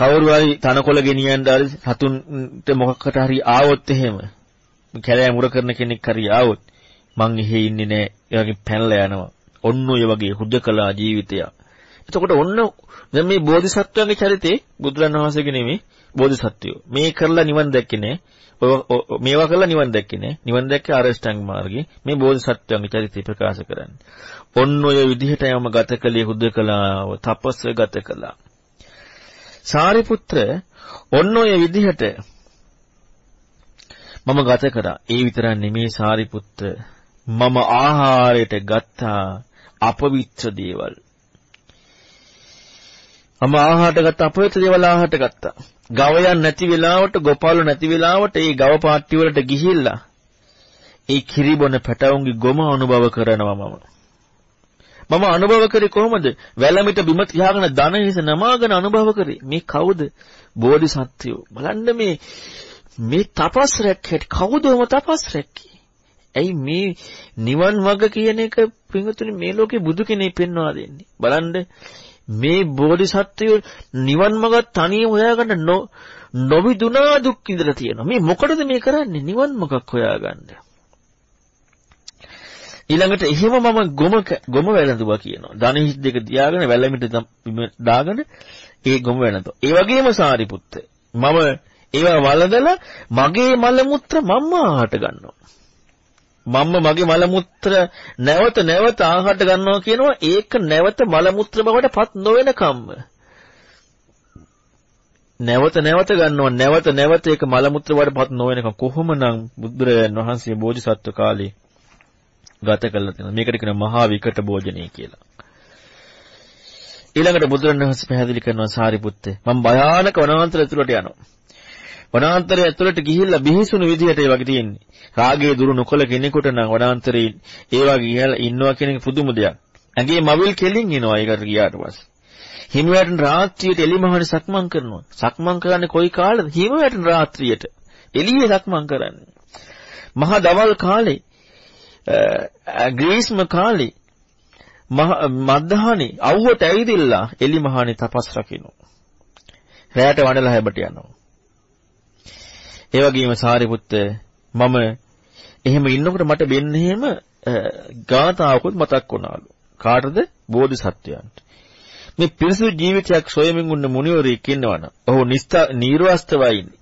කවුරු හරි තනකොළ ගෙනියන්න හරි සතුන්ට මොකක්කට හරි ආවොත් එහෙම කැලෑ මුර කරන කෙනෙක් හරි ආවොත් මං එහෙ ඉන්නේ නෑ. ඒ වගේ පැනලා යනවා. ඔන්න ඔය වගේ හුදකලා ජීවිතයක්. එතකොට ඔන්න දැන් මේ බෝධිසත්වයන්ගේ චරිතේ බුදුරණන් වහන්සේගේ නෙමෙයි බෝධිසත්වයෝ. මේ කරලා නිවන් දැක්කේ නෑ. මේවා කරලා නිවන් දැක්කේ නෑ. නිවන් දැක්කේ ආරෂ්ඨාංග මාර්ගේ. මේ බෝධිසත්වයන්ගේ චරිතය ප්‍රකාශ කරන්නේ. ඔන්න ඔය විදිහට යම ගත කළේ හුදකලාව තපස්ස ගත කළා. සාරිපුත්‍ර ඔන්න ඔය විදිහට මම ගත කරා. ඒ විතරක් නෙමේ සාරිපුත්‍ර මම ආහාරයට ගත්තා අපවිත්‍ර දේවල්. මම ආහාරට ගත්ත අපවිත්‍ර දේවල් ආහාරට ගත්තා. ගවයන් නැති වෙලාවට ගොපාලු නැති වෙලාවට ඒ ගව පාට්ටි වලට ගිහිල්ලා ඒ කිරිබොන පැටවුන්ගේ ගොම අනුභව කරනවා මම. මම අනුභව කරේ කොහොමද? වැලමිට බිම තියාගෙන ධන හිස නමාගෙන අනුභව කරේ. මේ කවුද? බෝධිසත්වයෝ. බලන්න මේ මේ තපස් රැක්කේ කවුදම තපස් රැක්කේ? ඇයි මේ නිවන් මඟ කියන එක පින්වතුනි මේ ලෝකේ බුදු කෙනෙක් පෙන්වා දෙන්නේ. බලන්න මේ බෝධිසත්වය නිවන් මඟ තනියම හොයාගන්න නොවිදුනා දුක් විඳලා තියෙනවා. මේ මොකටද මේ කරන්නේ? නිවන් මඟක් හොයාගන්න. ඊළඟට එහෙම මම ගොම ගොම වැළඳුවා කියනවා. ධනෙහිස් දෙක තියාගෙන වැළමිට දාගෙන ඒ ගොම වැළඳුවා. ඒ වගේම සාරිපුත්ත මම ඒවා වළඳලා මගේ මල මුත්‍ර මම්ම ආහට ගන්නවා. මම්ම මගේ මල මුත්‍ර නැවත නැවත ආහාරට ගන්නවා කියනවා ඒක නැවත මල මුත්‍ර බවට පත් නොවන කම්ම නැවත නැවත ගන්නවා නැවත නැවත ඒක මල මුත්‍ර බවට පත් නොවනකම් කොහොමනම් බුදුරජාණන් වහන්සේ බෝධිසත්ව කාලේ ගත කළා තියෙනවා මේකට කියනවා මහා විකට භෝජනය කියලා ඊළඟට බුදුරණවහන්සේ පැහැදිලි කරනවා සාරිපුත්තේ මම භයානක වනාන්තර ඇතුළට යනවා වනාන්තරය ඇතුළට ගිහිල්ලා බිහිසුණු විදිහට ඒ වගේ තියෙන්නේ. රාගයේ දුරු නොකල කෙනෙකුට නම් වනාන්තරේ ඒ වගේ ගිහලා ඉන්නවා කියන එක පුදුම දෙයක්. ඇඟේ මවිල් කෙලින් එනවා ඒකට ගියාට පස්සේ. හිමිවැටෙන රාත්‍රියට එලිමහන සක්මන් කරනවා. සක්මන් කරන්නේ කොයි කාලෙද? හිමිවැටෙන රාත්‍රියට. එළියේ සක්මන් කරන්නේ. මහා දවල් කාලේ ග්‍රීස්ම කාලේ මද්දහනේ අවුවට ඇවිදිලා එලිමහනේ තපස් රකින්න. රැයට වඩලා හැබට යනවා. ඒ වගේම සාරිපුත්ත මම එහෙම ඉන්නකොට මට වෙන්න එහෙම ගාථාවකුත් මතක් වුණාලු. කාටද? බෝධිසත්වයන්ට. මේ පිරිසුදු ජීවිතයක් සොයමින් උන්න මුනිවරයෙක් ඉන්නවනම් ඔහු නීරවස්තවයි ඉන්නේ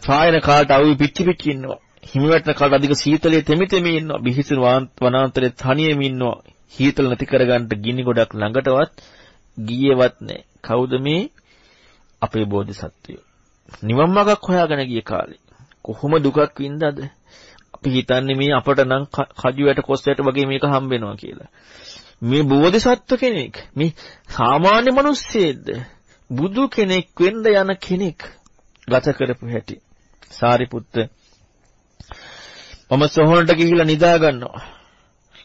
පායන කාලට අවුයි පිච්චි පිච්චි ඉන්නවා. හිමිවැටෙන කාලට අධික සීතලයේ තෙමි තෙමි ඉන්නවා. බිහිසුණු වනාන්තරයේ තනියම ඉන්නවා. හීතල නැති කරගන්න ගිනි ගොඩක් ළඟටවත් ගියේවත් නැහැ. කවුද මේ අපේ බෝධිසත්වයෝ. නිවන් මාර්ගක් හොයාගෙන ගිය කාලේ කොහොම දුකක් වින්දාද? අපි හිතන්නේ මේ අපට නම් කජුවට කොස්සයට වගේ මේක හම්බ වෙනවා කියලා. මේ බෝධිසත්ව කෙනෙක් මේ සාමාන්‍ය මිනිස්සෙද්ද බුදු කෙනෙක් වෙන්න යන කෙනෙක් ගත කරපු හැටි. සාරිපුත්ත මම සොහොනට ගිහිල්ලා නිදා ගන්නවා.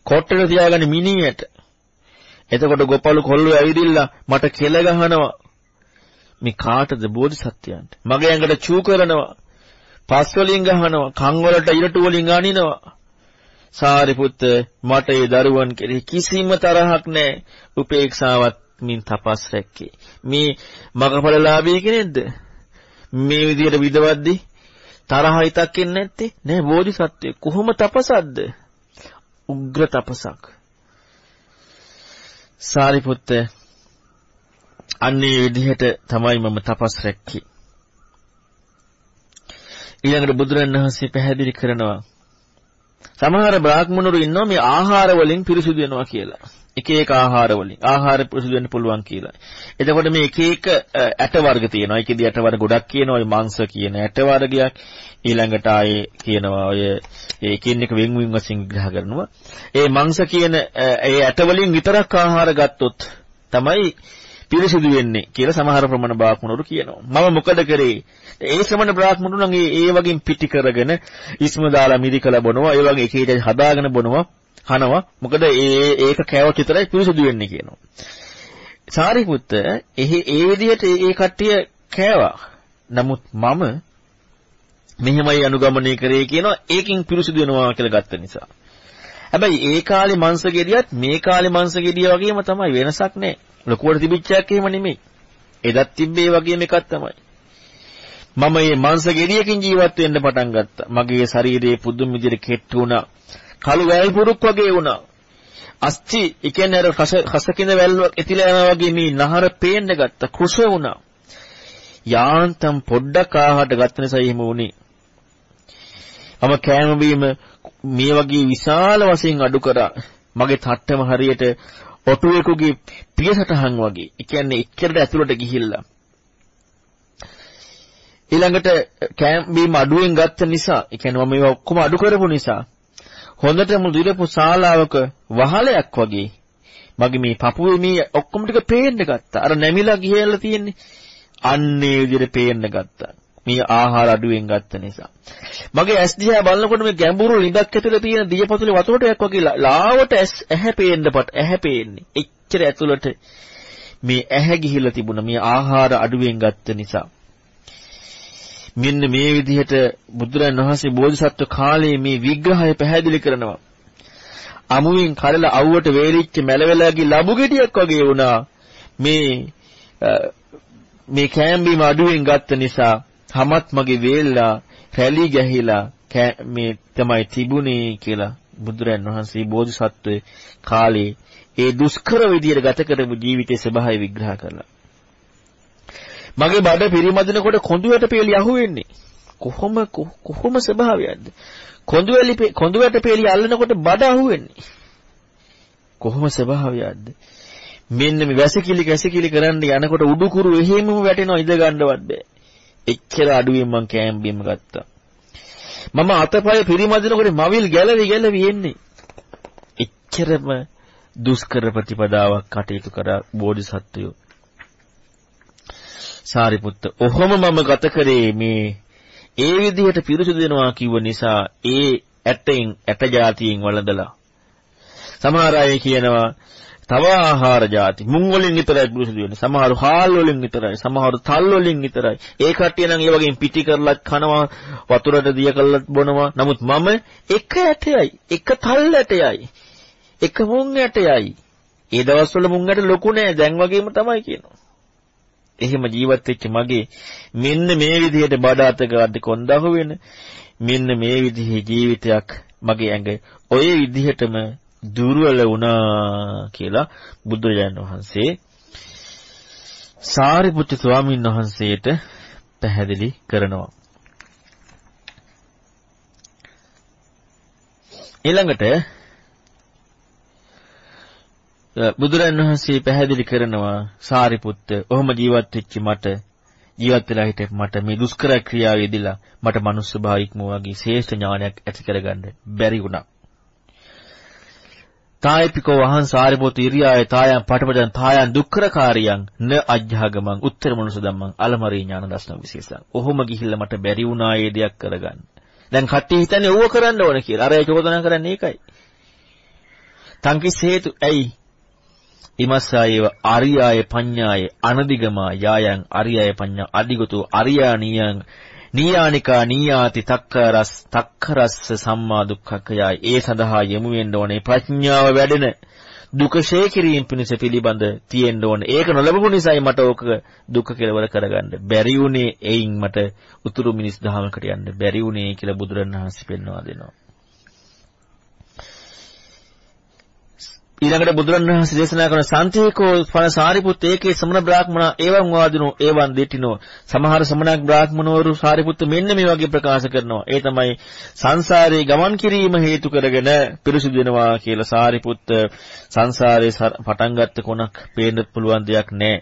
කොට්ටේට තියාගන්න මිනියට. එතකොට ගොපලු කොල්ලෝ ඇවිදිලා මට කෙල ගහනවා. මේ කාටද බෝධිසත්වයන්ට? මගේ ඇඟට චූ කරනවා. පස් වලින් ගහනවා. කන් වලට ඉරටු වලින් අනිනවා. සාරිපුත්ත මට ඒ දරුවන් කෙරෙහි කිසිම තරහක් නැහැ. උපේක්ෂාවත් මින් තපස් රැක්කේ. මේ මගපලලාභී කෙනෙක්ද? මේ විදියට විදවද්දී තරහ හිතක් එන්නේ නැත්තේ නෑ බෝධිසත්වය කොහොම තපසක්ද උග්‍ර තපසක් සාරිපුත්ත අන්නේ විදිහට තමයි මම තපස් රැක්කේ. ඊළඟට බුදුරණවහන්සේ පැහැදිලි කරනවා සමහර බ්‍රාහ්මණවරු ඉන්නවා මේ ආහාර වලින් පිරිසුදු වෙනවා කියලා. එක එක ආහාර වලින් ආහාර පිරිසුදු වෙන්න පුළුවන් කියලා. එතකොට මේ එක එක ඇට වර්ග තියෙනවා. ඒකෙදි ඇට වර්ග ගොඩක් කියනවා. ඔය මාංශ කියන ඇට වර්ගයක්. ඊළඟට ආයේ කියනවා ඔය ඒකින් එක වෙන් වෙන් වශයෙන් විග්‍රහ කරනවා. ඒ මාංශ කියන ඒ ඇට වලින් විතරක් ආහාර ගත්තොත් තමයි පිරිසිදු වෙන්නේ කියලා සමහර ප්‍රමණ බ්‍රාහ්මණවරු කියනවා. මම මොකද කරේ? ඒ ශ්‍රමණ බ්‍රාහ්මණුන් නම් ඒ වගේ පිටි කරගෙන ඉස්ම දාලා මිරිකලා බොනවා. ඒ වගේ එක එක හදාගෙන බොනවා. හනවා. මොකද ඒ ඒක කෑවොත් විතරයි පිරිසිදු වෙන්නේ කියනවා. සාරිපුත්ත එහි ඒ විදිහට ඒ කට්ටිය කෑවා. නමුත් මම මෙහෙමයි අනුගමනය කරේ කියනවා ඒකෙන් පිරිසිදු වෙනවා කියලා ගත්ත නිසා. හැබැයි ඒ කාලේ මංස ගෙඩියත් මේ කාලේ මංස ගෙඩිය වගේම තමයි වෙනසක් නැහැ. ලොකුවට තිබිච්ච එකක් එහෙම නෙමෙයි. එදත් තිබ්බේ වගේම එකක් තමයි. මම මේ මංස ගෙඩියකින් ජීවත් වෙන්න පටන් ගත්තා. මගේ ශරීරයේ පුදුම විදිහට කෙට්ටු වුණා. කළු වැල් පුරුක් වගේ වුණා. අස්ති ඒ කියන්නේ අර කසකින්ද වැල් ඇතිලා යනවා වගේ මේ නහර පේන්න ගත්තා. කුෂ වුණා. යාන්තම් පොඩ්ඩක් ආහාරට ගත්ත නිසා එහෙම වුණේ. මම කෑම බීම මේ වගේ විශාල වශයෙන් අඩු කරා. මගේ තට්ටම හරියට ඔටුවෙකුගේ පියසටහන් වගේ. ඒ කියන්නේ එච්චරට ඇතුළට ගිහිල්ලා. ඊළඟට කෑම බීම අඩුවෙන් ගත්ත නිසා, ඒ කියන්නේ මම මේවා ඔක්කොම අඩු කරපු නිසා හොඳටම දිරපු ශාලාවක වහලයක් වගේ මගේ මේ පපුවේ මේ ඔක්කොම ටික පේන්න ගත්තා. අර නැමිලා ගියලා තියෙන්නේ. අන්නේ විදිහට පේන්න ගත්තා. මේ ආහාර අඩුවෙන් ගත්ත නිසා. මගේ ඇස් දිහා බලනකොට මේ ගැඹුරු ළිඳක් ඇතුලේ තියෙන දියපතුලේ වතුරටයක් වගේ ලාවට ඇස් ඇහැ පේන්නපත් ඇහැ පේන්නේ. එච්චර ඇතුළට මේ ඇහැ ගිහිල්ලා තිබුණා මේ ආහාර අඩුවෙන් ගත්ත නිසා. මෙන්න මේ විදිහට බුදුරන් වහන්සේ බෝධිසත්ව කාලයේ මේ විග්‍රහය පැහැදිලි කරනවා. අමුවෙන් කඩලා අවුවට වේලිච්ච මැලවැලගේ ලබු ගෙඩියක් වගේ වුණා. මේ මේ කෑම්බීම අඩුවෙන් ගත්ත නිසා තමත් මගේ වේල්ලා රැලි ගැහිලා මේ තමයි තිබුණේ කියලා බුදුරන් වහන්සේ බෝධිසත්වයේ කාලේ ඒ දුෂ්කර විදියට ගත කරපු ජීවිතයේ ස්වභාවය විග්‍රහ කළා. මගේ බඩ පිරිමදිනකොට කොඳු වැට පෙළි අහුවෙන්නේ. කොහොම කොහොම ස්වභාවයක්ද? කොඳු වැලි කොඳු වැට පෙළි අල්ලනකොට බඩ අහුවෙන්නේ. කොහොම ස්වභාවයක්ද? මෙන්න මේ වැසිකිලි කැසිකිලි කරන්න යනකොට උඩුකුරු එහෙමම වැටෙනවා ඉඳ ගන්නවත් බෑ. එච්චර අඩුවෙන් මං කෑම් බීම ගත්තා. මම අතපය පිරිමදිනකොට මවිල් ගැලවි ගැලවි එන්නේ. එච්චරම දුෂ්කර ප්‍රතිපදාවක් කටයුතු කරා බෝධිසත්වයෝ. සාරිපුත්ත ඔහොම මම ගත කරේ මේ ඒ විදිහට පිරිසුදු වෙනවා කිව්ව නිසා ඒ ඇටෙන් ඇට જાතියෙන් වළඳලා. සමහර අය කියනවා තව ආහාර ಜಾති මුං වලින් විතරයි පිරිසුදු වෙන්නේ. සමහරු හාල් වලින් විතරයි සමහරු තල් වලින් විතරයි. ඒ කට්ටිය නම් ඒ වගේ පිටි කරලත් කනවා වතුරට දිය කරලත් බොනවා. නමුත් මම එක ඇටයයි එක තල් ඇටයයි එක මුං ඇටයයි. ඒ දවස්වල මුං ඇට ලොකු නෑ. දැන් වගේම තමයි කියනවා. එහෙම ජීවත් වෙච්ච මගේ මෙන්න මේ විදිහට බඩ අත ගන්න කොන්දහුව වෙන මෙන්න මේ විදිහේ ජීවිතයක් මගේ ඇඟ ඔය විදිහටම දුර්වල වුණා කියලා බුදුරජාණන් වහන්සේ සාරිපුත්‍ර ස්වාමීන් වහන්සේට පැහැදිලි කරනවා. ඊළඟට බුදුරන් වහන්සේ පැහැදිලි කරනවා සාරිපුත්ත ඔහොම ජීවත් වෙච්ච මට ජීවත් වෙලා හිටපු මට මේ දුෂ්කර ක්‍රියාවේදීලා මට මනුස්ස භාවිකම වගේ ශේෂ්ඨ ඥානයක් ඇති කරගන්න බැරි වුණා. තායපිකෝ වහන් සාරිපුත්ත ඉරියාය තායන් පටපදන් තායන් දුක්ඛරකාරියන් න අජ්ජාගමං උත්තර මනුස ධම්මං අලමරී ඥාන දර්ශන විශේෂං. ඔහොම ගිහිල්ලා මට බැරි වුණා ඒ දෙයක් කරගන්න. දැන් කට්ටිය හිතන්නේ ඌව කරන්න ඕන කියලා. අර ඒක චෝදනා කරන්නේ ඒකයි. තංකිස් හේතු ඇයි ඉමස්සායව අරියාය පඤ්ඤාය අනදිගමා යායන් අරියාය පඤ්ඤා අදිගතු අරියානියන් නීයානිකා නීයාති තක්කරස් තක්කරස්ස සම්මා දුක්ඛකයයි ඒ සඳහා යමු වෙන්න ඕනේ ප්‍රඥාව වැඩෙන දුක ශේ කිරීම පිණිස පිළිබඳ තියෙන්න ඕනේ. ඒක නොලබපු නිසායි මට ඕක දුක කෙලවර කරගන්න. බැරි වුණේ එයින් මට උතුරු මිනිස් දහමකට යන්න. බැරි වුණේ කියලා බුදුරණවහන්සේ පෙන්වා දෙනවා. ඊළඟට බුදුරණවහන්සේ දේශනා කරන සන්තිකෝ පන සාරිපුත් ඒකේ සමන බ්‍රාහ්මණ ඒවං වාදිනෝ ඒවං දෙටිනෝ. සමහර සමනක් බ්‍රාහ්මණවරු සාරිපුත් මෙන්න මේ වගේ ප්‍රකාශ කරනවා. ඒ තමයි සංසාරේ ගමන් කිරීම හේතු කරගෙන පිරිසුදු වෙනවා කියලා සාරිපුත් සංසාරේ පටන් ගත්ත කොනක් පේන්න පුළුවන් දෙයක් නෑ.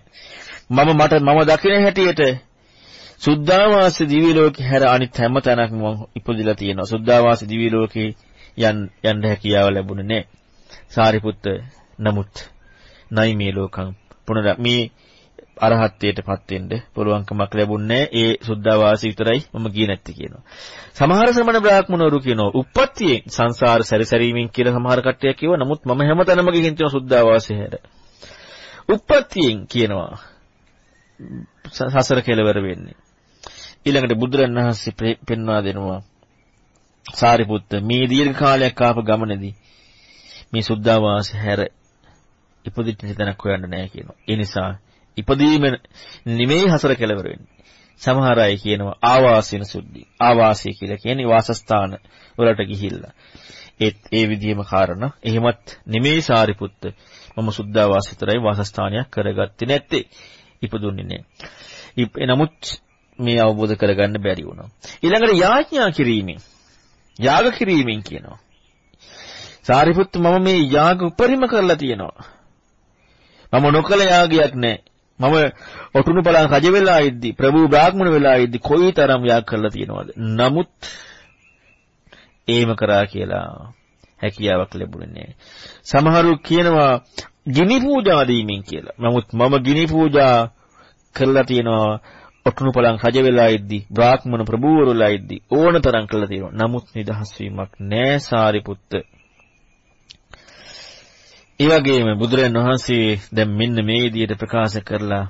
මම මට මම දකින හැටියට සුද්ධාවාසී දිව්‍ය ලෝකේ හැර අනිත් හැම තැනක්ම ඉපදිලා තියෙනවා. සුද්ධාවාසී දිව්‍ය ලෝකේ යන් යන්න හැකියාව ලැබුණේ නෑ. සාරිපුත්ත නමුත් නයි මේ ලෝකං පුනර මේ අරහත්ත්වයටපත් වෙන්න පුළුවන්කමක් ලැබුණේ ඒ සුද්ධාවාසී විතරයි මම ගියේ නැත්තේ කියනවා. සමහර ශ්‍රමණ බ්‍රාහ්මණවරු කියනවා උප්පත්තියෙන් සංසාර සැරිසැරීමෙන් කියලා සමහර කට්ටිය කිව්වා. නමුත් මම හැමතැනම ගිහින් තියෙන සුද්ධාවාසී හැර. උප්පත්තියෙන් කියනවා සසර කෙලවර වෙන්නේ. ඊළඟට බුදුරණවහන්සේ පෙන්වා දෙනවා සාරිපුත්ත මේ දීර්ඝ කාලයක් ආපු ගමනේදී මේ සුද්ධාවාසය හැර ඉපදින්න තැනක් හොයන්න නැහැ කියනවා. ඒ නිසා ඉපදීම නිමේ හසර කෙලවර වෙන්නේ. සමහර අය කියනවා ආවාසින සුද්ධි. ආවාසය කියලා කියන්නේ වාසස්ථාන වලට ගිහිල්ලා. ඒත් ඒ විදිහම කාරණා. එහෙමත් නෙමෙයි සාරිපුත්ත. මම සුද්ධාවාසිතරයි වාසස්ථානයක් කරගත්තේ නැත්තේ. ඉපදුන්නේ නැහැ. නමුත් මේ අවබෝධ කරගන්න බැරි වුණා. ඊළඟට යාඥා කිරීමෙන් යාග කිරීමෙන් කියනවා. සාරිපුත්ත මම මේ යාග උපරිම කරලා තියෙනවා. මම නොකල යාගයක් නැහැ. මම ඔටුනු බලන් රජ වෙලා ඉද්දි ප්‍රභූ බ්‍රාහ්මණ වෙලා ඉද්දි කොයිතරම් යාග කරලා තියෙනවද? නමුත් ඒම කරා කියලා හැකියාවක් ලැබුණේ නැහැ. සමහරු කියනවා ගිනි පූජා දීමින් කියලා. නමුත් මම ගිනි පූජා කරලා තියෙනවා ඔටුනු පලන් රජ වෙලා ඉද්දි බ්‍රාහ්මණ ප්‍රභූවරුලා ඉද්දි ඕනතරම් කළා තියෙනවා. නමුත් නිදහස් වීමක් නෑ සාරිපුත්ත. ඒ වගේම බුදුරජාණන් වහන්සේ දැන් මෙන්න මේ විදිහට ප්‍රකාශ කරලා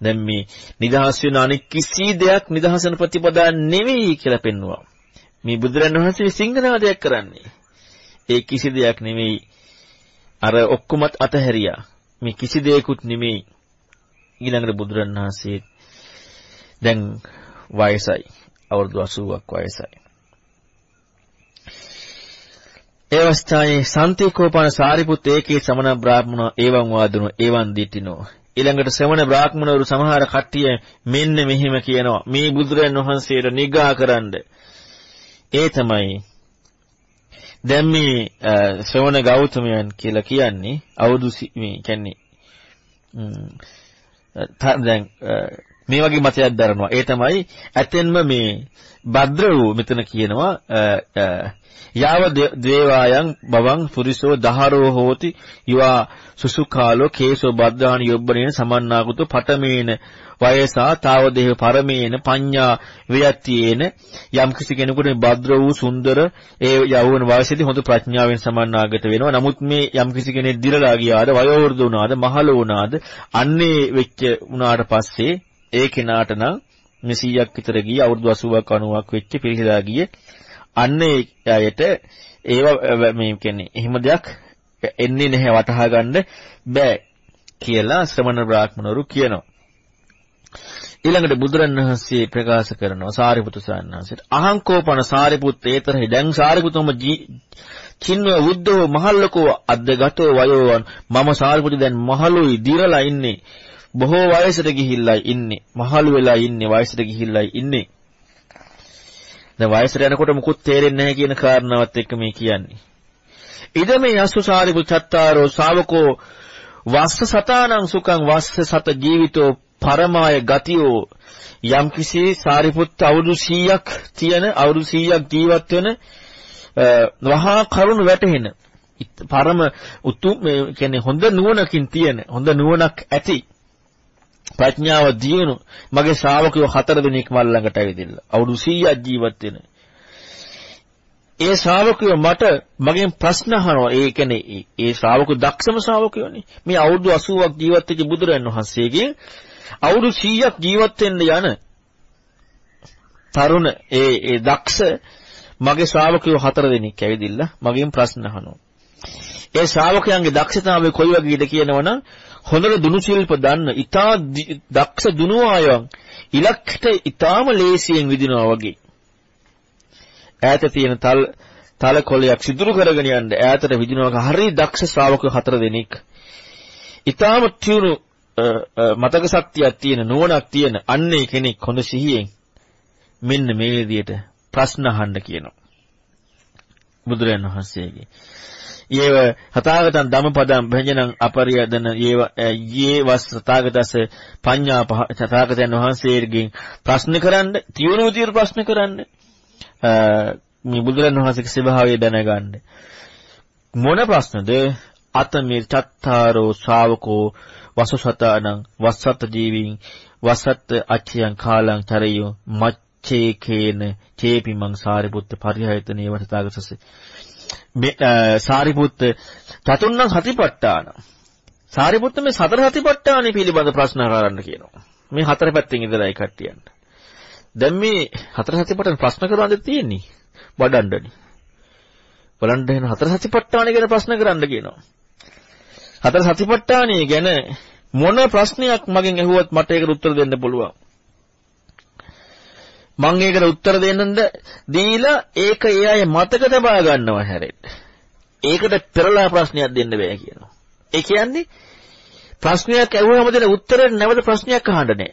දැන් මේ නිදහස් වෙන අනෙක් කිසි දෙයක් නිදහසන ප්‍රතිපදා නෙවෙයි කියලා පෙන්වුවා. මේ බුදුරජාණන් වහන්සේ සිංහනාදයක් කරන්නේ. ඒ කිසි දෙයක් නෙවෙයි. අර ඔක්කොමත් අතහැරියා. මේ කිසි දෙයක්ුත් නෙමෙයි. ඊළඟට බුදුරජාණන් වහන්සේ දැන් වයසයි. අවුරුදු 80ක් වයසයි. ඒ අවස්ථාවේ සන්තිකෝපන සාරිපුත් ඒකේ සමන බ්‍රාහ්මණ ඒවං වාදුන ඒවං දිටිනෝ. ඊළඟට ශ්‍රමණ බ්‍රාහ්මණවරු සමහර කට්ටිය මෙන්න මෙහිම කියනවා. මේ බුදුරයන් වහන්සේට නිගා කරන්න. ඒ තමයි දැන් මේ ශ්‍රවණ ගෞතමයන් කියලා කියන්නේ අවුරුදු මේ කියන්නේ දැන් මේ වගේ මතයක් දරනවා. ඒ තමයි ඇතෙන්ම මේ භද්‍ර වූ මෙතන කියනවා යාව දේවායන් බවං පුරිසෝ දහරෝ හෝති යවා සුසුකාලෝ කේසෝ බද්ධාන යොබ්බනේන සමන්නාකුතු පටමේන වයසා තාවදේව පරමේන පඤ්ඤා වියත්තියේන යම් කිසි කෙනෙකුට භද්‍ර වූ සුන්දර ඒ යෞවන වයසේදී හොඳ ප්‍රඥාවෙන් සමන්නාගත වෙනවා. නමුත් මේ යම් කිසි කෙනෙක් දිරලා ගියාද වයෝවෘද්ධ වුණාද මහල වුණාද අන්නේ වෙච්ච උනාට පස්සේ ඒ කෙනාට නම් 100ක් විතර ගිය අවුරුදු 80ක් 90ක් වෙච්ච පිරිහිලා ගියේ අන්න ඒ අයට ඒව මේ කියන්නේ එහෙම දෙයක් එන්නේ නැහැ වටහා ගන්න බෑ කියලා ශ්‍රමණ බ්‍රාහ්මණවරු කියනවා. ඊළඟට බුදුරණවහන්සේ ප්‍රකාශ කරනවා සාරිපුත්තු සාන්නාසයට අහංකෝපන සාරිපුත් ඒතරහි දැන් සාරිපුතුම චින්ව උද්දෝ මහල්ලකෝ අද්දගතෝ වයෝවන් මම සාරිපුතු දැන් මහලුයි දිරලා ඉන්නේ බොහෝ වයසට ගිහිල්ලා ඉන්නේ. මහලු වෙලා ඉන්නේ වයසට ගිහිල්ලා ඉන්නේ. දැන් වයසට යනකොට මුකුත් තේරෙන්නේ නැහැ කියන කාරණාවත් එක්ක මේ කියන්නේ. ඉද මේ අසුසාරි පුච්චත්තාරෝ ශාවකෝ වස්ස සතානං සුඛං වස්ස සත ජීවිතෝ පරමාය ගතියෝ යම්කිසි සාරිපුත්ත අවුරුදු 100ක් තියෙන අවුරුදු 100ක් ජීවත් වෙන වහා කරුණ වැටහෙන. පරම උතුම් කියන්නේ හොඳ නුවණකින් තියෙන හොඳ නුවණක් ඇති. ප්‍රඥාව දියුණු මගේ ශ්‍රාවකයෝ හතර දෙනෙක් මල් ළඟට ඇවිදilla. අවුරුදු 100ක් ජීවත් වෙන. ඒ ශ්‍රාවකයෝ මට මගෙන් ප්‍රශ්න අහනවා. ඒ කියන්නේ ඒ ශ්‍රාවක දක්ෂම ශ්‍රාවකයෝනේ. මේ අවුරුදු 80ක් ජීවත් වෙච්ච බුදුරයන් වහන්සේගෙන් අවුරුදු 100ක් ජීවත් වෙන්න යන තරුණ ඒ ඒ දක්ෂ මගේ ශ්‍රාවකයෝ හතර දෙනෙක් ඇවිදilla මගෙන් ප්‍රශ්න අහනවා. ඒ ශ්‍රාවකයන්ගේ දක්ෂතාවය කොයි වගේද කියනවනම් හොඳට දුනු ශිල්ප දන්න ඊටා දක්ෂ දුනුවායන් ඉලක්කයට ඊටාම ලේසියෙන් විදිනවා වගේ. ඈත තියෙන තල් තල කොළයක් සිදුරු කරගෙන යන්න ඈතට විදිනවා හරි දක්ෂ ශ්‍රාවකයෝ හතර දෙනෙක්. ඊටාම තියුණු මතක ශක්තියක් තියෙන නුවණක් තියෙන අන්නේ කෙනෙක් හොඳ සිහියෙන් මෙන්න මේ විදියට ප්‍රශ්න අහන්න කියනවා. බුදුරජාණන් වහන්සේගේ යේව හතාගතං ධම්මපදං භජනං අපරියදන යේව යේ වස් හතාගතස පඤ්ඤා හතාගතයන් වහන්සේගෙන් ප්‍රශ්න කරන්න තියුණු විදියට ප්‍රශ්න කරන්න මේ බුදුරන් වහන්සේගේ ස්වභාවය දැනගන්න. මොන ප්‍රශ්නද? අතමේ චත්තාරෝ ශ්‍රාවකෝ වසසතානං වස්සත් ජීවීන් වසත් අච්චයන් කාලං චරයෝ මච්චේකේන චේපිමං සාරිපුත්ත පරිහයතනේ වටතාගතස සාරිපුත්ත චතුන්නම් සතිපට්ඨාන. සාරිපුත්ත මේ සතර සතිපට්ඨානෙ පිළිබඳ ප්‍රශ්න කරන්න කියනවා. මේ හතර පැත්තෙන් ඉඳලා ඒ කට්ටියන්ට. දැන් මේ හතර සතිපට්ඨාන ප්‍රශ්න කරවන්න තියෙන්නේ වඩන්නනේ. බලන්න එහෙනම් හතර සතිපට්ඨානය ගැන ප්‍රශ්න කරන්න කියනවා. හතර සතිපට්ඨානය ගැන මොන ප්‍රශ්නයක් මගෙන් ඇහුවත් මට ඒකට උත්තර දෙන්න පුළුවන්. මම ඒකට උත්තර දෙන්නද දීලා ඒක ඒ අය මතක තබා ගන්නවා හැරෙන්න. ඒකට පෙරලා ප්‍රශ්නයක් දෙන්න බෑ කියනවා. ඒ කියන්නේ ප්‍රශ්නයක් ඇහුවම දෙන උත්තරේ නැවත ප්‍රශ්නයක් අහන්න නෑ.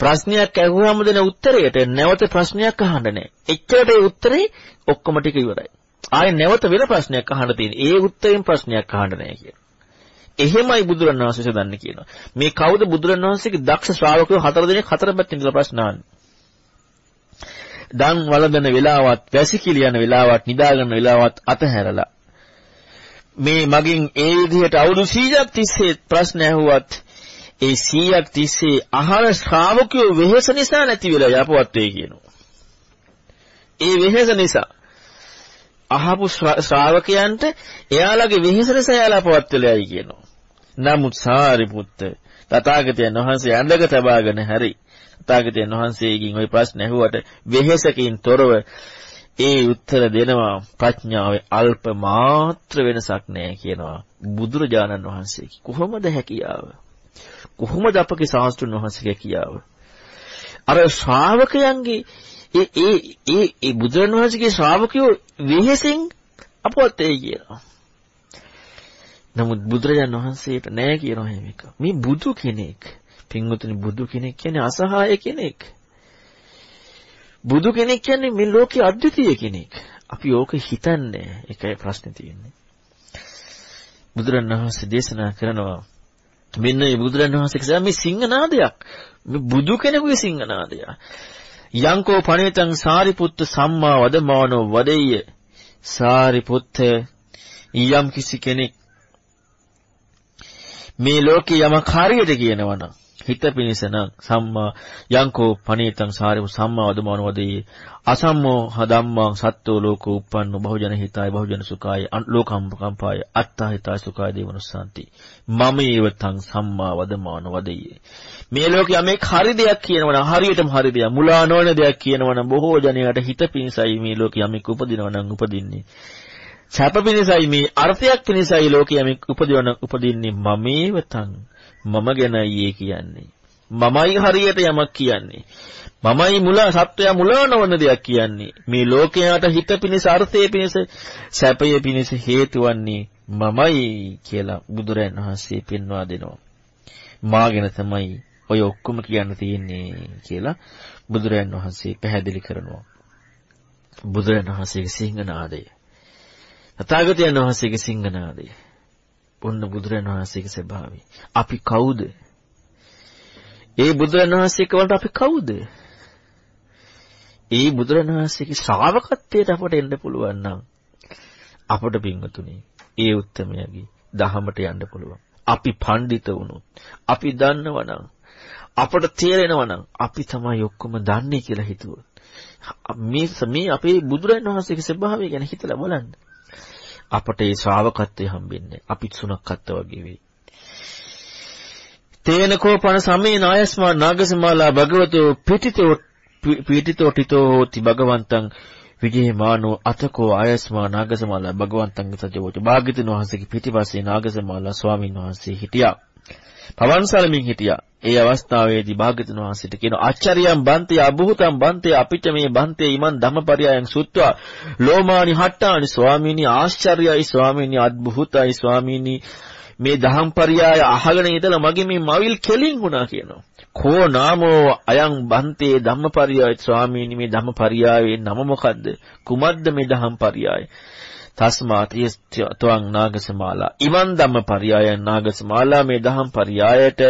ප්‍රශ්නයක් ඇහුවම දෙන උත්තරයට නැවත ප්‍රශ්නයක් අහන්න නෑ. එච්චරට ඒ උත්තරේ ඔක්කොම ටික ඉවරයි. ආයේ නැවත වෙන ප්‍රශ්නයක් අහන්න තියෙන්නේ. ඒ උත්තරෙන් ප්‍රශ්නයක් අහන්න නෑ කියන. එහෙමයි බුදුරණවහන්සේ සදන්නේ කියනවා. මේ කවුද බුදුරණවහන්සේගේ දක්ෂ ශ්‍රාවකයෝ හතර දෙනෙක් හතර පැත්තෙන් ඉඳලා ප්‍රශ්න අහන්නේ. දන් වළඳන වෙලාවත්, වැසිකිලි යන වෙලාවත්, නිදා ගන්න වෙලාවත් අතහැරලා මේ මගෙන් ඒ විදිහට අවුරුදු 100ක් තිස්සේ ප්‍රශ්න ඇහුවත් ඒ 100ක් තිස්සේ අහන ශ්‍රාවකයෝ වෙහෙස නිසා නැති වෙලා යපවත් වෙයි කියනවා. ඒ වෙහෙස නිසා අහපු ශ්‍රාවකයන්ට එයාලගේ වෙහෙස නිසා එයාලා පවත් වෙලායි කියනවා. නමුත් සාරිපුත්ත තථාගතයන් වහන්සේ ඇඳක තබාගෙන හැරි තථාගතයන් වහන්සේගෙන් ওই ප්‍රශ්න ඇහුවට වෙහෙසකින් තොරව ඒ උත්තර දෙනවා ප්‍රඥාවේ අල්ප මාත්‍ර වෙනසක් නැහැ කියනවා බුදුරජාණන් වහන්සේ. කොහොමද හැකියාව? කොහොමද අපගේ ශාස්ත්‍රඥ වහන්සේගේ කියාව? අර ශ්‍රාවකයන්ගේ ඒ ඒ ඒ ඒ බුදුරජාණන් වහන්සේගේ ශ්‍රාවකයෝ වෙහෙසෙන් අපවත් ඒ කියනවා. නමුත් බුදුරජාණන් වහන්සේට නෑ කියනවා එහෙම එක. මේ බුදු කෙනෙක්. පින්වතුනි බුදු කෙනෙක් කියන්නේ අසහාය කෙනෙක්. බුදු කෙනෙක් කියන්නේ මේ ලෝකේ අද්විතීය කෙනෙක්. අපි ඕක හිතන්නේ. ඒකයි ප්‍රශ්නේ තියෙන්නේ. බුදුරජාණන් වහන්සේ දේශනා කරනවා මෙන්න මේ බුදුරජාණන් වහන්සේ කියන මේ සිංහනාදයක්. මේ බුදු කෙනෙකුගේ සිංහනාදයක්. යංකෝ පණේතං සාරිපුත්ත සම්මා වදමානෝ වදෙය්‍ය සාරිපුත්ත යම් කිසි කෙනෙක් මේ ලෝකේ යමක් හරියට කියනවා නම් හිත පිණිස නම් සම්මා යංකෝ පණීතං සාරිපු සම්මා වදමාන වදේ අසම්මෝ හදම්මං සත්තෝ ලෝකෝ uppannෝ බහුජන හිතාය බහුජන සුඛාය ලෝකම්පකම්පාය අත්තා හිතාය සුඛාය දේවනුස්සාන්ති මම ඒවතං සම්මා වදමාන වදේ. මේ ලෝකයේ යමෙක් හරි දෙයක් කියනවනම් හරියටම හරි දෙයක් මුලා නොවන දෙයක් කියනවනම් බොහෝ ජනයාට හිත පිණිසයි මේ ලෝකයේ යමෙක් උපදිනවනම් උපදින්නේ. සැප පිණිසයි මේ අර්ථයක් පිණිසයි ලෝකයේ යමෙක් උපදිනවනම් උපදින්නේ මමේවතං මම ගැනයි කියන්නේ. මමයි හරියට යමක් කියන්නේ. මමයි මුල සත්වයා මුල නොවන දෙයක් කියන්නේ. මේ ලෝකයට හිත පිණිස අර්ථයේ පිණිස සැපයේ පිණිස හේතු වන්නේ මමයි කියලා බුදුරයන් වහන්සේ පෙන්වා දෙනවා. මාගෙන තමයි ඔය ඔක්කොම කියන්න තියෙන්නේ කියලා බුදුරයන් වහන්සේ පැහැදිලි කරනවා. බුදුරයන් වහන්සේගේ සිංහනාදය. තථාගතයන් වහන්සේගේ සිංහනාදය. ඔන්න බුදුරන් වහන්සේගේ ස්වභාවය. අපි කවුද? ඒ බුදුරන් වහන්සේක වලට අපි කවුද? ඒ බුදුරන් වහන්සේගේ ශ්‍රාවකත්වයට අපට එන්න පුළුවන් නම් අපට පින්වතුනි ඒ උත්තරමයගේ දහමට යන්න පුළුවන්. අපි පඬිත වුණොත් අපි දන්නවනම් අපට තේරෙනවනම් අපි තමයි ඔක්කොම දන්නේ කියලා හිතුවොත් මේ මේ අපේ බුදුරන් වහන්සේගේ ස්වභාවය ගැන හිතලා බලන්න. අපට ඒ ශ්‍රාවකත්වය හම්බෙන්නේ. අපිත් සුණක්කත්ත වගේ වෙයි. තේනකෝ පන සමේ නායස්මා නාගසමාලා භගවතෝ පිටිතෝ පිටිතෝ ටිතෝ හෝති භගවන්තං විජේමානෝ අතකෝ ආයස්මා නාගසමාලා භගවන්තං සජවෝච භාග්‍යතුන් වහන්සේගේ පිටිපස්සේ නාගසමාලා ස්වාමීන් වහන්සේ හිටියා. පවන්සලමින් හිටියා. ඒ අවස්ථාවේදී භාග්‍යතුන් වහන්සේට කියන ආචාර්යයන් බන්තේ අභූතම් බන්තේ අපිට මේ බන්තේ ඉමන් ධම්මපරයයන් සුත්වා ලෝමානි හට්ටානි ස්වාමීනි ආශ්චර්යයි ස්වාමීනි අද්භූතයි ස්වාමීනි මේ ධම්පරයය අහගෙන ඉඳලා මගේ මේ මවිල් කෙලින් වුණා කියනවා. කෝ නාමෝ අයං බන්තේ ධම්මපරයය ස්වාමීනි මේ ධම්මපරයයේ නම මොකද්ද? කුමද්ද මේ ධම්පරයය? තස්මාත් යස්ත්වං නාගසමාලා. ඉමන් ධම්ම පරියායන් නාගසමාලා මේ දහම් පරියායට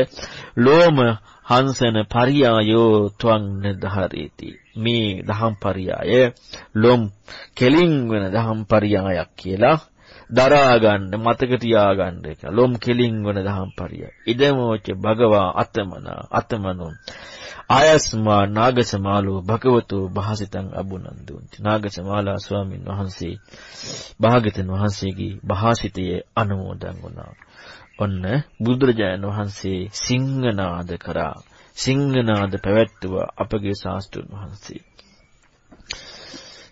ලෝම හංසන පරියායෝ ත්වං නදහරේති මේ දහම් පරියාය ලොම් කෙලින් වෙන දහම් පරියායක් කියලා දරා ගන්න මතක තියා ගන්න එක ලොම් කෙලින් වෙන දහම් පරියාය ඉදමෝච භගවා අතමන අතමනෝ ආයස්මා නාගසමාලෝ භගවතු භාසිතං අබුනන්දුන්ති නාගසමාලා ස්වාමින් වහන්සේ භාග්‍යතුන් වහන්සේගේ භාසිතයේ අනුමෝදන් වුණා. ඔන්න බුදුරජාණන් වහන්සේ සිංහනාද කරා. සිංහනාද පැවැත්තුවා අපගේ ශාස්ත්‍රඥ වහන්සේ.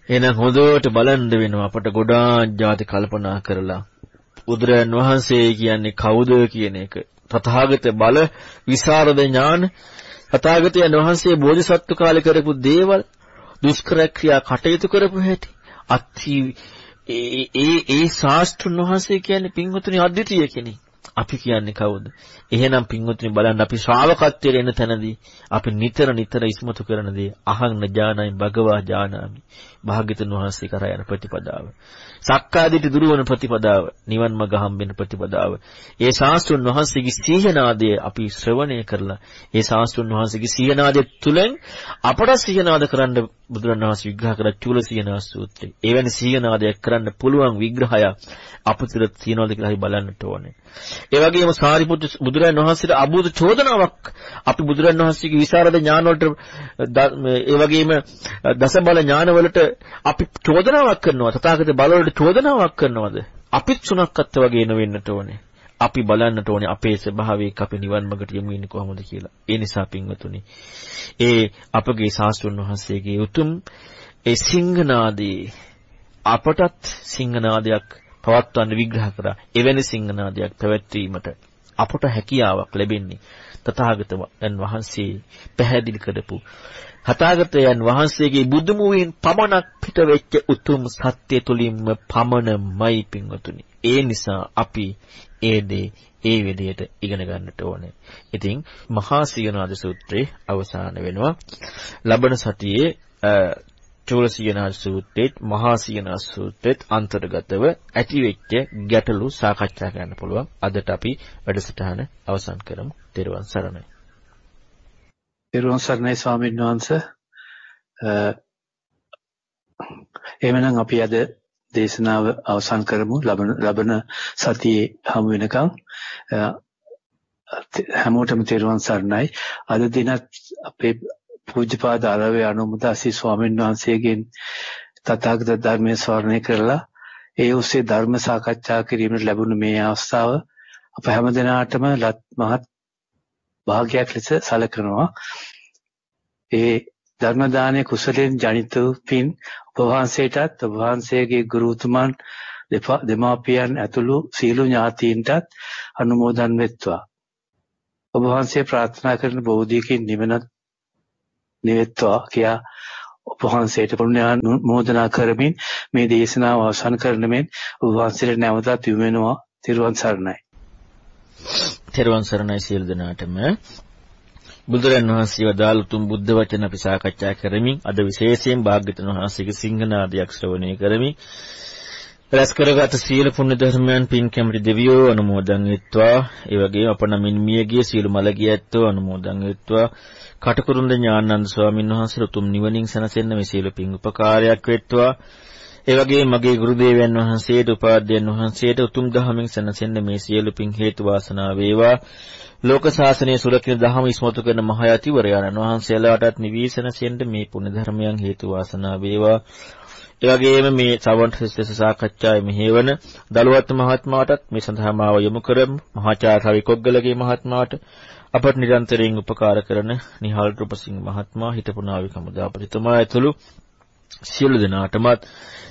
එහෙනම් හොඳට බලන්න වෙනවා අපට ගොඩාක් ಜಾති කල්පනා කරලා බුදුරයන් වහන්සේ කියන්නේ කවුද කියන එක තථාගත බල විසරද ඥාන තථාගතයන් වහන්සේ බෝධිසත්ව කාලේ කරපු දේවල් දුෂ්කර ක්‍රියා කටයුතු කරපු හැටි අත්ති ඒ ඒ ඒ ශාස්ත්‍රඥ වහන්සේ කියන්නේ පින්වතුනි අද්විතීය කෙනෙක්. අපි කියන්නේ කවුද? එහෙනම් පින්වතුනි බලන්න අපි ශ්‍රාවකත්වයට එන තැනදී අපි නිතර නිතර ඉස්මතු කරන දේ අහං නජානයි භගවා ජානාමි. භාග්‍යතුන් වහන්සේ කරා යන ප්‍රතිපදාව. සක්කාදිට දුරවන ප්‍රතිපදාව, නිවන් මඟ හම්බෙන ප්‍රතිපදාව. ඒ ශාස්ත්‍රඥ වහන්සේගේ සීහනාදය අපි ශ්‍රවණය කරලා ඒ ශාස්ත්‍රඥ වහන්සේගේ සීහනාදය තුලින් අපට සීහනාද කරන්න බුදුරණවහන්සේ විග්‍රහ කළ චූල සීහනා සූත්‍රය. එවැනි සීහනාදයක් කරන්න පුළුවන් විග්‍රහයක් අපිට තියනවාද කියලා අපි බලන්නට ඕනේ. ඒ වගේම සාරිපුත්තු බුදුරජාණන් වහන්සේට අබුද චෝදනාවක් අපි බුදුරජාණන් වහන්සේගේ විසරද ඥාන වලට ඒ වගේම දසබල ඥාන වලට අපි චෝදනාවක් කරනවා. තථාගත බල වලට චෝදනාවක් කරනවද? අපිත් සුණක්කත් වගේ වෙන්නට ඕනේ. අපි බලන්නට ඕනේ අපේ ස්වභාවයක අපි නිවන් මාර්ගට යමු වෙන්නේ කොහොමද කියලා. ඒ නිසා පින්වතුනි ඒ අපගේ ශාස්ත්‍රඥ වහන්සේගේ උතුම් ඒ සිංහනාදී අපටත් සිංහනාදයක් පවත්වන්න විග්‍රහ කරා. එවැනි සිංහනාදයක් පැවැත්වීමට අපට හැකියාවක් ලැබෙන්නේ තථාගතයන් වහන්සේ පැහැදිලි කරපු හතාගතයන් වහන්සේගේ බුදුමුවෙන් පමණක් පිට වෙච්ච උතුම් සත්‍ය තුලින්ම පමණමයි පින්වතුනි. ඒ නිසා අපි ඒ දේ ඒ විදිහට ඉගෙන ගන්නට ඕනේ. ඉතින් මහා සීනාද සූත්‍රයේ අවසාන වෙනවා. ලබන සතියේ චූලසීනාද සූත්‍රයේත් මහා සීනාද සූත්‍රයේත් අන්තර්ගතව ඇතිවෙච්ච ගැටලු සාකච්ඡා කරන්න පුළුවන්. අදට අපි වැඩසටහන අවසන් කරමු. ත්වන් සරණයි. ත්වන් සරණයි ස්වාමීන් වහන්සේ. එහෙමනම් අපි අද දේශනාව අවසන් කරමු. ලබන ලබන සතියේ හමු වෙනකම් හැමෝටම ත්වන් සරණයි. අද දිනත් අපේ පූජ්‍යපාද අරවේ අනුමුදාසී ස්වාමීන් වහන්සේගෙන් තථාගත ධර්මයේ ස්වර්ණය කරලා ඒ ඔස්සේ ධර්ම සාකච්ඡා කිරීමට ලැබුණු මේ අවස්ථාව අප හැම දිනාටම මහත් භාග්‍යයක් ලෙස සැලකනවා. ඒ ධර්ම දානයේ කුසලයෙන් ජනිත වූ පින් ඔබ වහන්සේටත් ඔබ වහන්සේගේ ගුරුතුමන් දෙමාපියන් ඇතුළු සීල ඥාතීන්ටත් අනුමෝදන් වෙත්වා. ඔබ වහන්සේ ප්‍රාර්ථනා කරන බෝධියකින් නිවනත් නිවෙත්වා කියා ඔබ වහන්සේට පුණ්‍යානුමෝදනා කරමින් මේ දේශනාව අවසන් කරන මෙන් ඔබ වහන්සේට නැවතත් යොමු වෙනවා තිරුවන් සරණයි. තෙරුවන් සරණයි සියලු දෙනාටම. බුදුරන් වහන්සේ වදාළ උතුම් බුද්ධ වචන අපි සාකච්ඡා කරමින් අද විශේෂයෙන් භාග්‍යතුන් වහන්සේගේ සිංහනාදයක් ශ්‍රවණය කරමින් රැස් කරගත සීල පුණ්‍ය ධර්මයන් පින් කැමති දෙවියෝ අනුමෝදන් වෙත්වා. ඒ වගේම අප නමින් මියගිය සීල මළගිය ඇත්තෝ අනුමෝදන් වෙත්වා. කටකුරුන්ද ඥානানন্দ ස්වාමින් වහන්සේ උතුම් නිවනින් සැනසෙන්න මේ සීල පින් උපකාරයක් වෙත්වා. ඒ වගේම මගේ ගුරු දේවයන් වහන්සේට උපාධ්‍යයන් වහන්සේට උතුම් දහමින් සැනසෙන්න මේ සියලු පිං හේතු වාසනා වේවා. ලෝක ශාසනය සුරකින දහම ඉස්මතු කරන මහ යතිවරයන්න් වහන්සේලාටත් නිවීසන සෙන්න මේ පුණ්‍ය ධර්මයන් හේතු වාසනා වේවා. ඒ වගේම මේ සවන්ත සිස්ස සාකච්ඡාවේ මෙහෙවන දලුවත් මහත්මයාටත් මේ සඳහා මාව යොමු කරමු. මහාචාර්ය රවි කොග්ගලගේ මහත්මයාට අපට නිරන්තරයෙන් උපකාර කරන නිහාල් රුපසිංහ මහත්මයා හිටපු නාවික හමුදාපතිතුමා ඇතුළු සියලු දෙනාටමත්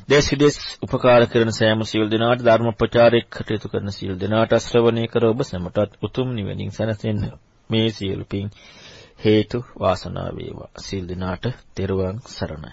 දේශ විදේශ උපකාර කරන සෑම සියලු දෙනාට ධර්ම ප්‍රචාරයක් කටයුතු කරන සියලු දෙනාට ශ්‍රවණය කර ඔබ සැමටත් උතුම් නිවනින් සැනසෙන්න. මේ සියලු පින් හේතු වාසනාව වේවා. සියලු දෙනාට තෙරුවන් සරණයි.